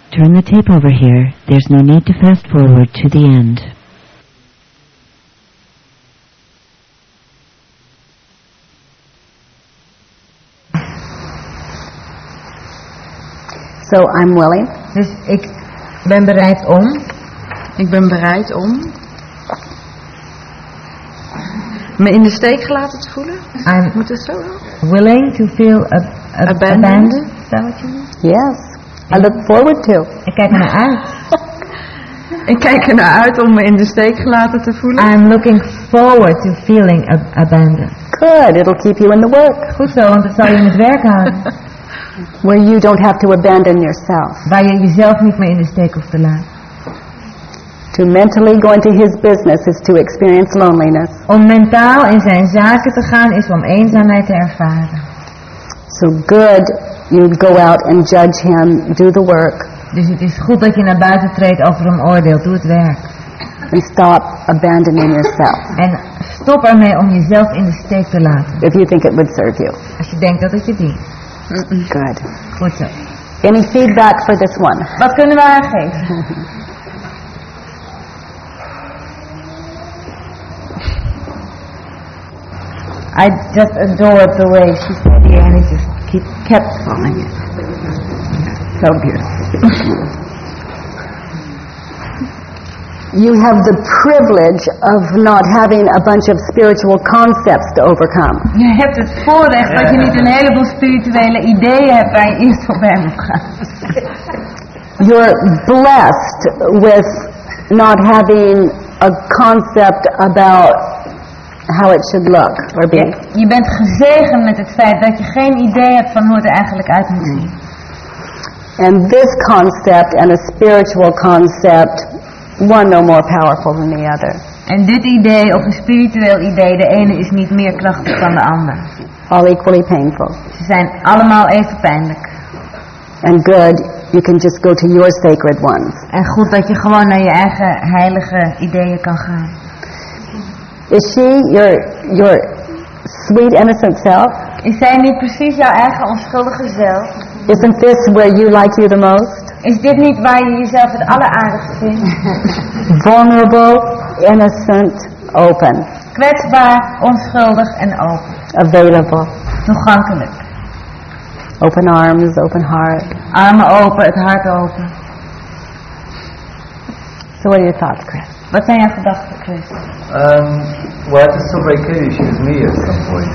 Turn the tape over here. There's no need to fast forward to the end. So I'm willing. Dus ik ben bereid om. Ik ben bereid om. Me in de steek gelaten te voelen? I'm Moet het zo? willing to feel ab- ab- Abandoned? abandoned. Is that what you mean? Yes. I look forward to. Ik kijk er naar uit. Ik kijk er naar uit om me in de steek gelaten te voelen. I'm looking forward to feeling ab- abandoned. Good. It'll keep you in the work Goed zo, want het zal je in het werk houden. where you don't have to abandon yourself. Waar je jezelf niet meer in de steek hoeft te laten. To mentally go into his business is to experience loneliness. Om mentaal in zijn zaken te gaan is om eenzaamheid te ervaren. So good, you go out and judge him, do the work, Dus het is goed dat je naar buiten treedt over hem oordeelt. Doe het werk. and stop abandoning yourself En stop ermee om jezelf in de steek te laten. if you think it would serve you. Als je denkt dat het je dient. Good. Goed zo. Any feedback for this one? Wat kunnen we haar geven? I just adored the way she said it and it just kept falling in. So beautiful. You have the privilege of not having a bunch of spiritual concepts to overcome. Je hebt het voorrecht dat je niet een heleboel spirituele ideeën hebt waar je eerst op bij moet gaan. You're blessed with not having a concept about how it should look or be. Je bent gezegend met het feit dat je geen idee hebt van hoe het er eigenlijk uit moet zien. And this concept and a spiritual concept, one no more powerful than the other. En dit idee of een spiritueel idee, de ene is niet meer krachtig dan de ander. All equally painful. Ze zijn allemaal even pijnlijk. And good, you can just go to your sacred ones. En goed dat je gewoon naar je eigen heilige ideeën kan gaan. Is she your your sweet innocent self? Is zij niet precies jouw eigen onschuldige zelf? Isn't this where you like you the most? Is dit niet waar je jezelf het alleraardigst vindt? Vulnerable, innocent, open, Kwetsbaar, onschuldig en open. available. Toegankelijk. Open arms, open heart. Armen open, het hart open. So what are your thoughts, Chris? Wat zijn jouw gedachten, Chris? Um, well, I just saw very clearly she was me at some point.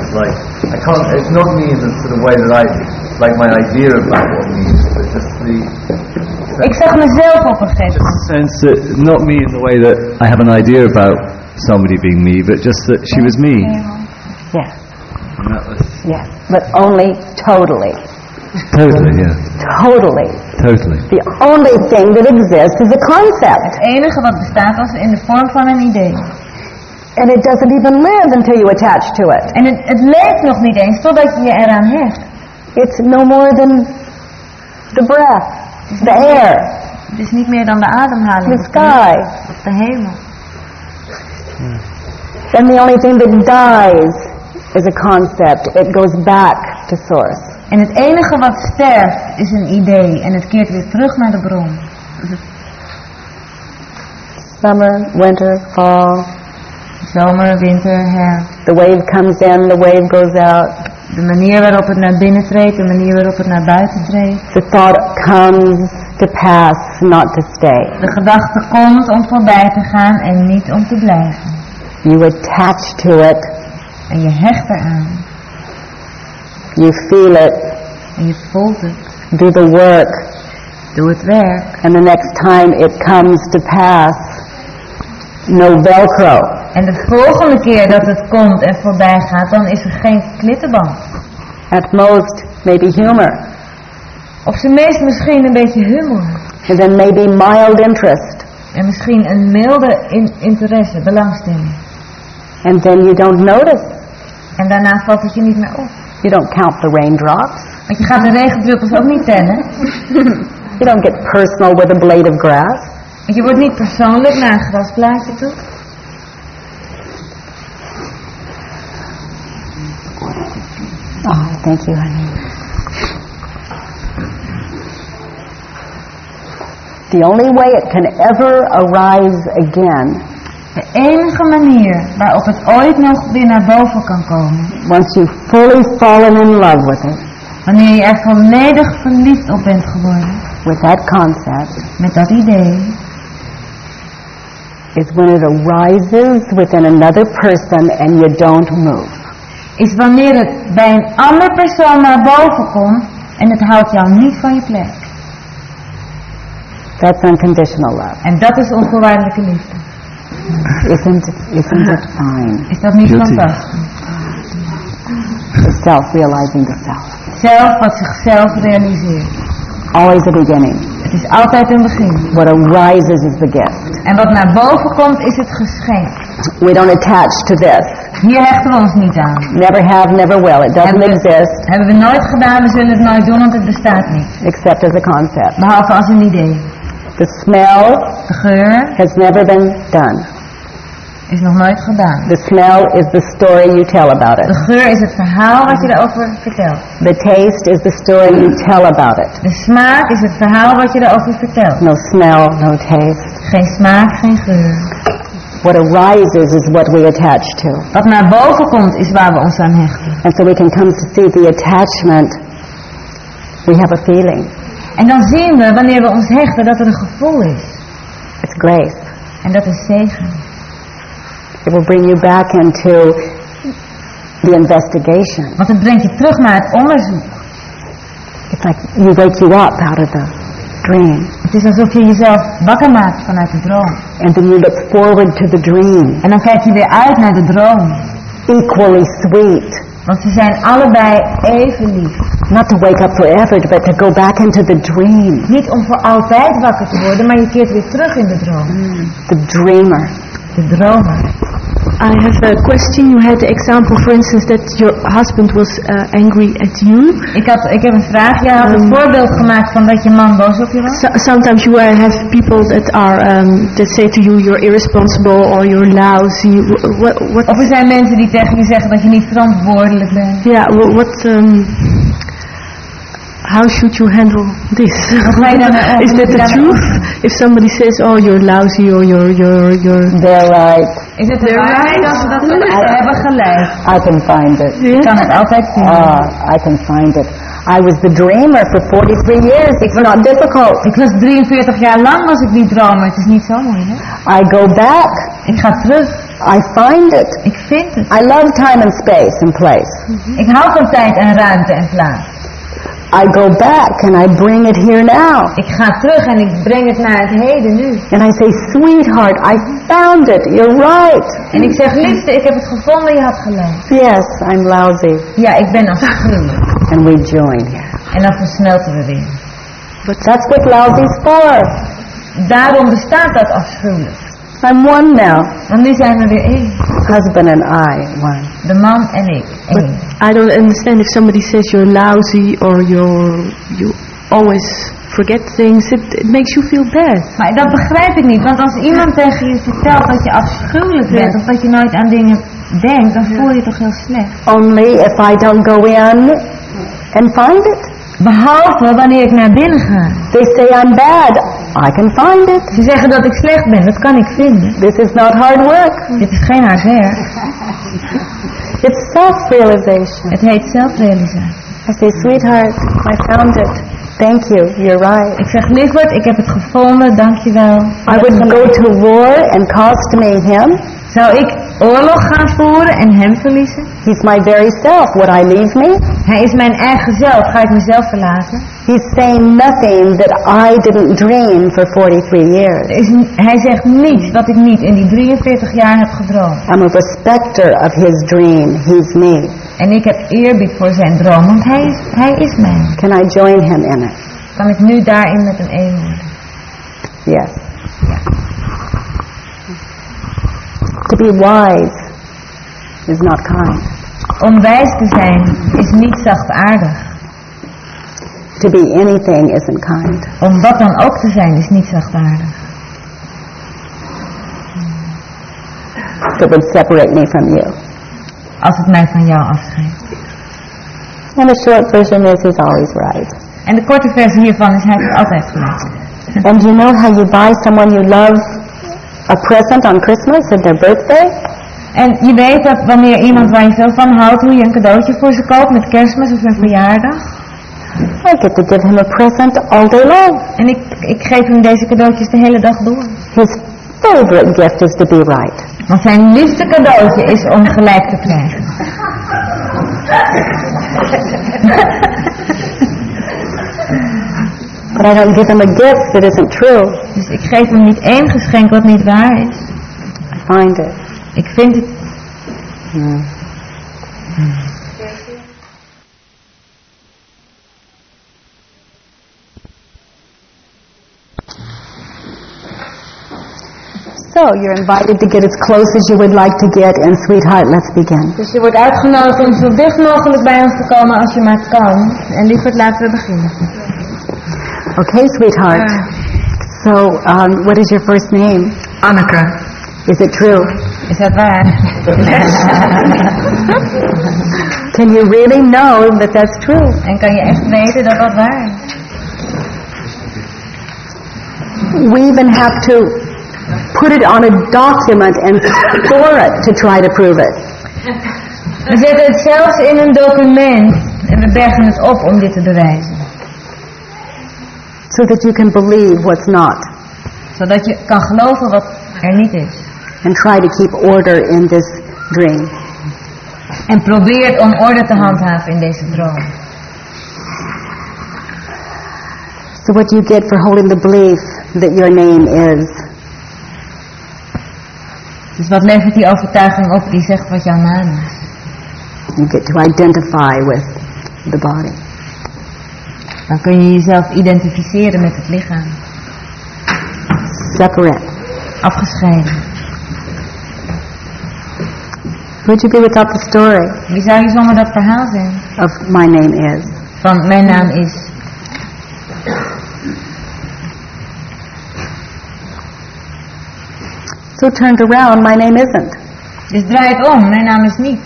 It's like I can't. It's not me in the sort of way that I like my idea about what me is, but just the Ik zag mezelf op een gegeven moment. sense that not me in the way that I have an idea about somebody being me, but just that she was me. Yes, And that was yes. But only totally, totally, yeah, totally. totally. The only thing that exists is a concept. Het enige wat bestaat was in de vorm van een idee. And it doesn't even live until you attach to it. En het, het leeft nog niet eens totdat je je eraan hecht. It's no more than the breath, the air, Het is niet meer dan de ademhaling. the sky. Of de hemel. Hmm. And the only thing that dies is a concept. It goes back to source. En het enige wat sterft is een idee. En het keert weer terug naar de bron. Summer, winter, fall. Zomer, winter, herfst. The wave comes in, the wave goes out. De manier waarop het naar binnen treedt, de manier waarop het naar buiten treedt. The thought comes to pass, not to stay. De gedachte komt om voorbij te gaan en niet om te blijven. You attach to it. En je hecht eraan. You feel it. En je voelt het. Do the work. Doe het werk. And the next time it comes to pass, no Velcro. En de volgende keer dat het komt en voorbij gaat, dan is er geen klittenband. At most, maybe humor. Op zijn meest misschien een beetje humor. And then maybe mild interest. En misschien een milde in- interesse, belangstelling. And then you don't notice. En daarna valt het je niet meer op. You don't count the raindrops. Want je gaat de regendruppels ook niet tellen. You don't get personal with a blade of grass. Want je wordt niet persoonlijk naar een grasplaatje toe. Oh, thank you, honey. The only way it can ever arise again, De enige manier waarop het ooit nog weer naar boven kan komen, once you've fully fallen in love with it, wanneer je er volledig verliefd op bent geworden, with that concept, met dat idee, is when it arises within another person and you don't move. Is wanneer het bij een andere persoon naar boven komt en het houdt jou niet van je plek. That's unconditional love. En dat is onvoorwaardelijke liefde. Isn't, isn't it fine? Is dat niet fantastisch? The self realizing the self. Zelf wat zichzelf realiseert. Always a beginning. Het is altijd een begin. What arises is the gift. En wat naar boven komt is het geschenk. We don't attach to this. Hier hechten we ons niet aan. Never have, never will. It doesn't Hebben we- exist Hebben we nooit gedaan, we zullen het nooit doen, want het bestaat niet. except as a concept. Behalve als een idee. The smell De geur has never been done. Is nog nooit gedaan. The smell is the story you tell about De it. geur is het verhaal wat je erover vertelt. The taste is the story you tell about it. De smaak is het verhaal wat je erover vertelt. No smell, no taste. Geen smaak, geen geur. What arises is what we attach to. Wat naar boven komt is waar we ons aan hechten. And so we can come to see the attachment. We have a feeling. En dan zien we, wanneer we ons hechten, dat er een gevoel is. It's grace. En dat is zegen. It will bring you back into the investigation. Want het brengt je terug naar het onderzoek. It's like you wake you up out of the dream. Het is alsof je jezelf wakker maakt vanuit de droom. And then you look forward to the dream. En dan kijk je weer uit naar de droom. Equally sweet. Want ze zijn allebei even lief. Not to wake up forever, but to go back into the dream. Niet om voor altijd wakker te worden, maar je keert weer terug in de droom. The dreamer. De dromer. I have a question. You had the example, for instance, that your husband was uh, angry at you. Ik, had, ik heb een vraag. Jij had Um, voorbeeld gemaakt van dat je man boos op je was. So, sometimes you uh, have people that are um, that say to you you're irresponsible or you're lousy. Wh- What? what Of er zijn mensen die tegen je zeggen dat je niet verantwoordelijk bent. yeah. wh- What? Um, how should you handle this? ga je daarmee? Is that the truth? If somebody says, "Oh, you're lousy," or "You're you're you're," They're right. Is het de waarheid als ze dat zeggen? Ze hebben gelijk. I can find it. Je kan het altijd vinden. Ah, I can find it. I was the dreamer for 43 years. It's not difficult. Ik was 43 jaar lang was ik die dromer. Het is niet zo moeilijk. I go back. Ik ga terug. I find it. Ik vind het. I love time and space and place. Ik hou van tijd en ruimte en plaats. I go back and I bring it here now. Ik ga terug en ik breng het naar het heden nu. And I say, sweetheart, I found it. You're right. En ik zeg, liefste, ik heb het gevonden, je had gelijk. Yes, I'm lousy. Ja, ik ben afschuwelijk. And we join. En dan versmelten we weer. That's what lousy's for. Daarom bestaat dat afschuwelijk. I'm one now. Want nu zijn we weer één. Husband and I, one. De man en ik, één. I don't understand if somebody says you're lousy or you're you always forget things. It, it makes you feel bad. Maar dat begrijp ik niet, want als iemand tegen je vertelt dat je afschuwelijk bent of dat je nooit aan dingen denkt, dan voel je je toch heel slecht. Only if I don't go in and find it. Behalve wanneer ik naar binnen ga. They say I'm bad. I can find it. Ze zeggen dat ik slecht ben, dat kan ik vinden. This is not hard work. Dit is geen hard werk. It's self-realization. Het heet zelfrealisatie. I say, sweetheart, I found it. Thank you. You're right. Ik zeg, lieverd, ik heb het gevonden, dankjewel. I would go to war and cost me him. Zou ik oorlog gaan voeren en hem verliezen? He's my very self. Would I leave me? Hij is mijn eigen zelf, ga ik mezelf verlaten? He's saying nothing that I didn't dream for 43 years. Is hij zegt niets wat ik niet in die 43 jaar heb gedroomd. I'm a respecter of his dream. He's me. En ik heb eerbied voor zijn droom, want hij is, hij is mij. Can I join him in it? Kan ik nu daarin met hem één worden? Yes. To be wise is not kind. Om wijs te zijn is niet zachtaardig. To be anything isn't kind. Om wat dan ook te zijn is niet zachtaardig. It would separate me from you. Als het mij van jou afscheidt. And the short version is he's always right. En de korte versie hiervan is hij heeft altijd gelijk. And you know how you buy someone you love a present on Christmas at their birthday? En je weet dat wanneer iemand waar je veel van houdt, hoe je een cadeautje voor ze koopt met kerstmis of een verjaardag. I get to give him a present all day long. En ik, ik geef hem deze cadeautjes de hele dag door. His favorite gift is to be right. Want zijn liefste cadeautje is om gelijk te krijgen. But I don't give him a gift that isn't true. Dus ik geef hem niet één geschenk wat niet waar is. I find it. Ik vind het So you're invited to get as close as you would like to get, and sweetheart, let's begin. Dus je wordt uitgenodigd om zo dicht mogelijk bij ons te komen als je maar kan. En lieverd, laten we beginnen. Okay, sweetheart. So, um, what is your first name? Anneke. Is it true? Is dat waar? Can you really know that that's true? En kan je echt weten dat dat waar is? We even have to put it on a document and store it to try to prove it. We zetten het zelfs in een document en we bergen het op om dit te bewijzen. So that you can believe what's not Zodat je kan geloven wat er niet is. and try to keep order in this dream. En probeert om orde te handhaven in deze droom. So what do you get for holding the belief that your name is? Dus wat levert die overtuiging op die zegt wat jouw naam is? You get to identify with the body. Dan kun je jezelf identificeren met het lichaam. Separate. Afgescheiden. Would you be without the story Wie zou je zonder dat verhaal zijn? of my name is? Van mijn naam is. So turned around, my name isn't. Dus draai het om. Mijn naam is niet.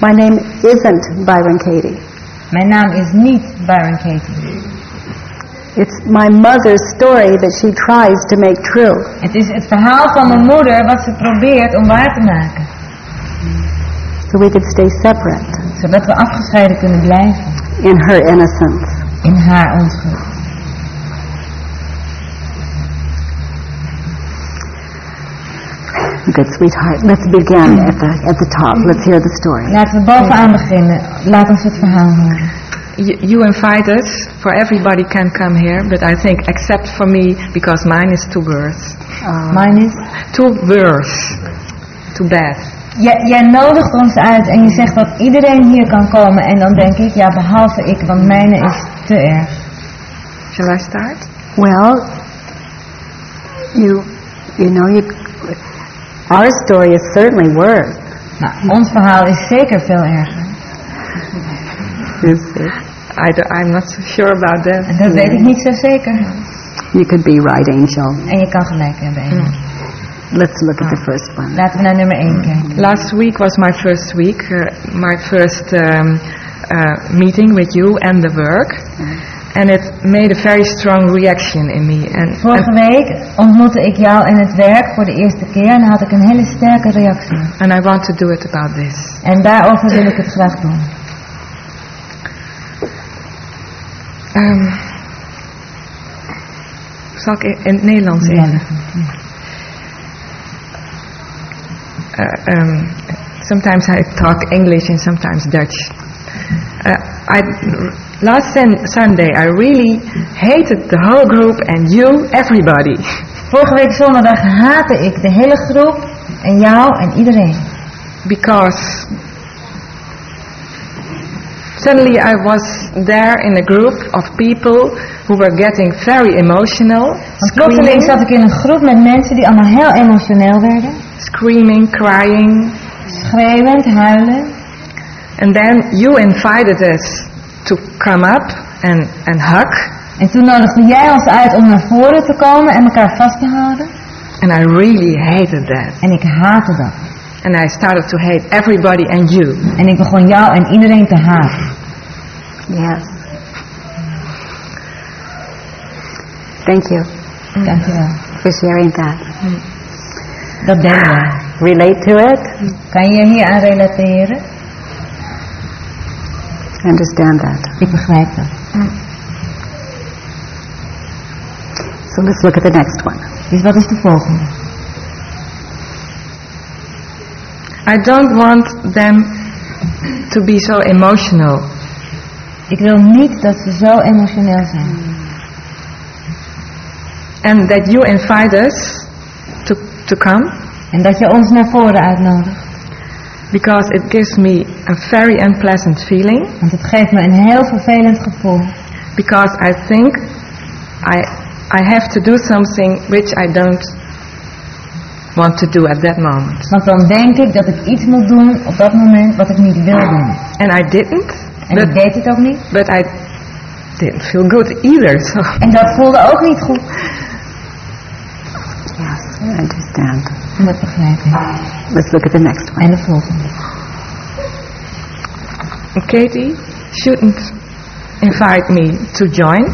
My name isn't Byron Katie. Mijn naam is niet Byron Katie. It's my mother's story that she tries to make true. Het is het verhaal van mijn moeder wat ze probeert om waar te maken. So we could stay separate Zodat we afgescheiden kunnen blijven. in her innocence. In haar onschuld. Good sweetheart. Let's begin at the at the top. Let's hear the story. Laten we bovenaan beginnen. Laat ons het verhaal horen. You, you invited for everybody can come here, but I think except for me because mine is too worse. Mine is... Too worse. Too bad. Jij, jij nodigt ons uit en je zegt dat iedereen hier kan komen. En dan denk ik, ja behalve ik, want mijne is te erg. Shall I start? Well, you you know you our story is certainly worse. Nou, ons verhaal is zeker veel erger. I do, I'm not so sure about that. En dat weet ik niet zo zeker. You could be right, Angel. En je kan gelijk hebben. Amy. Let's look at the first one. Laten we naar nummer 1 kijken. Last week was my first week, uh, my first um, uh, meeting with you and the work, and it made a very strong reaction in me. And, Vorige and, week ontmoette ik jou in het werk voor de eerste keer en had ik een hele sterke reactie. and I want to do it about this. En daarover wil ik het graag doen. Um, zal ik in in het Nederlands Ja, even? dat uh, um, sometimes I talk English and sometimes Dutch. Uh, I, last sun- Sunday I really hated the whole group and you, everybody. Vorige week zondag haatte ik de hele groep en jou en iedereen. Because suddenly I was there in a group of people who were getting very emotional, Want plotseling zat ik in een groep met mensen die allemaal heel emotioneel werden. screaming, crying, Schreeuwend, huilen. And then you invited us to come up and, and hug. En toen nodigde jij ons uit om naar voren te komen en elkaar vast te houden. And I really hated that. En ik haatte dat. And I started to hate everybody and you. En ik begon jou en iedereen te haten. Yes. Thank you Dankjewel. for sharing that. Dat deden wij. Relate to it. Kan je hier aan relateren? I understand that. Ik begrijp dat. Mm. So let's look at the next one. Dus wat is de volgende? I don't want them to be so emotional. Ik wil niet dat ze zo emotioneel zijn. And that you invite us to, to come. En dat je ons naar voren uitnodigt because it gives me a very unpleasant feeling. Want het geeft me een heel vervelend gevoel. Because I think I, I have to do something which I don't want to do at that moment. Want dan denk ik dat ik iets moet doen op dat moment wat ik niet wil doen. And I didn't. En But, ik deed het ook niet. but I didn't feel good either. So En dat voelde ook niet goed. Yes, I understand. Dat begrijp ik. Let's look at the next one. En de volgende. Eh, Katie shouldn't invite me to join,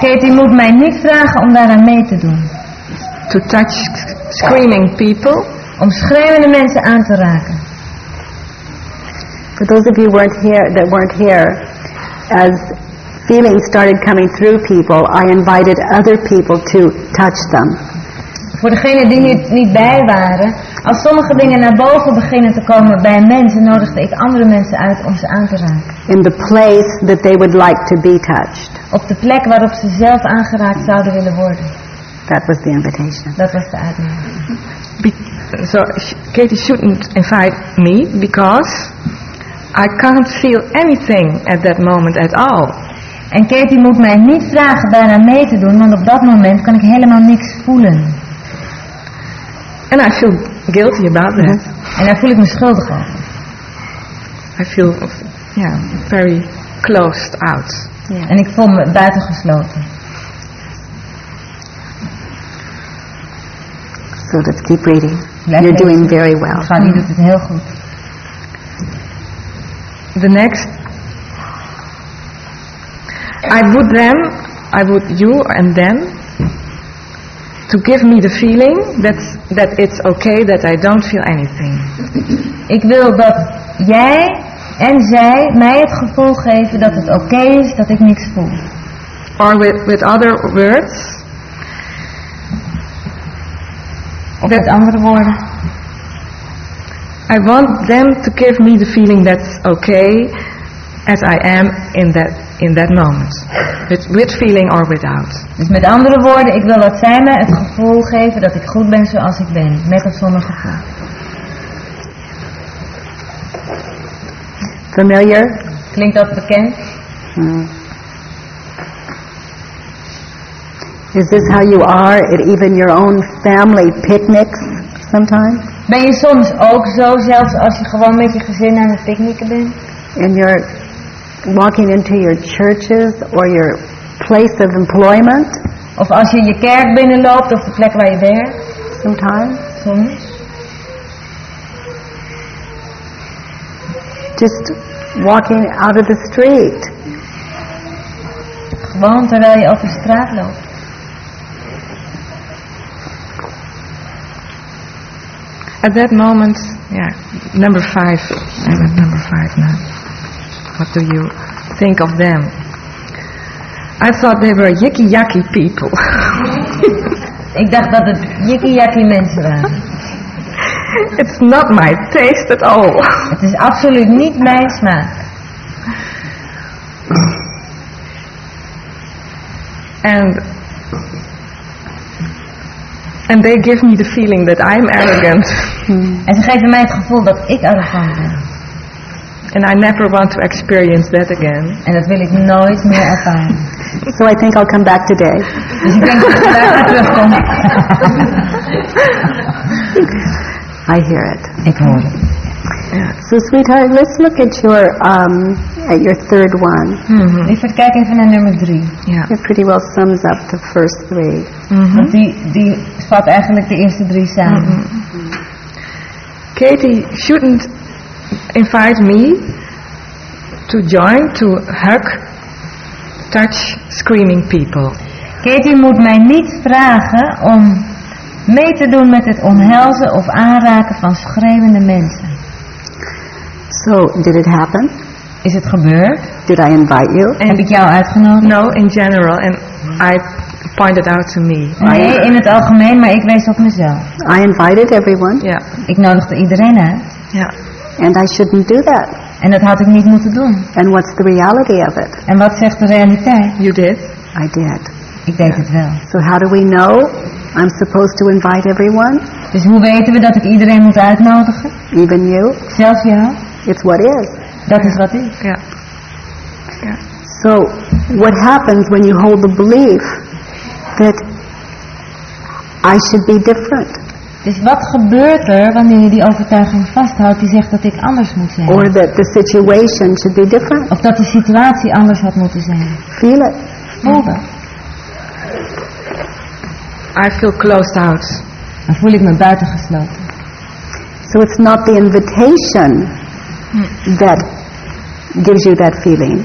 Katie moet mij niet vragen om daaraan mee te doen. to touch sc- screaming people, Om schreeuwende mensen aan te raken. For those of you weren't here that weren't here, as feelings started coming through people, I invited other people to touch them. Voor degenen die niet, niet bij waren. Als sommige dingen naar boven beginnen te komen bij mensen, nodigde ik andere mensen uit om ze aan te raken. in the place that they would like to be touched. Op de plek waarop ze zelf aangeraakt zouden willen worden. That was the invitation. Dat was de uitnodiging. So Katie shouldn't invite me because I can't feel anything at that moment at all. En Katie moet mij niet vragen daaraan mee te doen, want op dat moment kan ik helemaal niks voelen. And I feel guilty about that. En daar voel ik me schuldig over. I feel, yeah, very closed out. En ik voel me buitengesloten. So let's keep reading. Blijf You're lezen. doing very well. Fanny doet het heel goed. The next, I would them, I would you and them to give me the feeling that that it's okay that I don't feel anything. Ik wil dat jij en zij mij het gevoel geven dat het oké is dat ik niks voel. Or with, with other words, Of met andere woorden. I want them to give me the feeling that's okay as I am in that in that moment, with, with feeling or without. Dus met andere woorden, ik wil dat zij mij het gevoel geven dat ik goed ben zoals ik ben. Met of zonder gevoel. Familiar? Klinkt dat bekend? Hmm. Is this how you are at even your own family picnics sometimes? Ben je soms ook zo, zelfs als je gewoon met je gezin aan het picknicken bent? And you're walking into your churches or your place of employment Of als je je kerk binnenloopt of de plek waar je werkt? sometimes? Soms. Just walking out of the street. Gewoon terwijl je over de straat loopt. At that moment, yeah, number five. I'm at number five now. What do you think of them? I thought they were yicky yucky people. Ik dacht dat het jikkie mensen waren. it's not my taste at all. Het is absoluut niet mijn smaak. and and they give me the feeling that I'm arrogant, En ze geven mij het gevoel dat ik arrogant ben. And I never want to experience that again. En dat wil ik nooit meer ervaren. So I think I'll come back today. Dus ik denk dat ik daar terugkom. I hear it. Ik hoor het. So sweetheart, let's look at your um, at your third one. Lieverd, kijk even naar nummer drie. Yeah. It pretty well sums up the first three. Want die, die vat eigenlijk de eerste drie samen. Mm-hmm. Katie shouldn't invite me to join to hug, touch screaming people. Katie moet mij niet vragen om mee te doen met het omhelzen of aanraken van schreeuwende mensen. So did it happen? Is het gebeurd? Did I invite you? Heb ik jou uitgenodigd? No, in general, and I pointed out to me. Nee, in het algemeen, maar ik wees op mezelf. I invited everyone, Yeah, Ik nodigde iedereen uit. yeah. And I shouldn't do that. En dat had ik niet moeten doen. And what's the reality of it? En wat zegt de realiteit? You did. I did. Ik deed het wel. So how do we know I'm supposed to invite everyone, Dus hoe weten we dat ik iedereen moet uitnodigen? even you? Zelfs jou? It's what is. Dat is wat is. Yeah. So what happens when you hold the belief that I should be different, Dus wat gebeurt er wanneer je die overtuiging vasthoudt die zegt dat ik anders moet zijn? or that the situation should be different? Of dat de situatie anders had moeten zijn? Feel it. Voel dat. I feel closed out. Dan voel ik me buitengesloten. So it's not the invitation that gives you that feeling.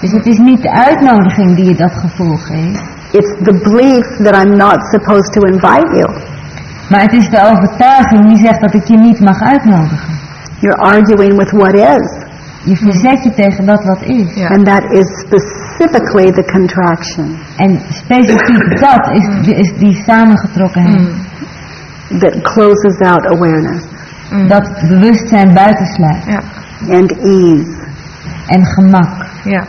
Dus het is niet de uitnodiging die je dat gevoel geeft. It's the belief that I'm not supposed to invite you. Maar het is de overtuiging die zegt dat ik je niet mag uitnodigen. You're arguing with what is. Je verzet je tegen dat wat is. Ja. And that is specifically the contraction En specifiek dat is, is die samengetrokkenheid. that closes out awareness Dat bewustzijn buitensluit. Yeah, and ease. En gemak. yeah.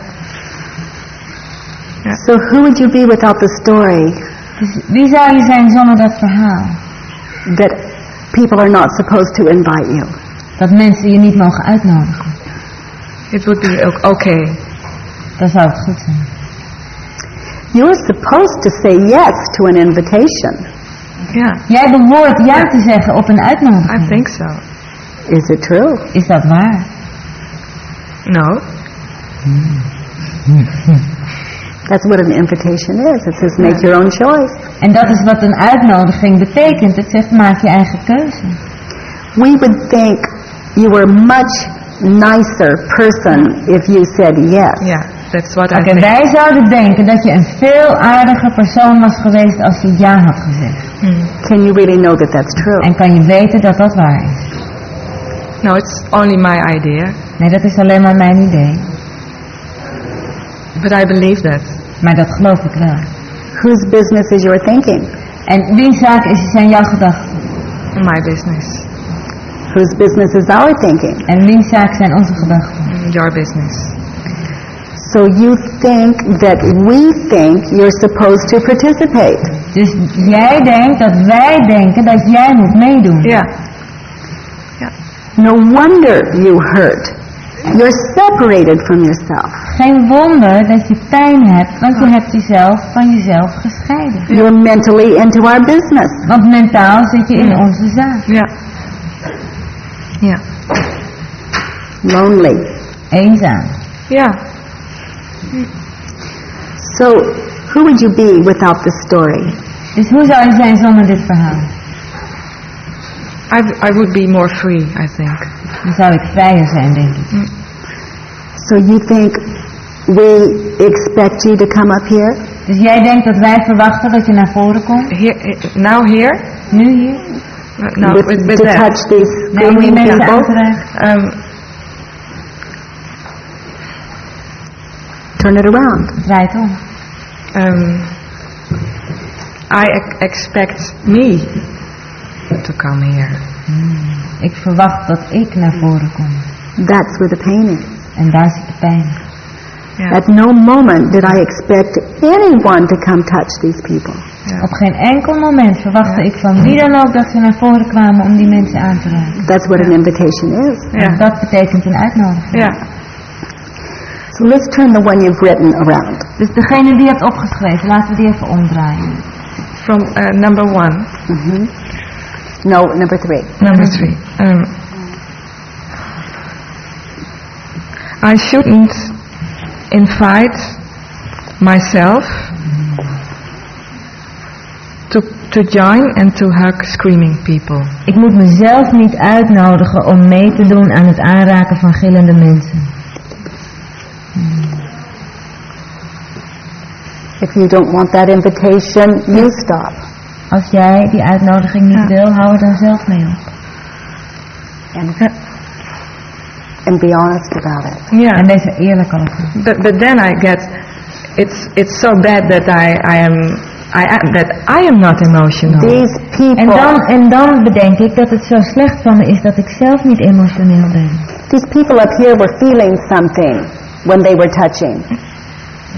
So who would you be without the story Dus wie zou je zijn zonder dat verhaal? That people are not supposed to invite you? Dat mensen je niet mogen uitnodigen. It would be okay. Dan zou het goed zijn. You're supposed to say yes to an invitation. Yeah, Jij behoort ja te zeggen op een uitnodiging. I think so. Is it true? Is dat waar? No. That's what an invitation is. It says make your own choice. En dat is wat een uitnodiging betekent. Het zegt maak je eigen keuze. We would think you were a much nicer person if you said yes. Yeah, that's what I Oké, think. wij zouden denken dat je een veel aardiger persoon was geweest als je ja had gezegd. Can you really know that that's true? En kan je weten dat dat waar is? No, it's only my idea, Nee, dat is alleen maar mijn idee. But I believe that. Maar dat geloof ik wel. Whose business is your thinking? En wiens zaak is, zijn jouw gedachten? My business, Whose business is our thinking? En wiens zaak zijn onze gedachten? your business. So you think that we think you're supposed to participate. Dus jij denkt dat wij denken dat jij moet meedoen. Ja. Yeah, No wonder you hurt. You're separated from yourself. Geen wonder dat je pijn hebt, want je hebt jezelf van jezelf gescheiden. You're mentally into our business. Want mentaal zit je in onze zaak. yeah, yeah, Lonely. Eenzaam. yeah. So who would you be without the story? Dus hoe zou je zijn zonder dit verhaal? I, I would be more free, I think. Dan zou ik vrijer zijn, denk ik. So you think we expect you to come up here? Dus jij denkt dat wij verwachten dat je naar voren komt? Here, now here, Nu hier? Uh, no, with, with, with to that. touch these Nee, die mensen. Um, Turn it around. Draai het om. um, I ex- expect me to come here. Ik verwacht dat ik naar voren kom. That's where the pain is. En daar zit de pijn. Yeah. At no moment did I expect anyone to come touch these people. Op geen enkel moment verwachtte ik van wie dan ook dat ze naar voren kwamen om die mensen aan te raken. That's what an invitation is. En Yeah. dat betekent een uitnodiging. Yeah. So let's turn the one you've written around. Dus degene die je hebt opgeschreven, laten we die even omdraaien. From uh, number one, hmm No, number three. number three. Um, I shouldn't invite myself to to join and to hug screaming people. Ik moet mezelf niet uitnodigen om mee te doen aan het aanraken van gillende mensen. If you don't want that invitation, you stop. Als jij die uitnodiging niet Ja. wil, hou er dan zelf mee op. And, and be honest about it. Yeah. En wees er eerlijk over. But but then I get it's it's so bad that I I am I am, that I am not emotional. These En people, dan, en dan bedenk ik dat het zo slecht van me is dat ik zelf niet emotioneel ben. these people up here were feeling something when they were touching.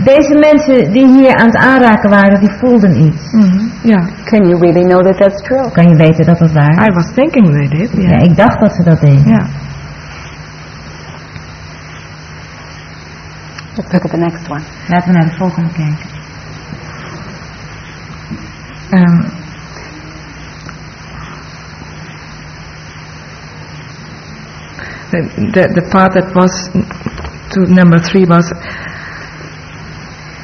Deze mensen die hier aan het aanraken waren, die voelden iets. Yeah, Can you really know that that's true? Kan je weten dat dat waar is? I was thinking they did. Ja, Yeah, ik dacht dat ze dat deden. yeah. Let's look at the next one. Laten we naar de volgende kijken. Um, the, the the part that was to number three was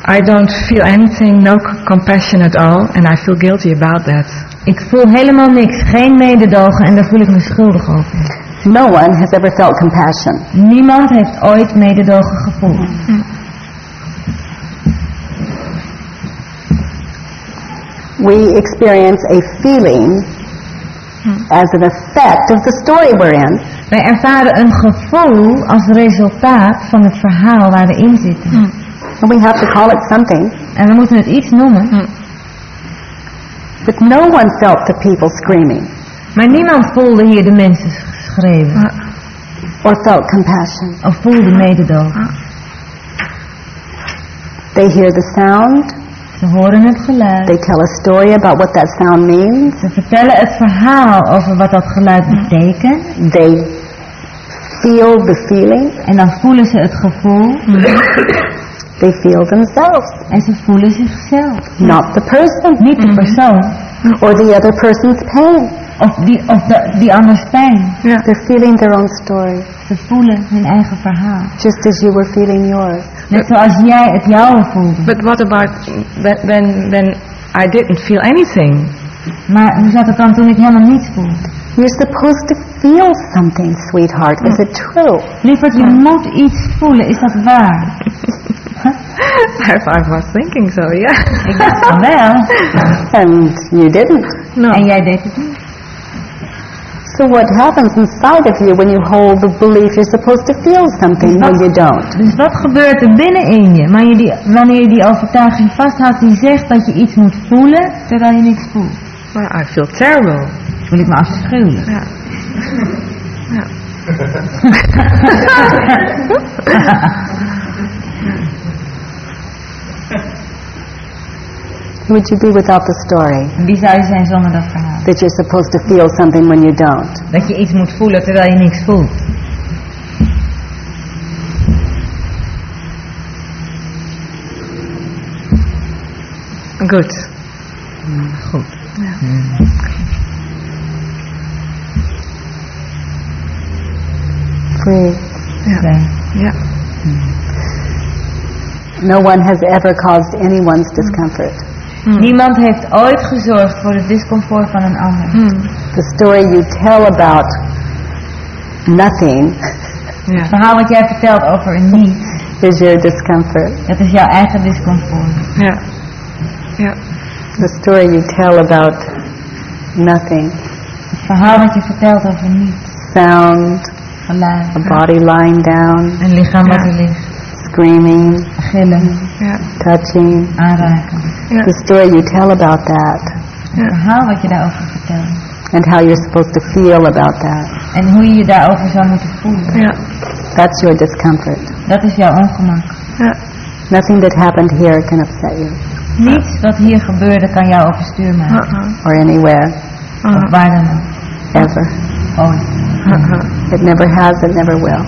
I don't feel anything, no compassion at all, and I feel guilty about that. Ik voel helemaal niks, geen mededogen en daar voel ik me schuldig over. No one has ever felt compassion. Niemand heeft ooit mededogen gevoeld. We experience a feeling as an effect of the story we're in. Wij ervaren een gevoel als resultaat van het verhaal waar we in zitten. And we have to call it something. En we moeten het iets noemen. But no one felt the people screaming Maar niemand voelde hier de mensen schreeuwen. or felt compassion. Of voelde mededogen. They hear the sound. Ze horen het geluid. They tell a story about what that sound means. Ze vertellen het verhaal over wat dat geluid betekent. They feel the feeling. En dan voelen ze het gevoel. They feel themselves, En ze voelen zichzelf. not the person Niet de mm-hmm. persoon. or the other person's pain. Of die, of de, die anders pijn. They're feeling their own story, Ze voelen hun eigen verhaal. just as you were feeling yours. Net zoals jij het jouwe voelde. But what about when when, when I didn't feel anything? Maar hoe zat het dan toen ik helemaal niets voelde? You're supposed to feel something, sweetheart. Is it true? Lieverd, je moet iets voelen. Is dat waar? I was thinking so. Yeah. Ik dacht van wel. And you didn't. No. En jij deed het niet. So what happens inside of you when you hold the belief you're supposed to feel something when you don't? Dus wat gebeurt er binnenin je wanneer, die, wanneer je die overtuiging vasthoudt die zegt dat je iets moet voelen terwijl je niks voelt? Well, I feel terrible. Voel ik me afschuwelijk. Ja. Ja. would you be without the story? Wie zou je zijn zonder dat verhaal? That you're supposed to feel something when you don't. Dat je iets moet voelen terwijl je niks voelt. Good. Goed. Free. Zijn. Yeah. No one has ever caused anyone's discomfort. Niemand heeft ooit gezorgd voor het discomfort van een ander. The story you tell about nothing Yeah. Het verhaal wat jij vertelt over een niets, is your discomfort. dat is jouw eigen discomfort. Yeah. Yeah. The story you tell about nothing, Het verhaal wat je vertelt over niets, sound, geluid, a body lying down, een lichaam wat er ligt, screaming, Yeah. touching. aanraken. Yeah. The story you tell about that Het verhaal wat je daarover vertelt. and how you're supposed to feel about that. En hoe je je daarover zou moeten voelen. Yeah. That's your discomfort. Dat is jouw ongemak. Yeah. Nothing that happened here can upset you Niets wat hier gebeurde kan jou overstuur maken. Uh-huh. or anywhere, Of waar dan ook. ever. Ooit. Uh-huh. It never has, it never will.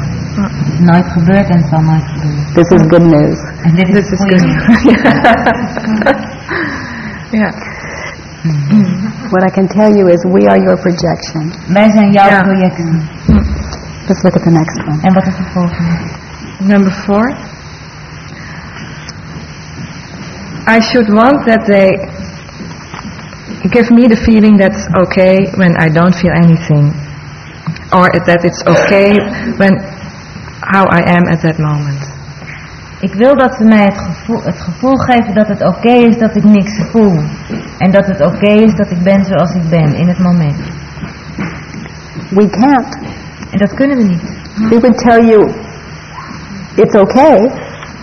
Nooit gebeurd en zal nooit gebeuren. This is good news. En dit is This is good. nieuws. yeah. Hmm. What I can tell you is we are your projection. Wij zijn jouw Ja. projectie. Hmm. Let's look at the next one. En wat is de volgende? Number four. I should want that they give me the feeling that's okay when I don't feel anything. Or that it's okay when how I am at that moment. Ik wil dat ze mij het gevoel, het gevoel geven dat het oké is dat ik niks voel. En dat het oké is dat ik ben zoals ik ben in het moment. We can't. En dat kunnen we niet. We would tell you it's okay,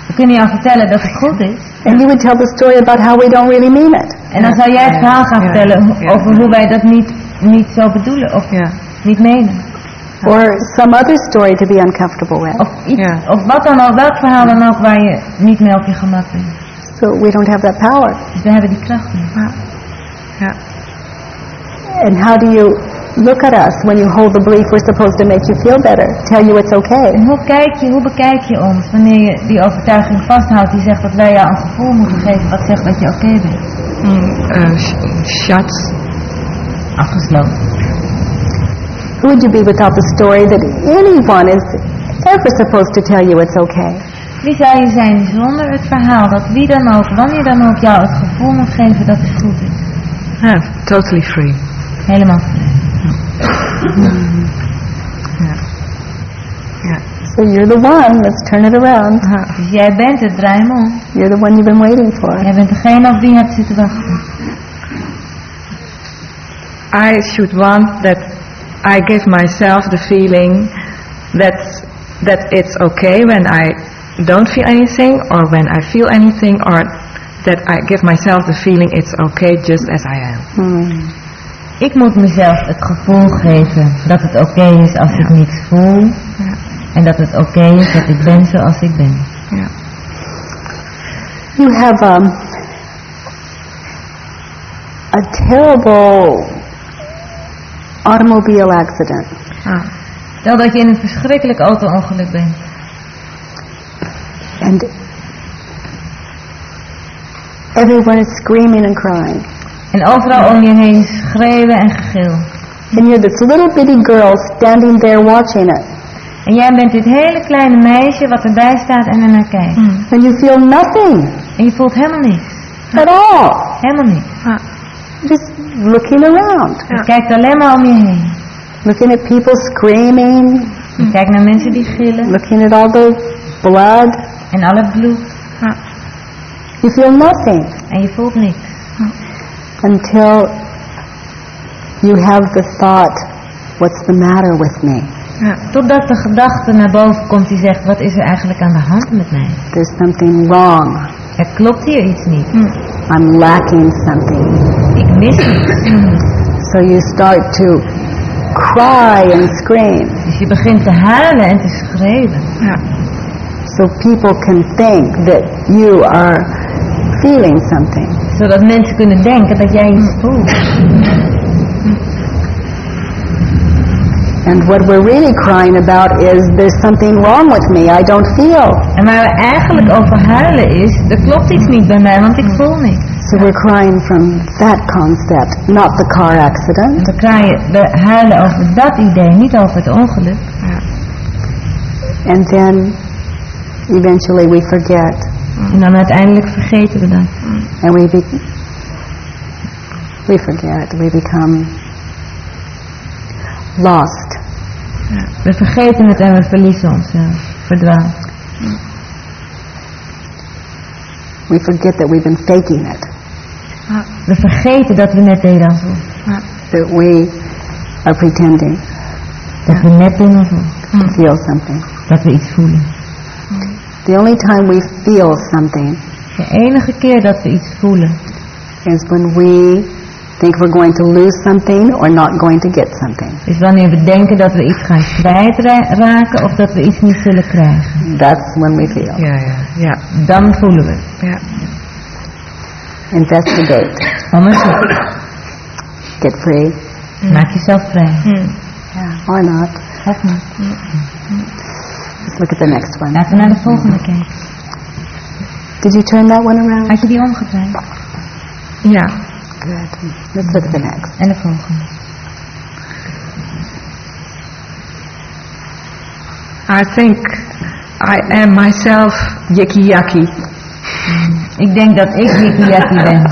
We kunnen jou vertellen dat het goed is. and you would tell the story about how we don't really mean it. En dan zou jij het verhaal gaan vertellen over hoe wij dat niet, niet zo bedoelen of Ja. niet menen. Or some other story to be uncomfortable with. Of, iets, Ja. of wat dan ook, welk verhaal dan ook waar je niet mee op je gemak bent. So we don't have that power. Dus we hebben die kracht niet. Ja. And how do you look at us when you hold the belief we're supposed to make you feel better, tell you it's okay? En hoe kijk je, hoe bekijk je ons wanneer je die overtuiging vasthoudt die zegt dat wij jou een gevoel moeten geven wat zegt dat je oké bent? Mm, eh, sh- shut. Afgesloten. Who would you be without the story that anyone is ever supposed to tell you it's okay? Wie zou je zijn zonder het verhaal dat wie dan ook, wanneer dan ook jou het gevoel moet geven dat het goed is? Ja, totally free. Helemaal vrij. So you're the one, let's turn it around. Dus jij bent het, draai hem om. You're the one you've been waiting for. Jij bent degene op wie je hebt zitten wachten. I should want that I give myself the feeling that that it's okay when I don't feel anything or when I feel anything or that I give myself the feeling it's okay just as I am. Hmm. Ik moet mezelf het gevoel geven dat het oké is als ik niets voel. En dat het oké is dat ik ben zoals ik ben. You have um, a terrible automobile accident. Stel dat je in een verschrikkelijk auto-ongeluk bent. and everyone is screaming and crying. En overal om je heen schreeuwen en gegil. And you're this little bitty girl standing there watching it. En jij bent dit hele kleine meisje wat erbij staat en er naar kijkt. And you feel nothing En je voelt helemaal niks. at all. Helemaal niks. Just looking around. Je kijkt alleen maar om je heen. Looking at people screaming. Je kijkt naar mensen die gillen. Looking at all the blood. En al het bloed. You feel nothing En je voelt niks. until you have the thought, what's the matter with me? Totdat de gedachte naar boven komt die zegt, wat is er eigenlijk aan de hand met mij? There's something wrong. Er klopt hier iets niet. I'm lacking something. So you start to cry and scream Dus je begint te huilen en te schreeuwen. so people can think that you are feeling something. Zodat mensen kunnen denken dat jij iets mm. voelt. And what we're really crying about is there's something wrong with me. I don't feel. En waar we eigenlijk over huilen is, er klopt iets niet bij mij, want ik voel niks. So we're crying from that concept, not the car accident. We, kraaien, we huilen over dat idee, niet over het ongeluk. And then eventually we forget En dan uiteindelijk vergeten we dat. and we be- we forget. We become lost. We vergeten het en we verliezen onszelf. Verdwaald. We forget that we've been faking it. We vergeten dat we net deden alsof. That we are pretending Dat we net doen alsof. feel something. Dat we iets voelen. The only time we feel something De enige keer dat we iets voelen, is when we think we're going to lose something or not going to get something. is wanneer we denken dat we iets gaan kwijtraken of dat we iets niet zullen krijgen. That's when we feel. Ja, ja, ja. Dan voelen we het. ja. Investigate. Onderzoek. Get free. Maak jezelf vrij. Hm. Yeah, or not. Of niet. Let's look at the next one. Laten we naar de volgende kijken. Did you turn that one around? Had je die omgedraaid? Ja. Let's look at the next. En de volgende. I think I am myself yicky yucky. Ik denk dat ik Yiki ben.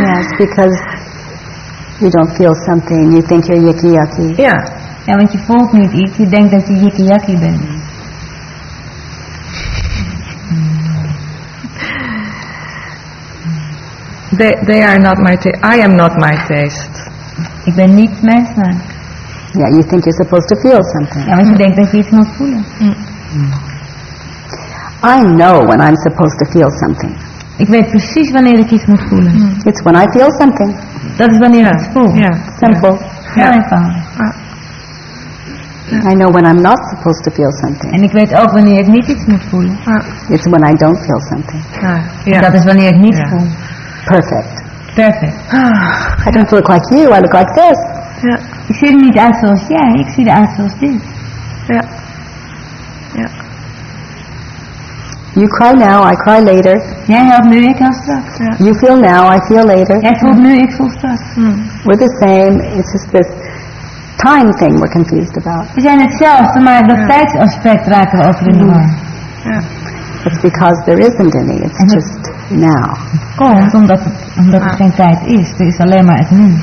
Yes, because you don't feel something. You think you're yicky yucky. Ja. Ja, want je voelt niet iets, je denkt dat je Yiki bent. They, they are not my taste. I am not my taste. Ik ben niet mijn smaak. Yeah, you think you're supposed to feel something. Ja, want je denkt dat je iets moet voelen. I know when I'm supposed to feel something. Ik weet precies wanneer ik iets moet voelen. It's when I feel something. Dat is wanneer ik het voel. Ja. Simple. Heel eenvoudig. I know when I'm not supposed to feel something. En ik weet ook wanneer ik niet iets moet voelen. It's when I don't feel something. Ja. Dat is wanneer ik niet voel. Perfect. Perfect. I don't look like you, I look like this. Ik zie er niet uit zoals jij, ik zie eruit zoals dit. You cry now, I cry later. Jij helpt nu, ik help straks. You feel now, I feel later. Jij voelt nu, ik voel straks. We're the same. It's just this time thing we're confused about. We zijn hetzelfde, maar dat tijdsaspect raken we over in de war. It's because there isn't any. It's it- just now. Komt omdat, het, omdat er geen tijd is. Er is alleen maar het nu.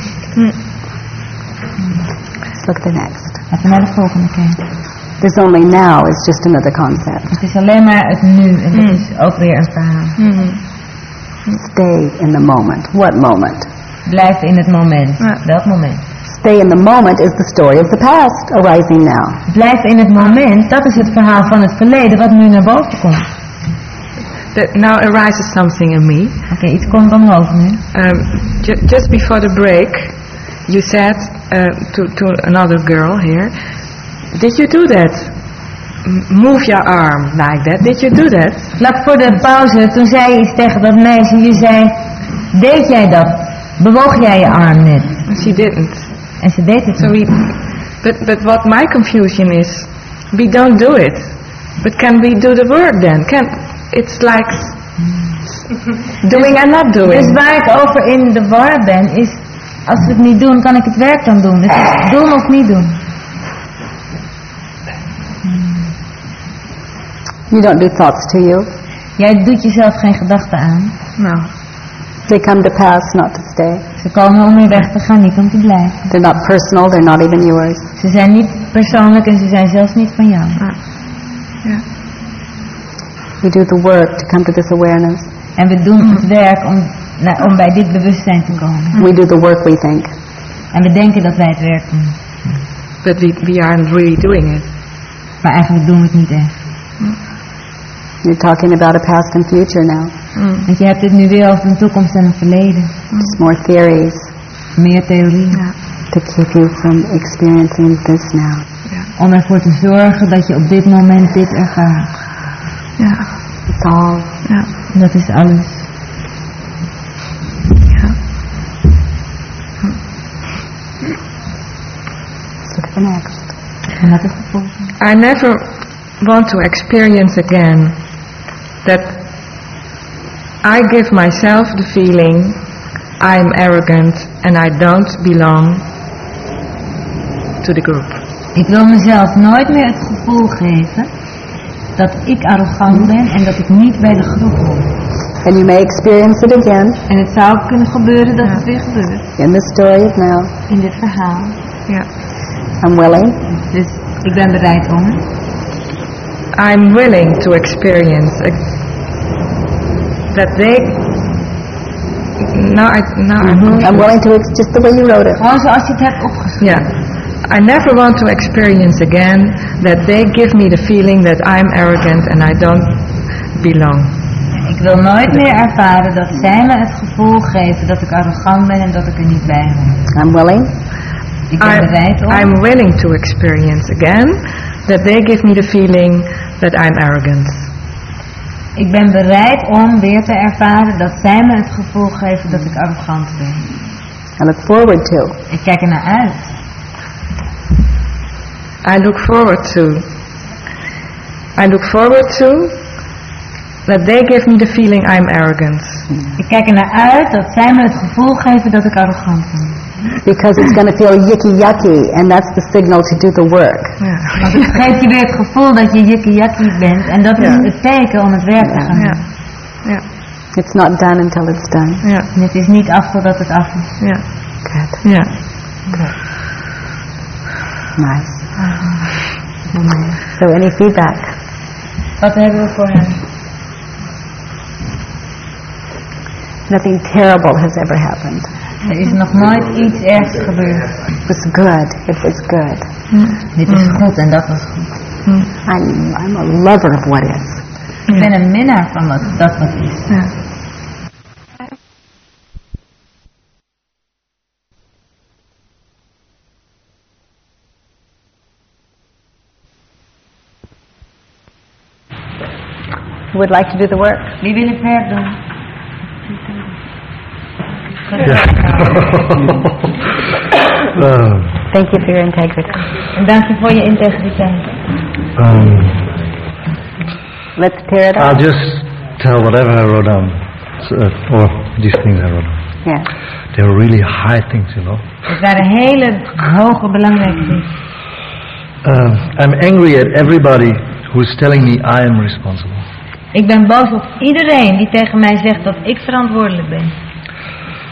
Let's look at the next. We naar de volgende kijken. There's only now is just another concept. Het is alleen maar het nu en dat is ook weer een verhaal. Stay in the moment. What moment? Blijf in het moment. Welk moment? Stay in the moment is the story of the past arising now. Blijf in het moment, dat is het verhaal van het verleden wat nu naar boven komt. That now arises something in me. Oké, iets komt omhoog nu. Um, ju- just before the break, you said uh, to, to another girl here, did you do that? Move your arm like that. Did you do that? Vlak voor de pauze, toen zei je iets tegen dat meisje. Je zei, deed jij dat? Bewoog jij je arm net? She didn't. En ze deed het So niet. we, but but what my confusion is, we don't do it. But can we do the work then? Can it's like doing and not Dus doing. waar ik over in de war ben, is als we het niet doen, kan ik het werk dan doen. Het is doen of niet doen. You don't do thoughts to you. Jij doet jezelf geen gedachten aan. No. They come to pass, not to stay. Ze komen om weer weg te gaan, niet om te blijven. They're not personal, they're not even yours. Ze zijn niet persoonlijk en ze zijn zelfs niet van jou. We do the work to come to this awareness. En we doen het werk om, om bij dit bewustzijn te komen. We do the work we think. En we denken dat wij het werk doen. But we we aren't really doing it. Maar eigenlijk doen we het niet echt. You're talking about a past and future now. Want je hebt het nu weer over een toekomst en een verleden. Just more theories Meer theorie. to keep you from experiencing this now. Om ervoor te zorgen dat je op dit moment dit ervaart. Ja. En dat is alles. at the next. En dat is de volgende. I never want to experience again that I give myself the feeling I'm arrogant and I don't belong to the group. Ik wil mezelf nooit meer het gevoel geven dat ik arrogant ben en dat ik niet bij de groep hoor. And you may experience it again En het zou kunnen gebeuren dat het weer gebeurt in the story of now. in dit verhaal. Yeah. I'm willing. Dus ik ben bereid om. I'm willing to experience a- that they. Now I now I'm I'm willing to, just the way you wrote it. Gewoon zoals je het hebt opgeschreven. Yeah. I never want to experience again that they give me the feeling that I'm arrogant and I don't belong. Ik wil nooit meer ervaren dat zij me het gevoel geven dat ik arrogant ben en dat ik er niet bij hoor. I'm willing. Ik ben bereid om. I'm willing to experience again that they give me the feeling that I'm arrogant. Ik ben bereid om weer te ervaren dat zij me het gevoel geven dat ik arrogant ben. I look forward to. Ik kijk er naar uit. I look forward to. I look forward to that they give me the feeling I'm arrogant. Ik kijk er naar uit dat zij me het gevoel geven dat ik arrogant ben. Because it's going to feel yicky yucky, and that's the signal to do the work. Yeah. Want het geeft je weer het gevoel dat je jikkie bent en dat is Ja. het teken om het werk te gaan Ja. doen. It's not done until it's done. En het is niet af totdat het af is. Yeah. Good. Yeah. Nice. Uh-huh. So any feedback? Hebben we voor? Nothing terrible has ever happened. Er is nog nooit iets ergs gebeurd. It was good. It was good. Mm. Dit is mm. goed en dat was goed. Mm. I'm, I'm a lover of what is. Ik ben een minnaar van wat, dat wat is. Who would like to do the work? Wie wil het werk doen? Uh, Thank you for your integrity. Dank je voor je integriteit. um, Let's tear it up. I'll just tell whatever I wrote down, uh, or these things I wrote down. Yeah. They were really high things, you know. Het waren hele hoge belangrijke dingen. Um, I'm angry at everybody who is telling me I am responsible. Ik ben boos op iedereen die tegen mij zegt dat ik verantwoordelijk ben.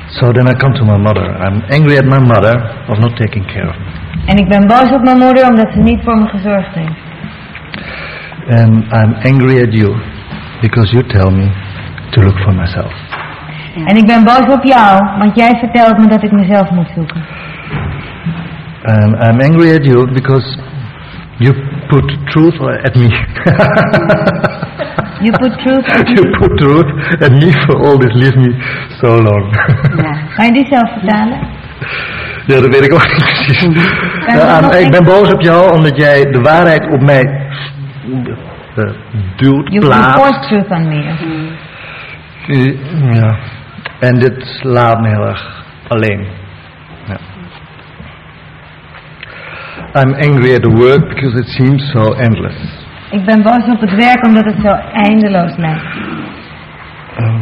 So then I come to my mother. I'm angry at my mother of not taking care of me. En ik ben boos op mijn moeder omdat ze niet voor me gezorgd heeft. And I'm angry at you because you tell me to look for myself. En ik ben boos op jou, want jij vertelt me dat ik mezelf moet zoeken. And I'm angry at you because you put truth at me. You put truth you put truth me for all this leave me so long. Ga je die zelf vertalen? ja, dat weet ik ook niet precies. Ja, ik ben boos op jou omdat jij de waarheid op mij eh, duwt, You, you plaatst. force truth on me. Ja. En dit laat me heel erg alleen. Ja. I'm angry at the work because it seems so endless. Ik ben boos op het werk omdat het zo eindeloos lijkt. Um,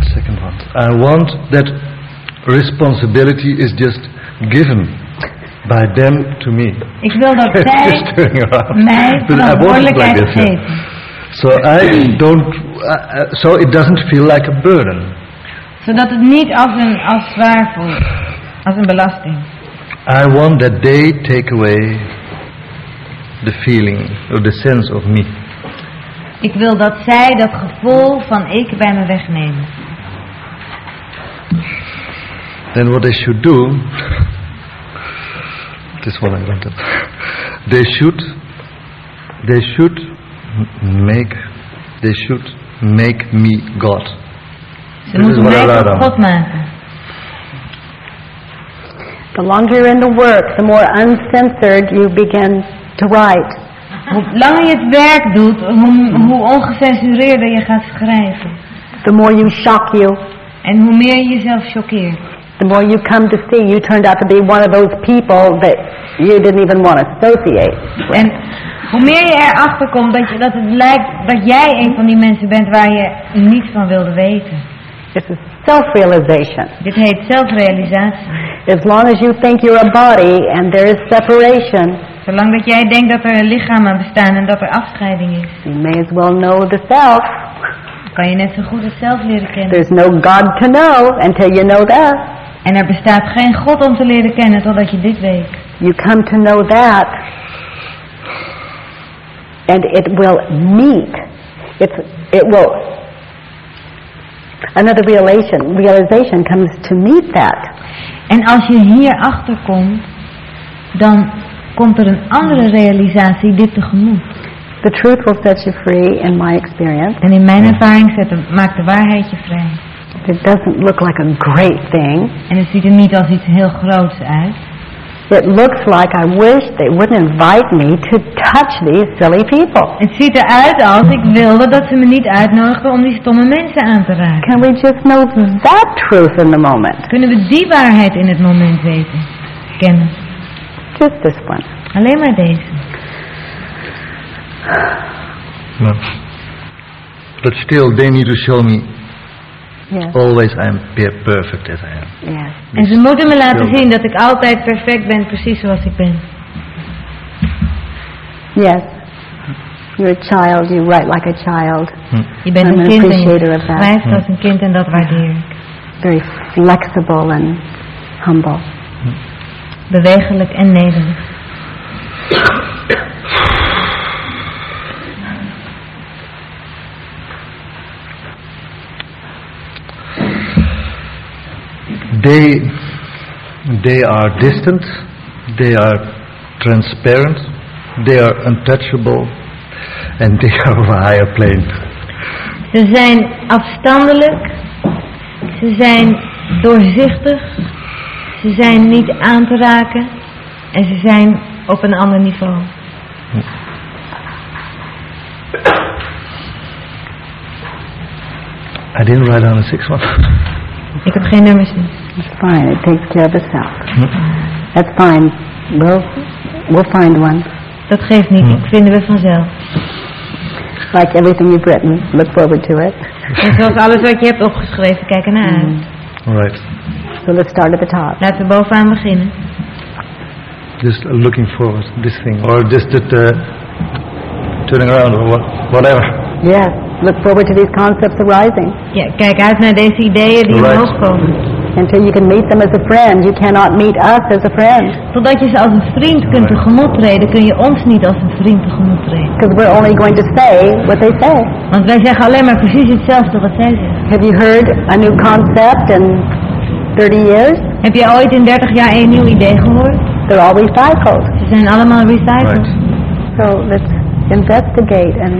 second one. I want that responsibility is just given by them to me. Ik wil dat zij mij like verantwoordelijkheid yeah. geven. So I don't. Uh, uh, so it doesn't feel like a burden. Zodat het niet als een als zwaar voelt. Als een belasting. I want that they take away the feeling or the sense of me. Ik wil dat zij dat gevoel van ik bij me wegnemen. then what they should do this one I wanted they should they should make they should make me God Ze moeten mij tot. God maken. The longer you're in the work, the more uncensored you begin to write. Hoe langer je het werk doet, hoe, hoe ongecensureerder je gaat schrijven. The more you shock you, En hoe meer je jezelf choqueert. the more you come to see you turned out to be one of those people that you didn't even want to associate. En hoe meer je erachter komt dat, je, dat het lijkt dat jij een van die mensen bent waar je niets van wilde weten. Self-realization. Dit heet zelfrealisatie. As long as you think you're a body and there is separation, Zolang dat jij denkt dat er lichamen bestaan en dat er afscheiding is, you may as well know the self. kan je net zo goed het zelf leren kennen. There's no God to know until you know that. En er bestaat geen God om te leren kennen totdat je dit weet. You come to know that, and it will meet. It's, it will. Another realization, realization comes to meet that. En als je hierachter komt, dan komt er een andere realisatie dit tegemoet. The truth will set you free, in my experience. En in mijn ervaring zet de- maakt de waarheid je vrij. It doesn't look like a great thing. En het ziet er niet als iets heel groots uit. It looks like I wish they wouldn't invite me to touch these silly people. Het ziet eruit als ik wilde dat ze me niet uitnodigden om die stomme mensen aan te raken. Can we just know that truth in the moment? Kunnen we die waarheid in het moment weten? Kennen. Just this one. Alleen maar deze. No. But still, they need to show me Yes. always I am per- perfect as I am. Yes. En ze moeten me laten zien dat ik altijd perfect ben, precies zoals ik ben. Yes. You're a child. You write like a child. Je bent I'm een an kind en appreciator je of that. schrijft als een kind en dat waardeer ik. Very flexible and humble. Bewegelijk en nederig. They, they are distant, they are transparent, they are untouchable, and they are of a higher plane. Ze zijn afstandelijk. Ze zijn doorzichtig. Ze zijn niet aan te raken. En ze zijn op een ander niveau. I didn't write down a sixth one. Ik heb geen nummers nu. It's fine. It takes care of itself. That's fine. We'll, we'll find one. Dat geeft niet, dat vinden we vanzelf. Like everything you've written. Look forward to it. En zoals alles wat je hebt opgeschreven, kijk ernaar uit. Right. So let's start at the top. Laten we bovenaan beginnen. Just looking forward to this thing, or just that, uh, turning around, or whatever. Yes. Look forward to these concepts arising. Ja, kijk uit naar deze ideeën die Right. omhoog komen. Until you can meet them as a friend, you cannot meet us as a friend. Totdat je ze als een vriend kunt tegemoet treden, kun je ons niet als een vriend tegemoet treden. Because we're only going to say what they say. Want wij zeggen alleen maar precies hetzelfde wat zij zeggen. Have you heard a new concept in 30 years? Heb je ooit in 30 jaar een nieuw idee gehoord? They're all recycled. Ze zijn allemaal recycled. So let's investigate and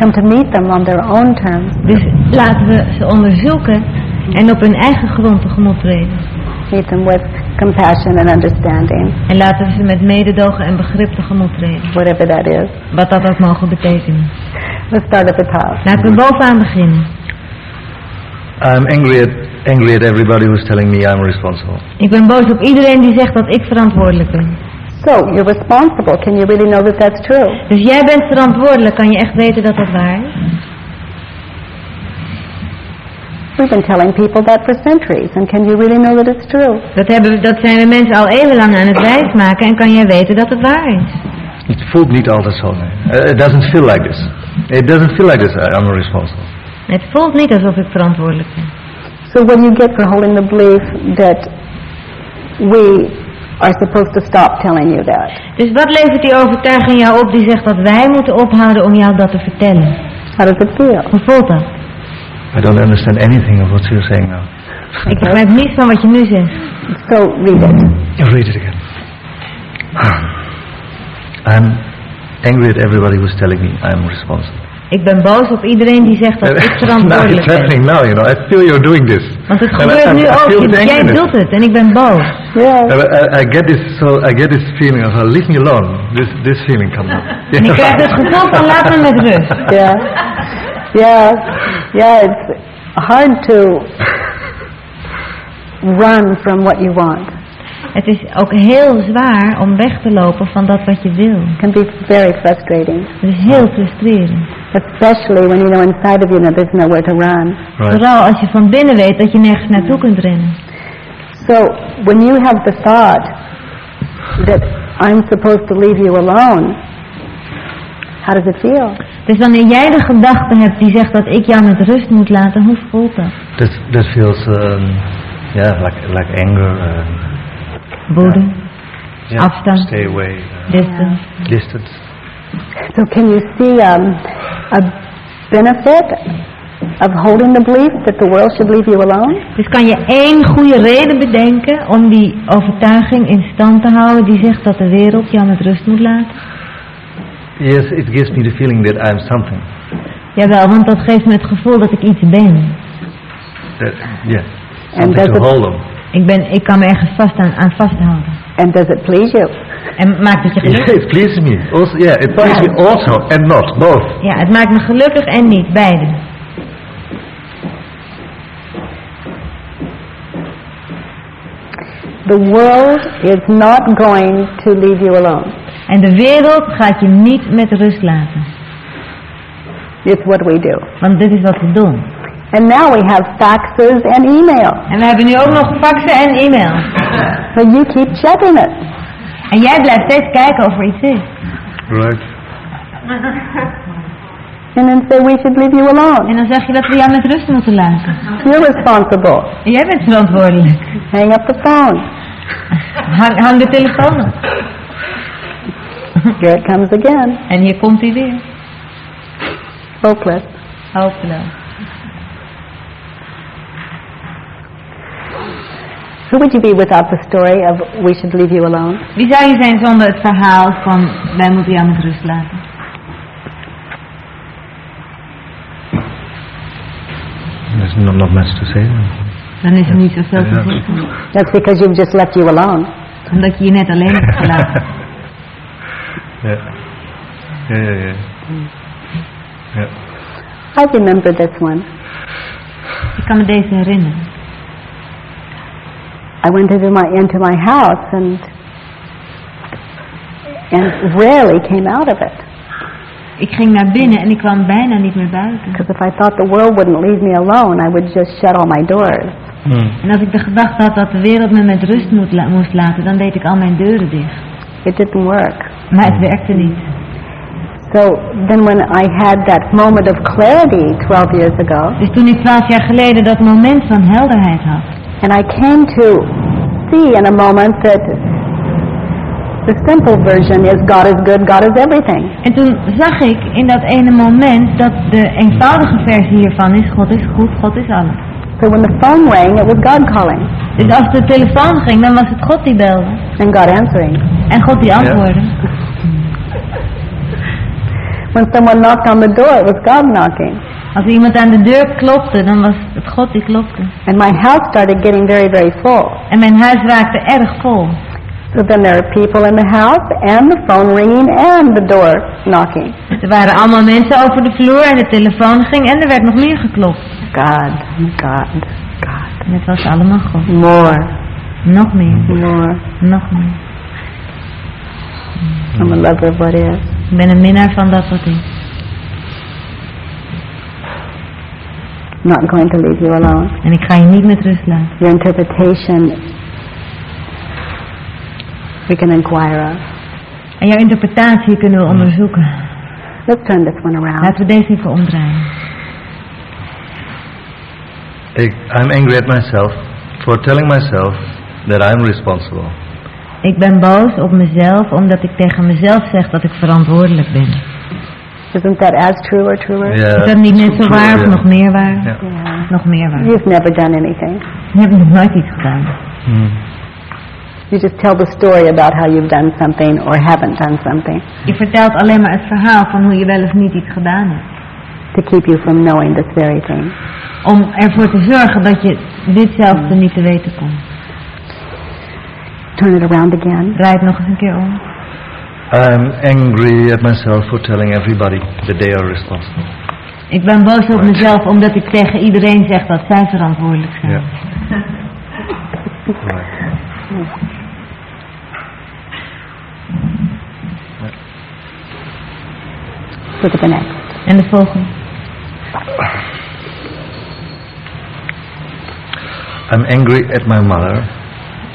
come to meet them on their own terms. Dus laten we ze onderzoeken en op hun eigen grond tegemoet treden. Meet them with compassion and understanding, En laten we ze met mededogen en begrip tegemoet treden. whatever that is. Wat dat ook mogen betekenen. Let's start at the top. Laten we bovenaan beginnen. I'm angry at angry at everybody who's telling me I'm responsible. Ik ben boos op iedereen die zegt dat ik verantwoordelijk ben. So you're responsible. Can you really know that that's true? Dus jij bent verantwoordelijk. Kan je echt weten dat dat waar is? We've been telling people that for centuries, and can you really know that it's true? Dat, hebben, dat zijn we mensen al eeuwenlang aan het wijsmaken. En kan jij weten dat het waar is? Het voelt niet altijd zo. Uh, it doesn't feel like this. It doesn't feel like this. I- I'm responsible. Het voelt niet alsof ik verantwoordelijk ben. So what do you get for holding the belief that we are supposed to stop telling you that? Dus wat levert die overtuiging jou op die zegt dat wij moeten ophouden om jou dat te vertellen? How does it feel? Hoe voelt dat? I don't understand anything of what you're saying now. Ik begrijp niets van wat je nu zegt. So read it. Read it again. I'm angry at everybody who's telling me I'm responsible. Ik ben boos op iedereen die zegt dat ik it's verantwoordelijk ben. happening now, you know. I feel you're doing this. Want het And gebeurt I- nu I ook. Jij doet het en ik ben boos. Yes. I, get this so I get this feeling of uh, leave me alone. This this feeling comes up. En ik krijg het gevoel van laat me met rust. Yeah. Yeah. Yeah, it's hard to run from what you want. Het is ook heel zwaar om weg te lopen van dat wat je wil. It can be very frustrating, Het is heel frustrerend. especially when you know inside of you that there's nowhere to run. Right. Vooral als je van binnen weet dat je nergens naartoe kunt rennen. So when you have the thought that I'm supposed to leave you alone, how does it feel? Dus wanneer jij de gedachte hebt die zegt dat ik jou met rust moet laten, hoe voelt dat? That that feels um, yeah like like anger. Uh, Yeah, Afstand. Stay away. Uh, distance. distance. So can you see um, a benefit of holding the belief that the world should leave you alone? Dus kan je één goede reden bedenken om die overtuiging in stand te houden die zegt dat de wereld jou met rust moet laten? Yes, it gives me the feeling that I'm something. Jawel, want dat geeft me het gevoel dat ik iets ben. That, yeah, And something to hold on. Ik, ben, ik kan me ergens vast aan, aan vasthouden. and does it please you? En maakt het je Yeah, gelukkig? it pleases me. Also, yeah, it pleases me also and not both. Ja, het maakt me gelukkig en niet, beide. The world is not going to leave you alone. En de wereld gaat je niet met rust laten. It's what we do. Want dit is wat we doen. And now we have faxes and email. En we hebben nu ook nog faxen en e-mail. But you keep checking it. En jij blijft steeds kijken of er iets is. Right. And then say we should leave you alone. En dan zeg je dat we jou met rust moeten laten. You're responsible. En jij bent verantwoordelijk. Hang up the phone. Hang, hang de telefoon op. Here it comes again. En hier komt hij weer. Hopeless. Hopeloos. Who would you be without the story of we should leave you alone? Wie zou je zijn zonder het verhaal van wij moeten jou met rust laten? There's not, not much to say. Dan is er niet zoveel te zeggen. That's because you've just left you alone. Omdat je je net alleen hebt gelaten. Ja. Ja, ja, ja. Ja. I remember this one. Ik kan me deze herinneren. I went into my into my house and and rarely came out of it. Ik ging naar binnen en ik kwam bijna niet meer buiten. Because if I thought the world wouldn't leave me alone, I would just shut all my doors. En als ik de gedachte had dat de wereld me met rust moet la- moest laten, dan deed ik al mijn deuren dicht. It didn't work. Maar het werkte niet. So then when I had that moment of clarity 12 years ago, Dus toen ik twaalf jaar geleden dat moment van helderheid had. And I came to see in a moment that the simple version is God is good, God is everything. En toen zag ik in dat ene moment dat de eenvoudige versie hiervan is God is goed, God is alles. So when the phone rang, it was God calling Dus als de telefoon ging, dan was het God die belde. and God answering. En God die antwoordde. When someone knocked on the door, it was God knocking. Als iemand aan de deur klopte, dan was het God die klopte. And my house started getting very, very full. En mijn huis raakte erg vol. So then there are people in the house and the phone ringing and the door knocking. Er waren allemaal mensen over de vloer en de telefoon ging en er werd nog meer geklopt. God, God, God. En het was allemaal God. More, Nog meer, more. nog meer. I'm a lover of what is. Ik ben een minnaar van dat wat is. Not going to leave you alone. En ik ga je niet met rust laten. Your interpretation, we can inquire of. En jouw interpretatie kunnen we onderzoeken. Let's turn this one around. Laten we deze even omdraaien. Ik, I'm angry at myself for telling myself that I'm responsible. Ik ben boos op mezelf omdat ik tegen mezelf zeg dat ik verantwoordelijk ben. Isn't that as true or truer? Yeah, Is dat niet net zo true, waar of yeah. nog meer waar? Ja. Yeah. Nog meer waar. You've never done anything. Je hebt nog nooit iets gedaan. Hmm. You just tell the story about how you've done something or haven't done something Je vertelt alleen maar het verhaal van hoe je wel of niet iets gedaan hebt. to keep you from knowing this very thing. Om ervoor te zorgen dat je ditzelfde niet te weten komt. Turn it around again. Draai het nog eens een keer om. I'm angry at myself for telling everybody that they are responsible. Ik ben boos op mezelf omdat ik tegen iedereen zeg dat zij verantwoordelijk zijn. Yeah. Right. Look at the next. En de volgende. I'm angry at my mother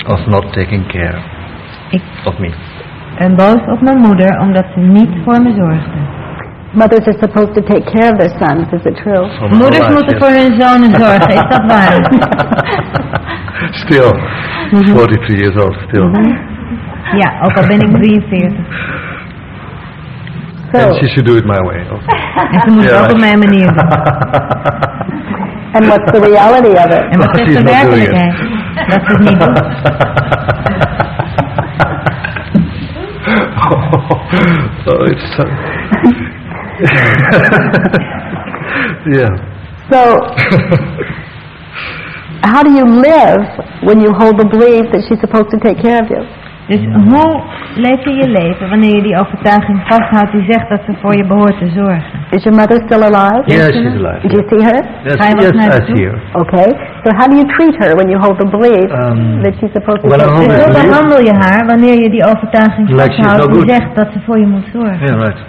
of not taking care Ik of me. Ben boos op mijn moeder omdat ze niet voor me zorgde. Mothers are supposed to take care of their sons, is it true? For my Moeders life, moeten yes. voor hun zonen zorgen, is dat waar? Still, mhm. 43 years old, still. Mhm. Ja, ook al ben ik 43. So, And she should do it my way. also. En ze moet het ook op mijn manier doen. and what's the reality of it? En wat is She's de not it. werkelijkheid? Dat ze het niet doet. oh, it's so... yeah. So, how do you live when you hold the belief that she's supposed to take care of you? Dus hoe leef je je leven wanneer je die overtuiging vasthoudt die zegt dat ze voor je behoort te zorgen? Is your mother still alive? Yeah, she's alive. Do you see her? Yes, yes, I see her. Okay. So how do you treat her when you hold the belief Um, that she's supposed to the of Hoe behandel je haar wanneer je die overtuiging Like she's vasthoudt no die good. zegt dat ze voor je moet zorgen? Yeah, right.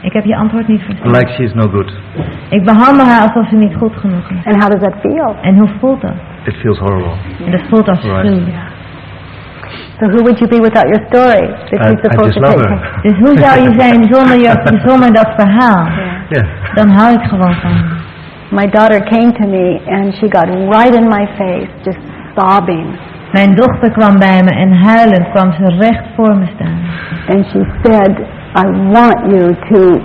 Ik heb je antwoord niet verstaan. Like she's no good. Ik behandel haar alsof ze niet goed genoeg is. And how does that feel? En hoe voelt dat? It feels horrible. En dat voelt als Right. So who would you be without your story? That I, I supposed just to love take her. Dus hoe zou je zijn zonder, je, zonder dat verhaal? Yeah. Dan hou ik gewoon van je. My daughter came to me and she got right in my face, just sobbing. Mijn dochter kwam bij me en huilend kwam ze recht voor me staan. And she said, I want you to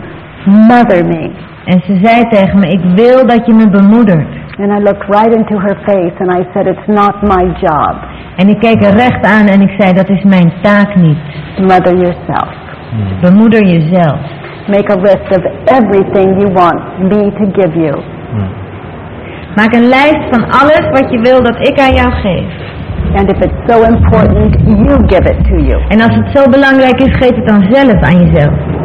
mother me. En ze zei tegen me, ik wil dat je me bemoedert. And I looked right into her face and I said, it's not my job. En ik keek er recht aan en ik zei, dat is mijn taak niet. Mother yourself. Bemoeder jezelf. Make a list of everything you want me to give you. Maak een lijst van alles wat je wil dat ik aan jou geef. And if it's so important, you give it to you. En als het zo belangrijk is, geef het dan zelf aan jezelf.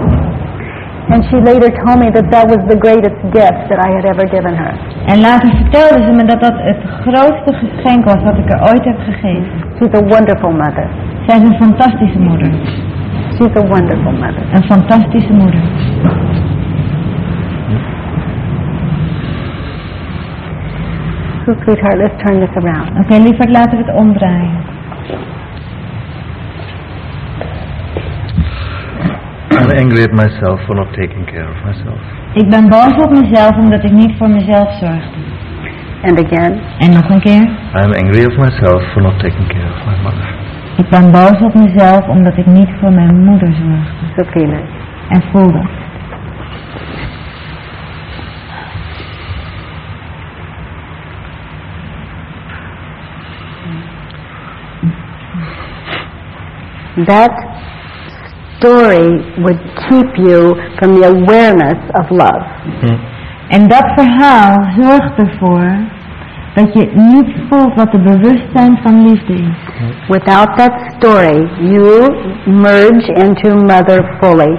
And she later told me that that was the greatest gift that I had ever given her. En later vertelde ze me dat dat het grootste geschenk was dat ik er ooit heb gegeven. She's a wonderful mother. Zij is een fantastische moeder. She's a wonderful mother. Een fantastische moeder. So, sweetheart, let's turn this around. Oké, lieverd, laten we het omdraaien. I'm angry at myself for not taking care of myself. Ik ben boos op mezelf omdat ik niet voor mezelf zorgde. And again. En nog een keer. I'm angry at myself for not taking care of my mother. Ik ben boos op mezelf omdat ik niet voor mijn moeder zorgde. So feel it. En voel dat. That story would keep you from the awareness of love. Hmm. En dat verhaal zorgt ervoor dat je niet voelt wat de bewustzijn van liefde is. Hmm. Without that story, you merge into mother fully.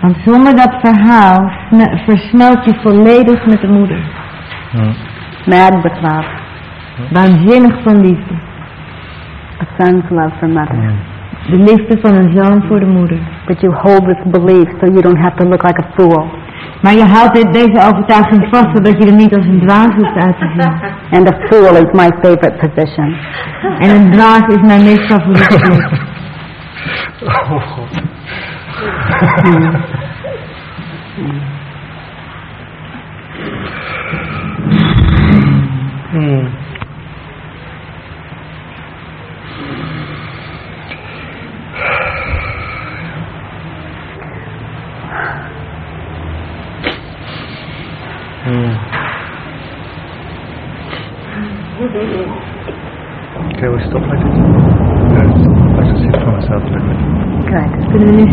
Want zonder dat verhaal sne- versmelt je volledig met de moeder. Hmm. Mad with love. Waanzinnig van liefde. A son's love for mother. De liefde van een zoon voor de moeder. But you hold this belief so you don't have to look like a fool. Maar je houdt dit, deze overtuiging vast zodat je er niet als een dwaas hoeft uit te zien. And the fool is my favorite position. En een dwaas is mijn meest favoriete plek. Oh God. Hmm. Mm. Okay, we stop like this. I just see it for myself like this. Good. Kunnen we?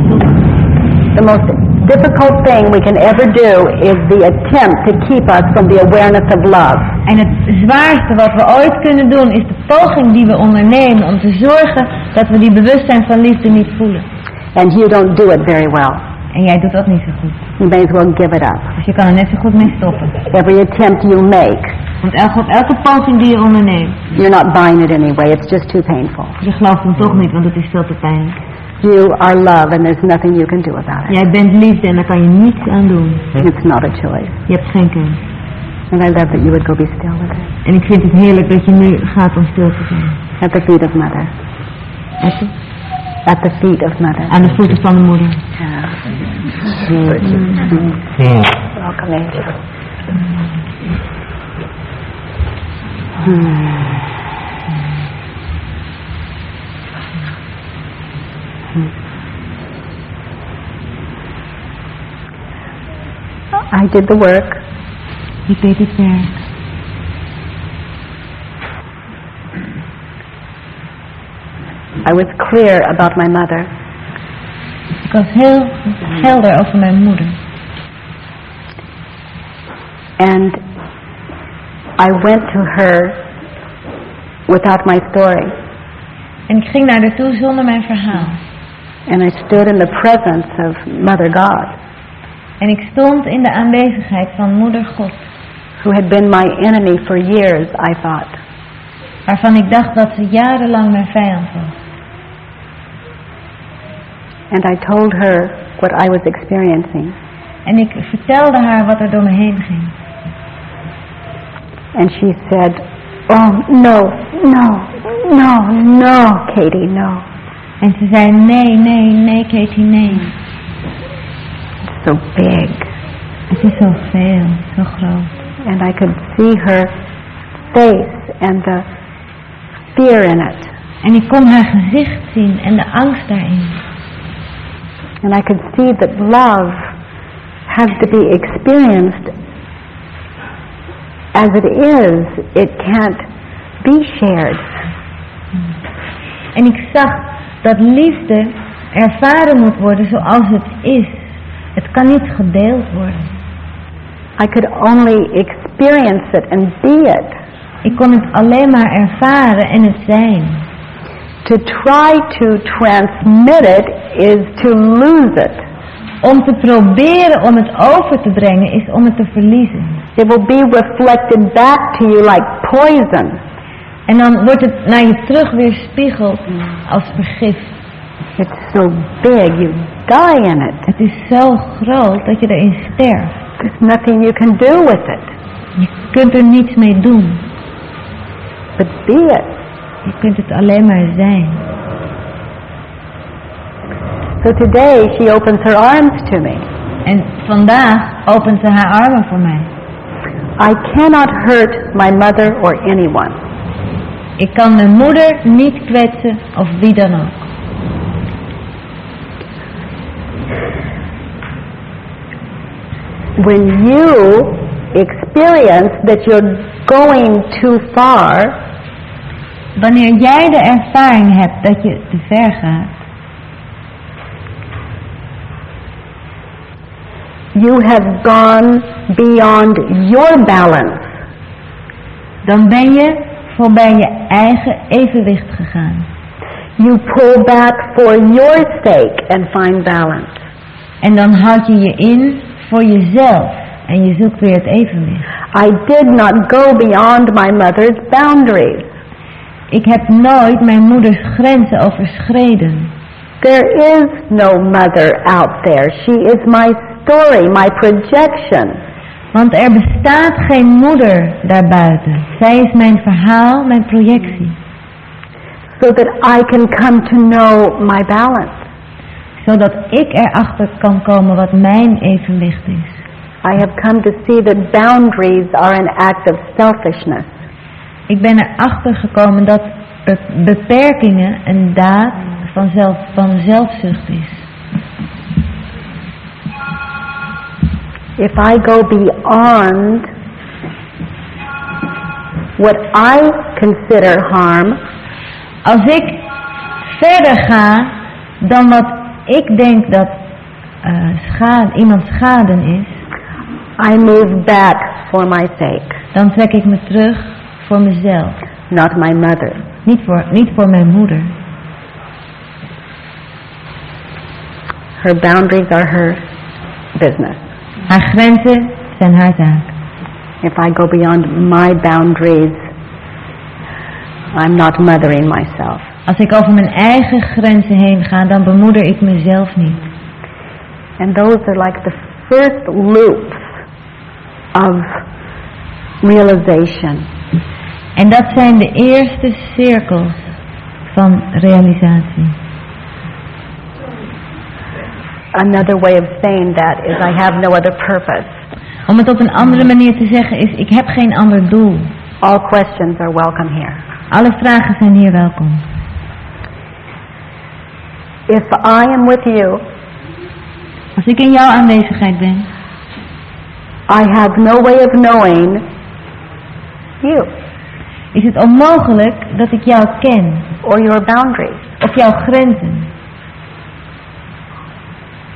The most difficult thing we can ever do is the attempt to keep us from the awareness of love. En het zwaarste wat we ooit kunnen doen is de poging die we ondernemen om te zorgen dat we die bewustzijn van liefde niet voelen. And you don't do it very well. En jij doet dat niet zo goed. You may as well give it up. Dus je kan er net zo goed mee stoppen. Every attempt you make, Want elke, elke poging die je onderneemt, you're not buying it anyway. It's just too painful. je gelooft hem toch niet, want het is veel te pijnlijk. You are love and there's nothing you can do about it. Jij bent liefde en daar kan je niets aan doen. It's not a choice. Je hebt geen keus. And I love that you would go be still with it. En ik vind het heerlijk dat je nu gaat om stil te zijn. At the feet of mother. Echt? At the feet of mother. Aan de voeten van de moeder. Mm. Hmm. Welcome, angel. Hmm. I did the work. Ik deed het werk. I was clear about my mother. Ik was heel helder over mijn moeder. And I went to her without my story. En ik ging naar haar toe zonder mijn verhaal. And I stood in the presence of Mother God, En ik stond in de aanwezigheid van moeder God. who had been my enemy for years, I thought. Waarvan ik dacht dat ze jarenlang mijn vijand was. And I told her what I was experiencing. En ik vertelde haar wat er door me heen ging. And she said, Oh, no, no, no, no, Katie, no. En ze zei, nee, nee, nee, Katie, nee. It's so big. Het is zo veel, zo groot. And I could see her face and the fear in it. En ik kon haar gezicht zien en de angst daarin. And I could see that love has to be experienced as it is. It can't be shared. En ik zag dat liefde ervaren moet worden zoals het is. Het kan niet gedeeld worden. I could only experience it and be it. Ik kon het alleen maar ervaren en het zijn. To try to transmit it is to lose it. Om te proberen om het over te brengen is om het te verliezen. It will be reflected back to you like poison. En dan wordt het naar je terug weer spiegeld als vergif. It's so big, you die in it. Het is zo groot dat je erin sterft. There's nothing you can do with it. Je kunt er niets mee doen. But be it. Je kunt het alleen maar zijn. So today she opens her arms to me. En vandaag opent ze haar armen voor mij. I cannot hurt my mother or anyone. Ik kan mijn moeder niet kwetsen of wie dan ook. When you experience that you're going too far, Wanneer jij de ervaring hebt dat je te ver gaat, you have gone beyond your balance. dan ben je voorbij je eigen evenwicht gegaan. You pull back for your sake and find balance. En dan houd je je in voor jezelf en je zoekt weer het evenwicht. I did not go beyond my mother's boundaries. Ik heb nooit mijn moeders grenzen overschreden. There is no mother out there. She is my story, my projection. Want er bestaat geen moeder daarbuiten. Zij is mijn verhaal, mijn projectie. So that I can come to know my balance. Zodat ik erachter kan komen wat mijn evenwicht is. I have come to see that boundaries are an act of selfishness. Ik ben erachter gekomen dat be- beperkingen een daad van, zelf, van zelfzucht is. If I go beyond what I consider harm, Als ik verder ga dan wat ik denk dat eh, schade, iemand schade is, I move back for my sake, dan trek ik me terug voor mezelf. not my mother. Niet voor, niet voor mijn moeder. Her boundaries are her business. Haar grenzen zijn haar zaak. If I go beyond my boundaries, I'm not mothering myself. Als ik over mijn eigen grenzen heen ga, dan bemoeder ik mezelf niet. And those are like the first loops of realization. En dat zijn de eerste cirkels van realisatie. Another way of saying that is I have no other purpose. Om het op een andere manier te zeggen is, ik heb geen ander doel. All questions are welcome here. Alle vragen zijn hier welkom. If I am with you, Als ik in jouw aanwezigheid ben, I have no way of knowing you is het onmogelijk dat ik jou ken. or your boundaries Of jouw grenzen.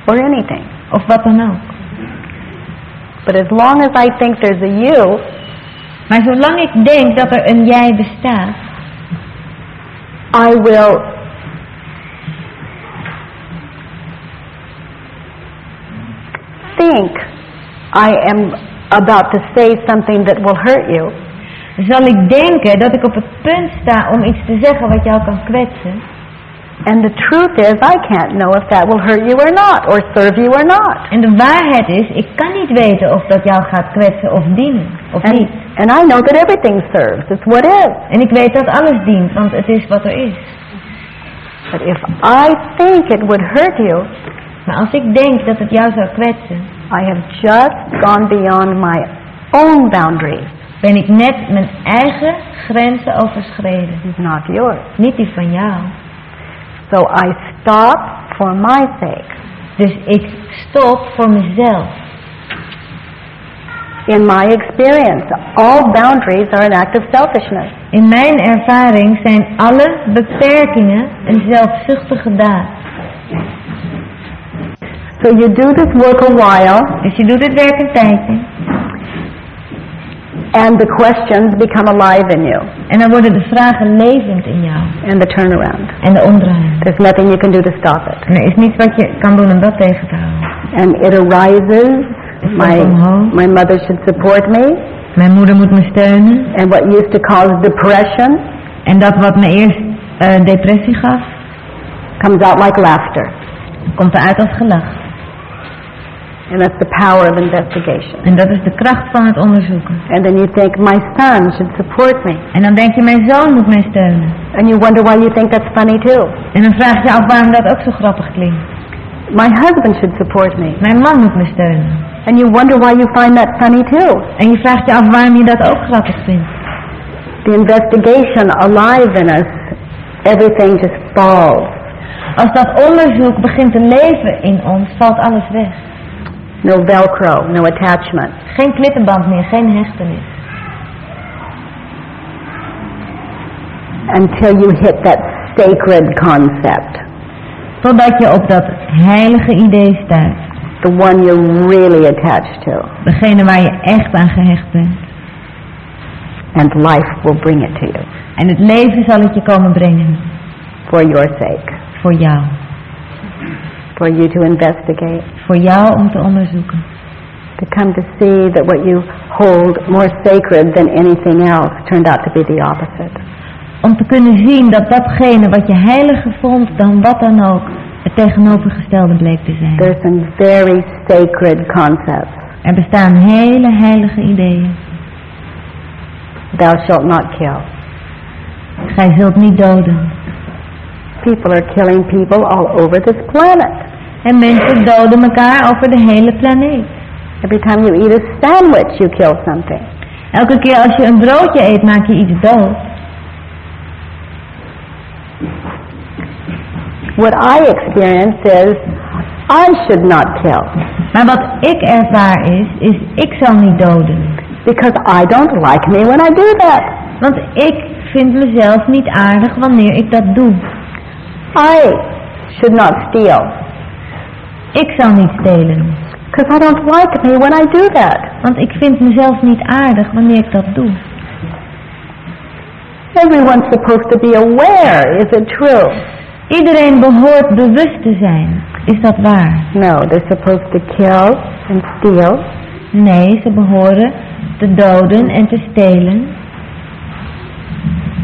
or anything. Of wat dan ook. But as long as I think there's a you, Maar zolang ik denk dat er een jij bestaat, I will think I am about to say something that will hurt you. Zal ik denken dat ik op het punt sta om iets te zeggen wat jou kan kwetsen. And the truth is, I can't know if that will hurt you or not, or serve you or not. En de waarheid is, ik kan niet weten of dat jou gaat kwetsen of dienen, of And, niet. and I know that everything serves. It's what is. En ik weet dat alles dient, want het is wat er is. But if I think it would hurt you, Maar als ik denk dat het jou zou kwetsen, I have just gone beyond my own boundaries, ben ik net mijn eigen grenzen overschreden. not yours. Niet die van jou. So I stop for my sake. Dus ik stop voor mezelf. In my experience, all boundaries are an act of selfishness. In mijn ervaring zijn alle beperkingen een zelfzuchtige daad. So you do this work a while, Dus je doet het werk een tijdje. And the questions become alive in you. En dan worden de vragen levend in jou. And the turnaround. En de omdraaiing. There's nothing you can do to stop it. En er is niets wat je kan doen om dat tegen te houden. And it arises. My, omhoog. my mother should support me. Mijn moeder moet me steunen. And what used to cause depression En dat wat me eerst eh, depressie gaf, comes out like laughter. komt eruit als gelach. And that's the power of investigation. En dat is de kracht van het onderzoeken. And then you think, my son should support me. En dan denk je, mijn zoon moet mij steunen. And you wonder why you think that's funny too. En dan vraag je af waarom dat ook zo grappig klinkt. My husband should support me. Mijn man moet me steunen. And you wonder why you find that funny too. En je vraagt je af waarom je dat ook grappig vindt. The investigation alive in us, everything just falls. Als dat onderzoek begint te leven in ons, valt alles weg. No Velcro, no attachment. Geen klittenband meer, geen hechtenis. Until you hit that sacred concept. Totdat je op dat heilige idee staat. The one you're really attached to. Degene waar je echt aan gehecht bent. And life will bring it to you. En het leven zal het je komen brengen. For your sake. Voor jou. For you to investigate. Voor jou om te onderzoeken. To come to see that what you hold more sacred than anything else turned out to be the opposite. Om te kunnen zien dat datgene wat je heiliger vond dan wat dan ook, het tegenovergestelde bleek te zijn. There's some very sacred concepts. Er bestaan hele heilige ideeën. Thou shalt not kill. Gij zult niet doden. People are killing people all over this planet. En mensen doden elkaar over de hele planeet. Every time you eat a sandwich, you kill something. Elke keer als je een broodje eet, maak je iets dood. What I experience is, I should not kill. Maar wat ik ervaar is, is ik zal niet doden. Because I don't like me when I do that. Want ik vind mezelf niet aardig wanneer ik dat doe. I should not steal. Ik zal niet stelen. Because I don't like me when I do that. Want ik vind mezelf niet aardig wanneer ik dat doe. Everyone's supposed to be aware. Is it true? Iedereen behoort bewust te zijn. Is dat waar? No, they're supposed to kill and steal. Nee, ze behoren te doden en te stelen.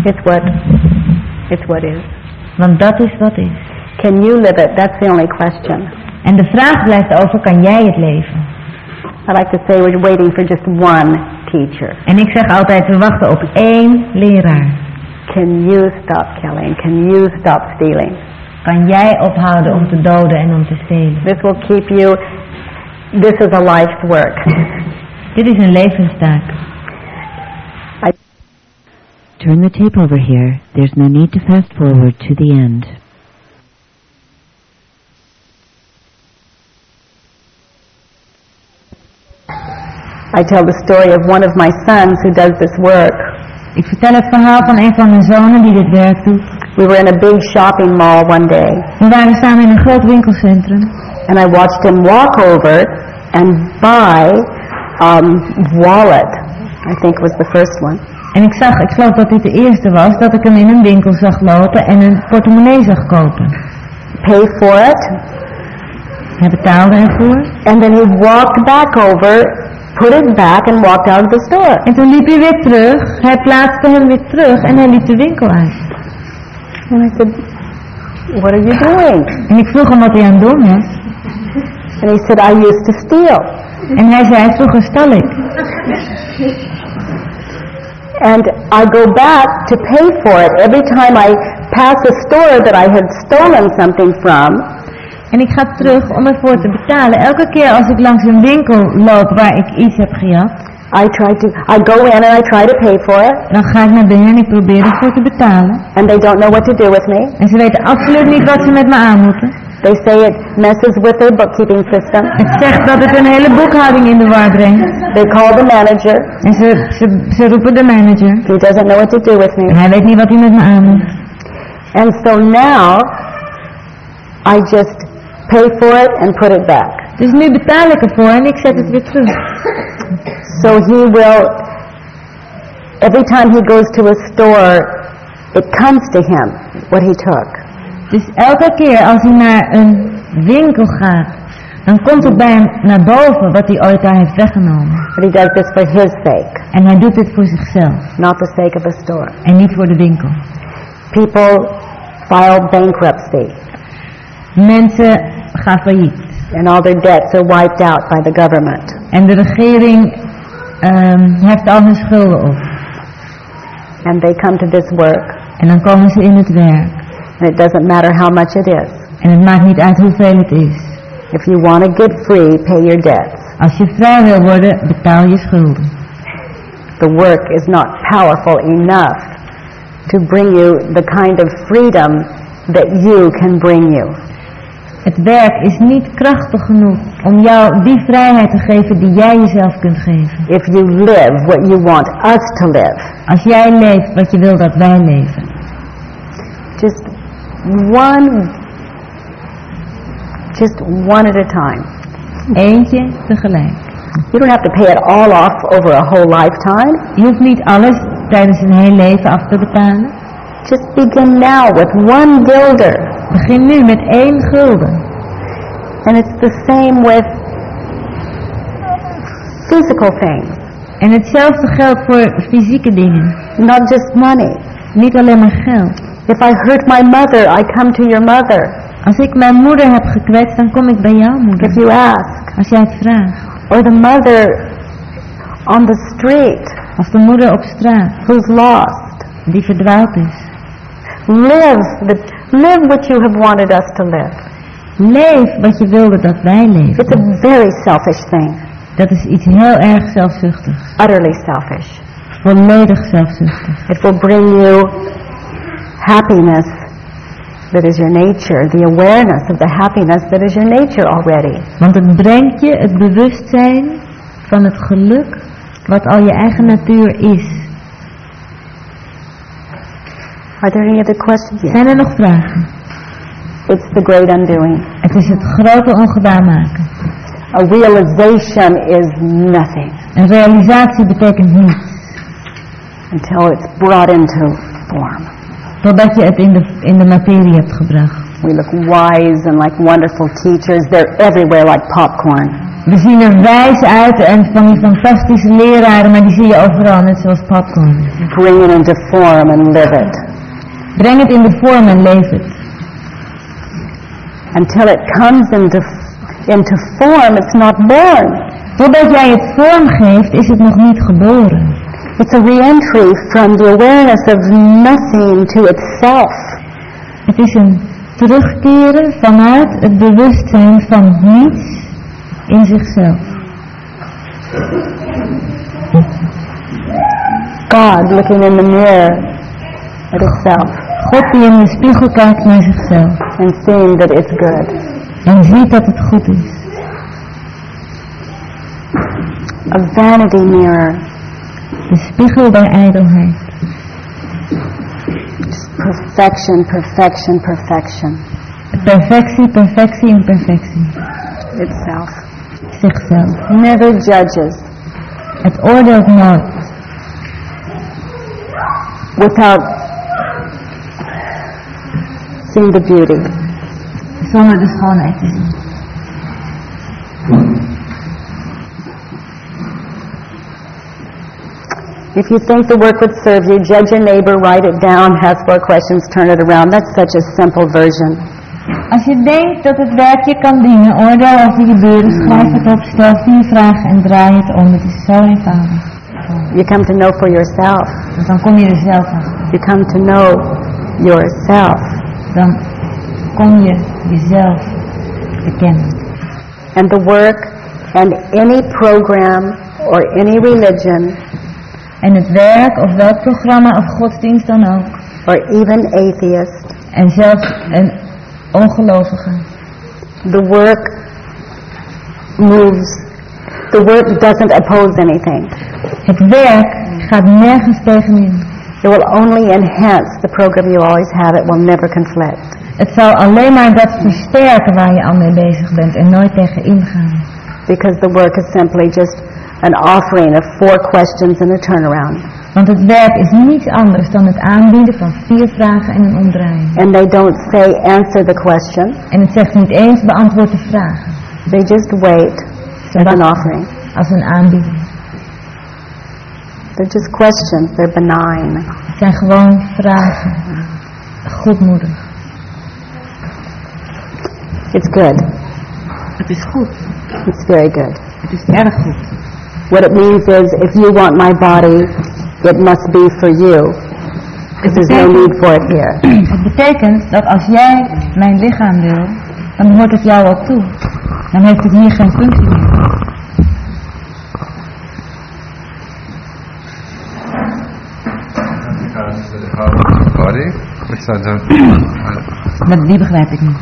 It's what it's what is. Want dat is wat is. Can you live it? That's the only question. En de vraag blijft over, kan jij het leven? I like to say we're waiting for just one teacher. En ik zeg altijd, we wachten op één leraar. Can you stop killing? Can you stop stealing? Kan jij ophouden om te doden en om te stelen? This will keep you. This is a life's work. Dit is een levenstaak. Turn the tape over here. There's no need to fast forward to the end. I tell the story of one of my sons who does this work. We were in a big shopping mall one day, in and I watched him walk over and buy um, wallet. I think was the first one. En ik zag, ik geloof dat dit de eerste was, dat ik hem in een winkel zag lopen en een portemonnee zag kopen. Pay for it, Hij betaalde ervoor. and then he walked back over, put it back, and walked out of the store. En toen liep hij weer terug. Hij plaatste hem weer terug en hij liep de winkel uit. And I said, "What are you doing?" En ik vroeg hem wat hij aan het doen was. And he said, "I used to steal." En hij zei, vroeger stal ik. And I go back to pay for it every time I pass a store that I had stolen something from. En ik ga terug om ervoor te betalen. Elke keer als ik langs een winkel loop waar ik iets heb gejat, I try to, I go in and I try to pay for it, dan ga ik naar binnen en ik probeer ervoor te betalen. and they don't know what to do with me. En ze weten absoluut niet wat ze met me aan moeten. They say it messes with their bookkeeping system. Het zegt dat het een hele boekhouding in de war brengt. They call the manager. En ze, ze, ze roepen de manager. He doesn't know what to do with En me. hij weet niet wat hij met me aan moet. And so now, I just pay for it and put it back. Dus nu betaal ik ervoor en ik zet het weer terug. So he will Every time he goes to a store, it comes to him what he took. Dus elke keer als hij naar een winkel gaat, dan komt het bij hem naar boven wat hij ooit daar heeft weggenomen. But he does this for his sake, En hij doet dit voor zichzelf not the sake of the store. en niet voor de winkel. People file bankruptcy, Mensen gaan failliet. and all their debts are wiped out by the government. En de regering ehm, heft al hun schulden op. And they come to this work, En dan komen ze in het werk. And it doesn't matter how much it is. En het maakt niet uit hoeveel het is. If you want to get free, pay your debts. Als je vrij wil worden, betaal je schulden. The work is not powerful enough to bring you the kind of freedom that you can bring you. Het werk is niet krachtig genoeg om jou die vrijheid te geven die jij jezelf kunt geven. If you live what you want us to live, Als jij leeft wat je wil dat wij leven. just one, just one at a time. Eentje tegelijk. You don't have to pay it all off over a whole lifetime. Je hoeft niet alles tijdens een heel leven af te betalen. Just begin now with one guilder. Begin nu met één gulden. And it's the same with physical things, En hetzelfde geldt voor fysieke dingen. not just money. Niet alleen maar geld. If I hurt my mother, I come to your mother. Als ik mijn moeder heb gekwetst, dan kom ik bij jouw If moeder. you ask, Als jij het vraagt. or the mother on the street Als de moeder op straat, who's lost. die verdwaald is. Live, the, live what you have wanted us to live. Leef wat je wilde dat wij leven. It's a very selfish thing, Dat is iets heel erg zelfzuchtigs. utterly selfish. Volledig zelfzuchtig. It will bring you happiness that is your nature, the awareness of the happiness that is your nature already. Want het brengt je het bewustzijn van het geluk wat al je eigen natuur is. Are there any other questions? Yes. Zijn er nog vragen? It's the great undoing. Het is het grote ongedaan maken. A realization is nothing Een realisatie betekent niets. until it's brought into form. Totdat je het in de, in de materie hebt gebracht. We look wise and like wonderful teachers. They're everywhere like popcorn. We zien er wijs uit en van die fantastische leraren, maar die zie je overal, net zoals popcorn. Bring it into form and live it. Breng het in de vorm en leef het. Until it comes into, into form, it's not born. Totdat jij het vorm geeft, is het nog niet geboren. It's a re-entry from the awareness of nothing to itself. Het is een terugkeren vanuit het bewustzijn van niets in zichzelf. God looking in the mirror at itself God die in de spiegel kijkt naar zichzelf and seeing that it's good. en ziet dat het goed is. A vanity mirror, De spiegel der ijdelheid. perfection, perfection, perfection Perfectie, perfectie en perfectie. itself. Zichzelf. Never judges Het oordeelt nooit without seeing the beauty. zonder de schoonheid te zien. If you think the work would serve you, judge your neighbor, write it down, ask four questions, turn it around. That's such a simple version. Als je denkt dat het werk je kan dienen, oordeel over je buren, schrijf het op, stel vier vragen en draai het om. Het is zo eenvoudig. You come to know for yourself. Dus dan kom je er zelf achter. You come to know yourself. Dan kom je jezelf te kennen. And the work and any program or any religion En het werk, of welk programma of godsdienst dan ook. or even atheist, En zelfs een ongelovige. the work moves, the work doesn't oppose anything. Het werk gaat nergens tegenin. It will only enhance the program you always have. It will never conflict. Het zal alleen maar dat versterken waar je al mee bezig bent en nooit tegen ingaan. Because the work is simply just an offering of four questions and a turnaround. Want het werk is niets anders dan het aanbieden van vier vragen en een omdraaiing. And they don't say answer the question. En het zegt niet eens beantwoord de vragen. They just wait as an offering. Als een aanbieding. They're just questions. They're benign. Het zijn gewoon vragen. Goedmoedig. It's good. Het is goed. It's very good. Het is erg goed. What it means is if you want my body, it must be for you. Because there's no need for it here. Het betekent dat als jij mijn lichaam wil, dan hoort het jou ook toe. Dan heeft het hier geen functie meer. body, which I don't. Dat, die begrijp ik niet.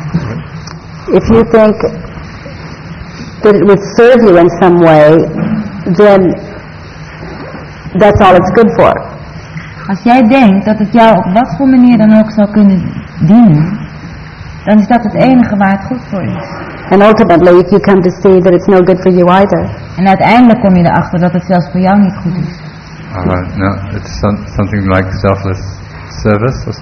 If you think that it would serve you in some way, then that's all it's good for. Als jij denkt dat het jou op wat voor manier dan ook zou kunnen dienen, dan is dat het enige waar het goed voor is. And ultimately, you come to see that it's no good for you either. En uiteindelijk kom je erachter dat het zelfs voor jou niet goed is. Alright, no, it's some, something like selfless service. Or, s-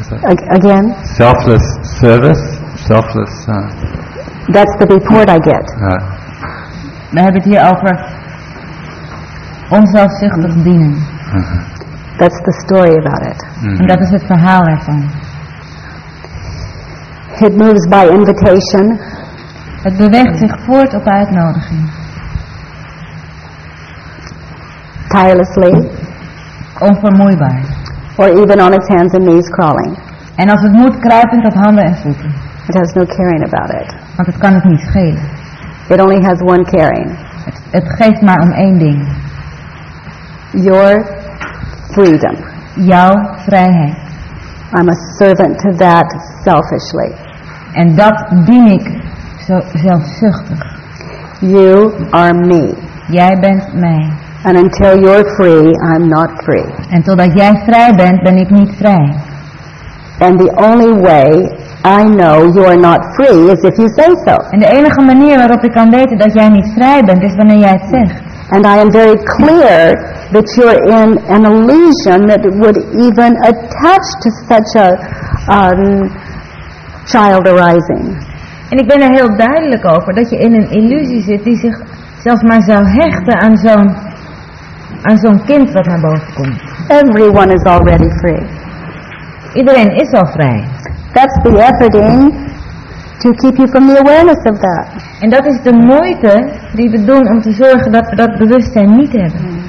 is that? Ag- Again, Selfless service, selfless. Uh, that's the report I get. uh, We hebben het hier over onzelfzuchtig dienen. That's the story about it. mhm. En dat is het verhaal ervan. It moves by invitation, Het beweegt zich voort op uitnodiging. tirelessly, Onvermoeibaar. or even on its hands and knees crawling. En als het moet, kruipend op handen en voeten. It has no caring about it. Want het kan het niet schelen. It only has one caring. Het, het geeft maar om één ding. Your freedom. Jouw vrijheid. I'm a servant to that selfishly. En dat dien ik zo zelfzuchtig. You are me. Jij bent mij. And until you're free, I'm not free. En totdat jij vrij bent, ben ik niet vrij. And the only way I know you're not free is if you say so. En de enige manier waarop ik kan weten dat jij niet vrij bent, is wanneer jij het zegt. And I am very clear that you're in an illusion that would even attach to such a um, child arising. En ik ben er heel duidelijk over dat je in een illusie zit die zich zelfs maar zou hechten aan zo'n aan zo'n kind wat naar boven komt. Everyone is already free. Iedereen is al vrij. That's the efforting to keep you from the awareness of that. En dat is de moeite die we doen om te zorgen dat we dat bewustzijn niet hebben.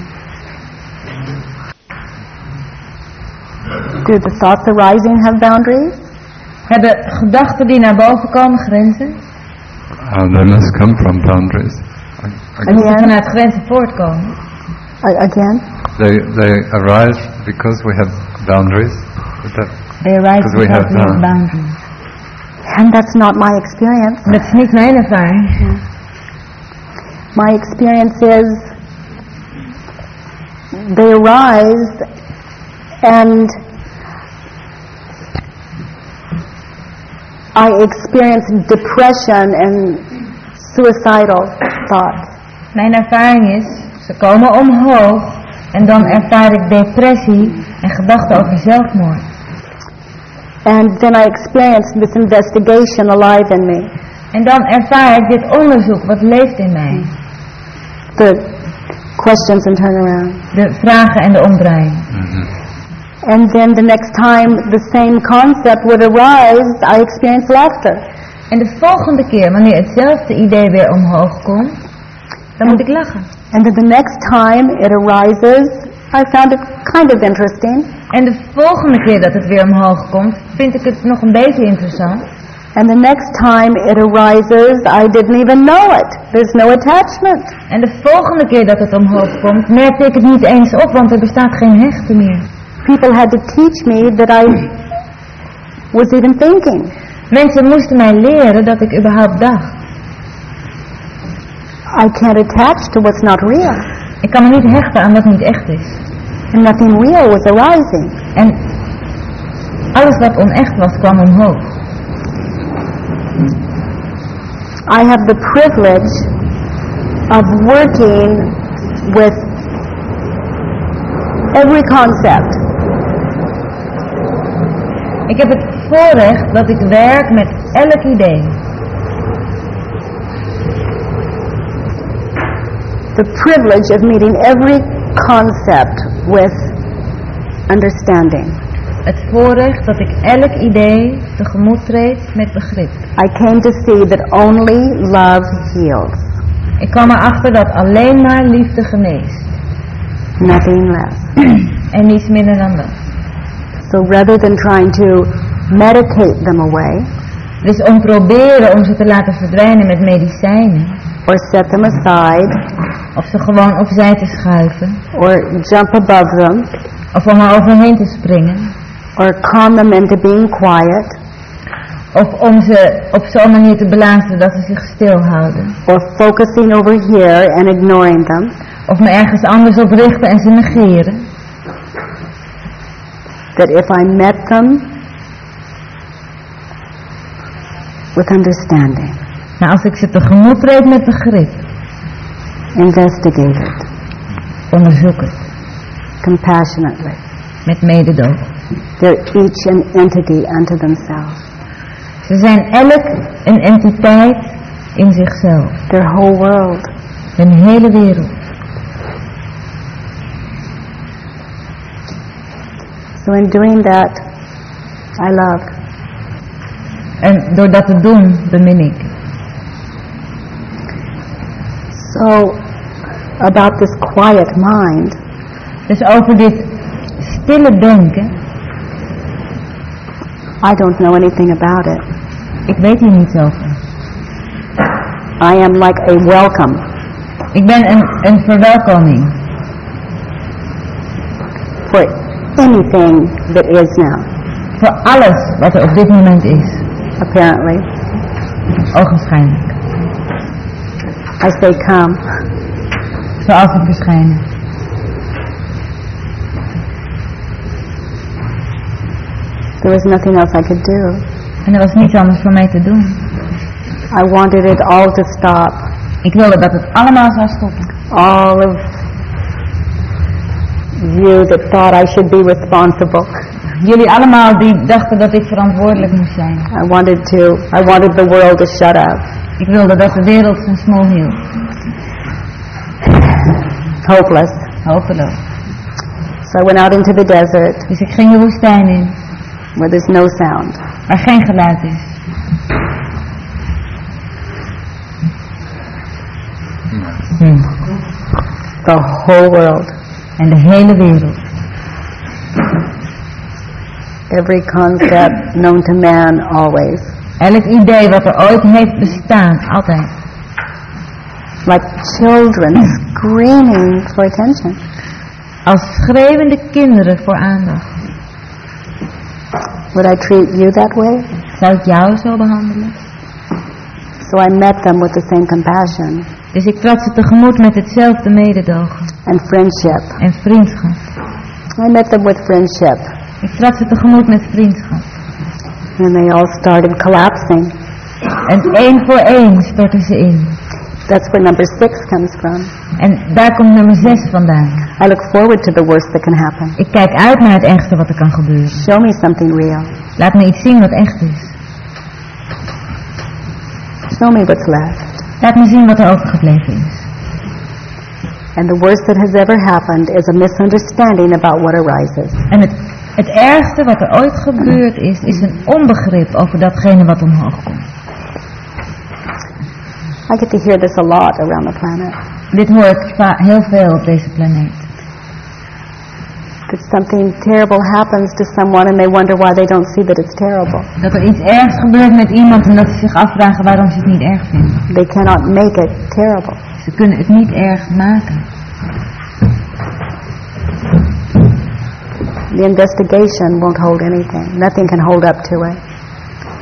Do the thoughts arising have boundaries? Hebben gedachten die naar boven komen grenzen? uh, they must come from boundaries. I, I En guess moeten vanuit grenzen voortkomen? Again? they they arise because we have boundaries. They arise Because we have, we have boundaries. And that's not my experience. Dat is niet mijn ervaring. My experience is they arise and I experience depression and suicidal thoughts. Mijn ervaring is, ze komen omhoog en dan ervaar ik depressie en gedachten over zelfmoord. And then I experience this investigation alive in me. En dan ervaar ik dit onderzoek wat leeft in mij. The questions and turnaround. De vragen en de omdraaiing. And then the next time the same concept would arise, I experience laughter. En de volgende keer, wanneer hetzelfde idee weer omhoog komt, dan moet ik lachen. And then the next time it arises, I found it kind of interesting. En de volgende keer dat het weer omhoog komt, vind ik het nog een beetje interessant. And the next time it arises, I didn't even know it. There's no attachment. En de volgende keer dat het omhoog komt, merkte ik het niet eens op, want er bestaat geen hechten meer. People had to teach me that I was even thinking. Mensen moesten mij leren dat ik überhaupt dacht. I can't attach to what's not real. Ik kan me niet hechten aan wat niet echt is. And nothing real was arising. En alles wat onecht was, kwam omhoog. I have the privilege of working with every concept. Ik heb het voorrecht dat ik werk met elk idee. The privilege of meeting every concept with understanding. Het voorrecht dat ik elk idee tegemoet treed met begrip. I came to see that only love heals, Ik kwam erachter dat alleen maar liefde geneest. nothing less. En niets minder dan dat. So rather than trying to medicate them away Dus om proberen om ze te laten verdwijnen met medicijnen. or set them aside Of ze gewoon opzij te schuiven. or jump above them Of om er overheen te springen. or calm them into being quiet Of om ze op zo'n manier te belazeren dat ze zich stilhouden. or focusing over here and ignoring them Of me ergens anders op richten en ze negeren. That if I met them with understanding, Maar als ik ze tegemoet treed met begrip. investigate it Onderzoek het. compassionately, Met mededogen. they're each an entity unto themselves. Ze zijn elk een entiteit in zichzelf. Their whole world. Hun hele wereld. So in doing that, I love. En door dat te doen, bemin ik. So about this quiet mind, Dus over dit stille denken, eh? I don't know anything about it. ik weet hier niets over. I am like a welcome Ik ben een, een verwelkoming for anything that is now, voor alles wat er op dit moment is. apparently. Ogenschijnlijk. I say come. Zoals het verschijnen. There was nothing else I could do. En er was niets anders voor mij te doen. I wanted it all to stop. Ik wilde dat het allemaal zou stoppen. All of you that thought I should be responsible. Jullie allemaal die dachten dat ik verantwoordelijk moest zijn. I wanted to, I wanted the world to shut up. Ik wilde dat de wereld zijn smoel hield. Hopeless. Hopeloos. So I went out into the desert Dus ik ging de woestijn in, where there's no sound. waar geen geluid is. Hm. The whole world. En de hele wereld. Every concept known to man always. Elk idee wat er ooit heeft bestaan, altijd. Like children screaming for attention. Als schreeuwende kinderen voor aandacht. Would I treat you that way? Zou ik jou zo behandelen? So I met them with the same compassion Dus ik trad ze tegemoet met hetzelfde mededogen and friendship. en vriendschap. I met them with friendship. Ik trad ze tegemoet met vriendschap. And they all started collapsing. En één voor één stortten ze in. That's where number six comes from. En daar komt nummer 6 vandaan. I look forward to the worst that can happen. Ik kijk uit naar het ergste wat er kan gebeuren. Show me something real. Laat me iets zien wat echt is. Show me what's left. Laat me zien wat er overgebleven is. And the worst that has ever happened is a misunderstanding about what arises. En het, het ergste wat er ooit gebeurd is, is een onbegrip over datgene wat omhoog komt. I get to hear this a lot around the planet. Dit hoor ik heel veel op deze planeet. That something terrible happens to someone and they wonder why they don't see that it's terrible. Dat er iets ergs gebeurt met iemand en dat ze zich afvragen waarom ze het niet erg vinden. They cannot make it terrible. Ze kunnen het niet erg maken. The investigation won't hold anything. Nothing can hold up to it.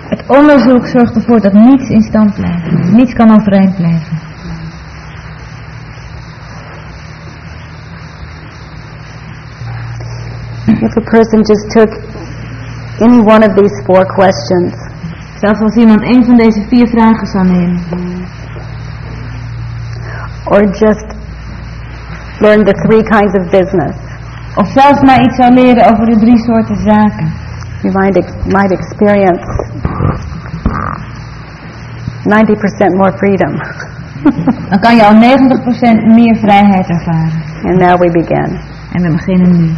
Het onderzoek zorgt ervoor dat niets in stand blijft. Niets kan overeind blijven. If a person just took any one of these four questions Zelfs als iemand een van deze vier vragen zou nemen. or just learn the three kinds of business Of zelfs maar iets zou leren over de drie soorten zaken. You might, ex- might experience 90% more freedom. Dan kan je al 90% meer vrijheid ervaren. And now we begin. En we beginnen nu.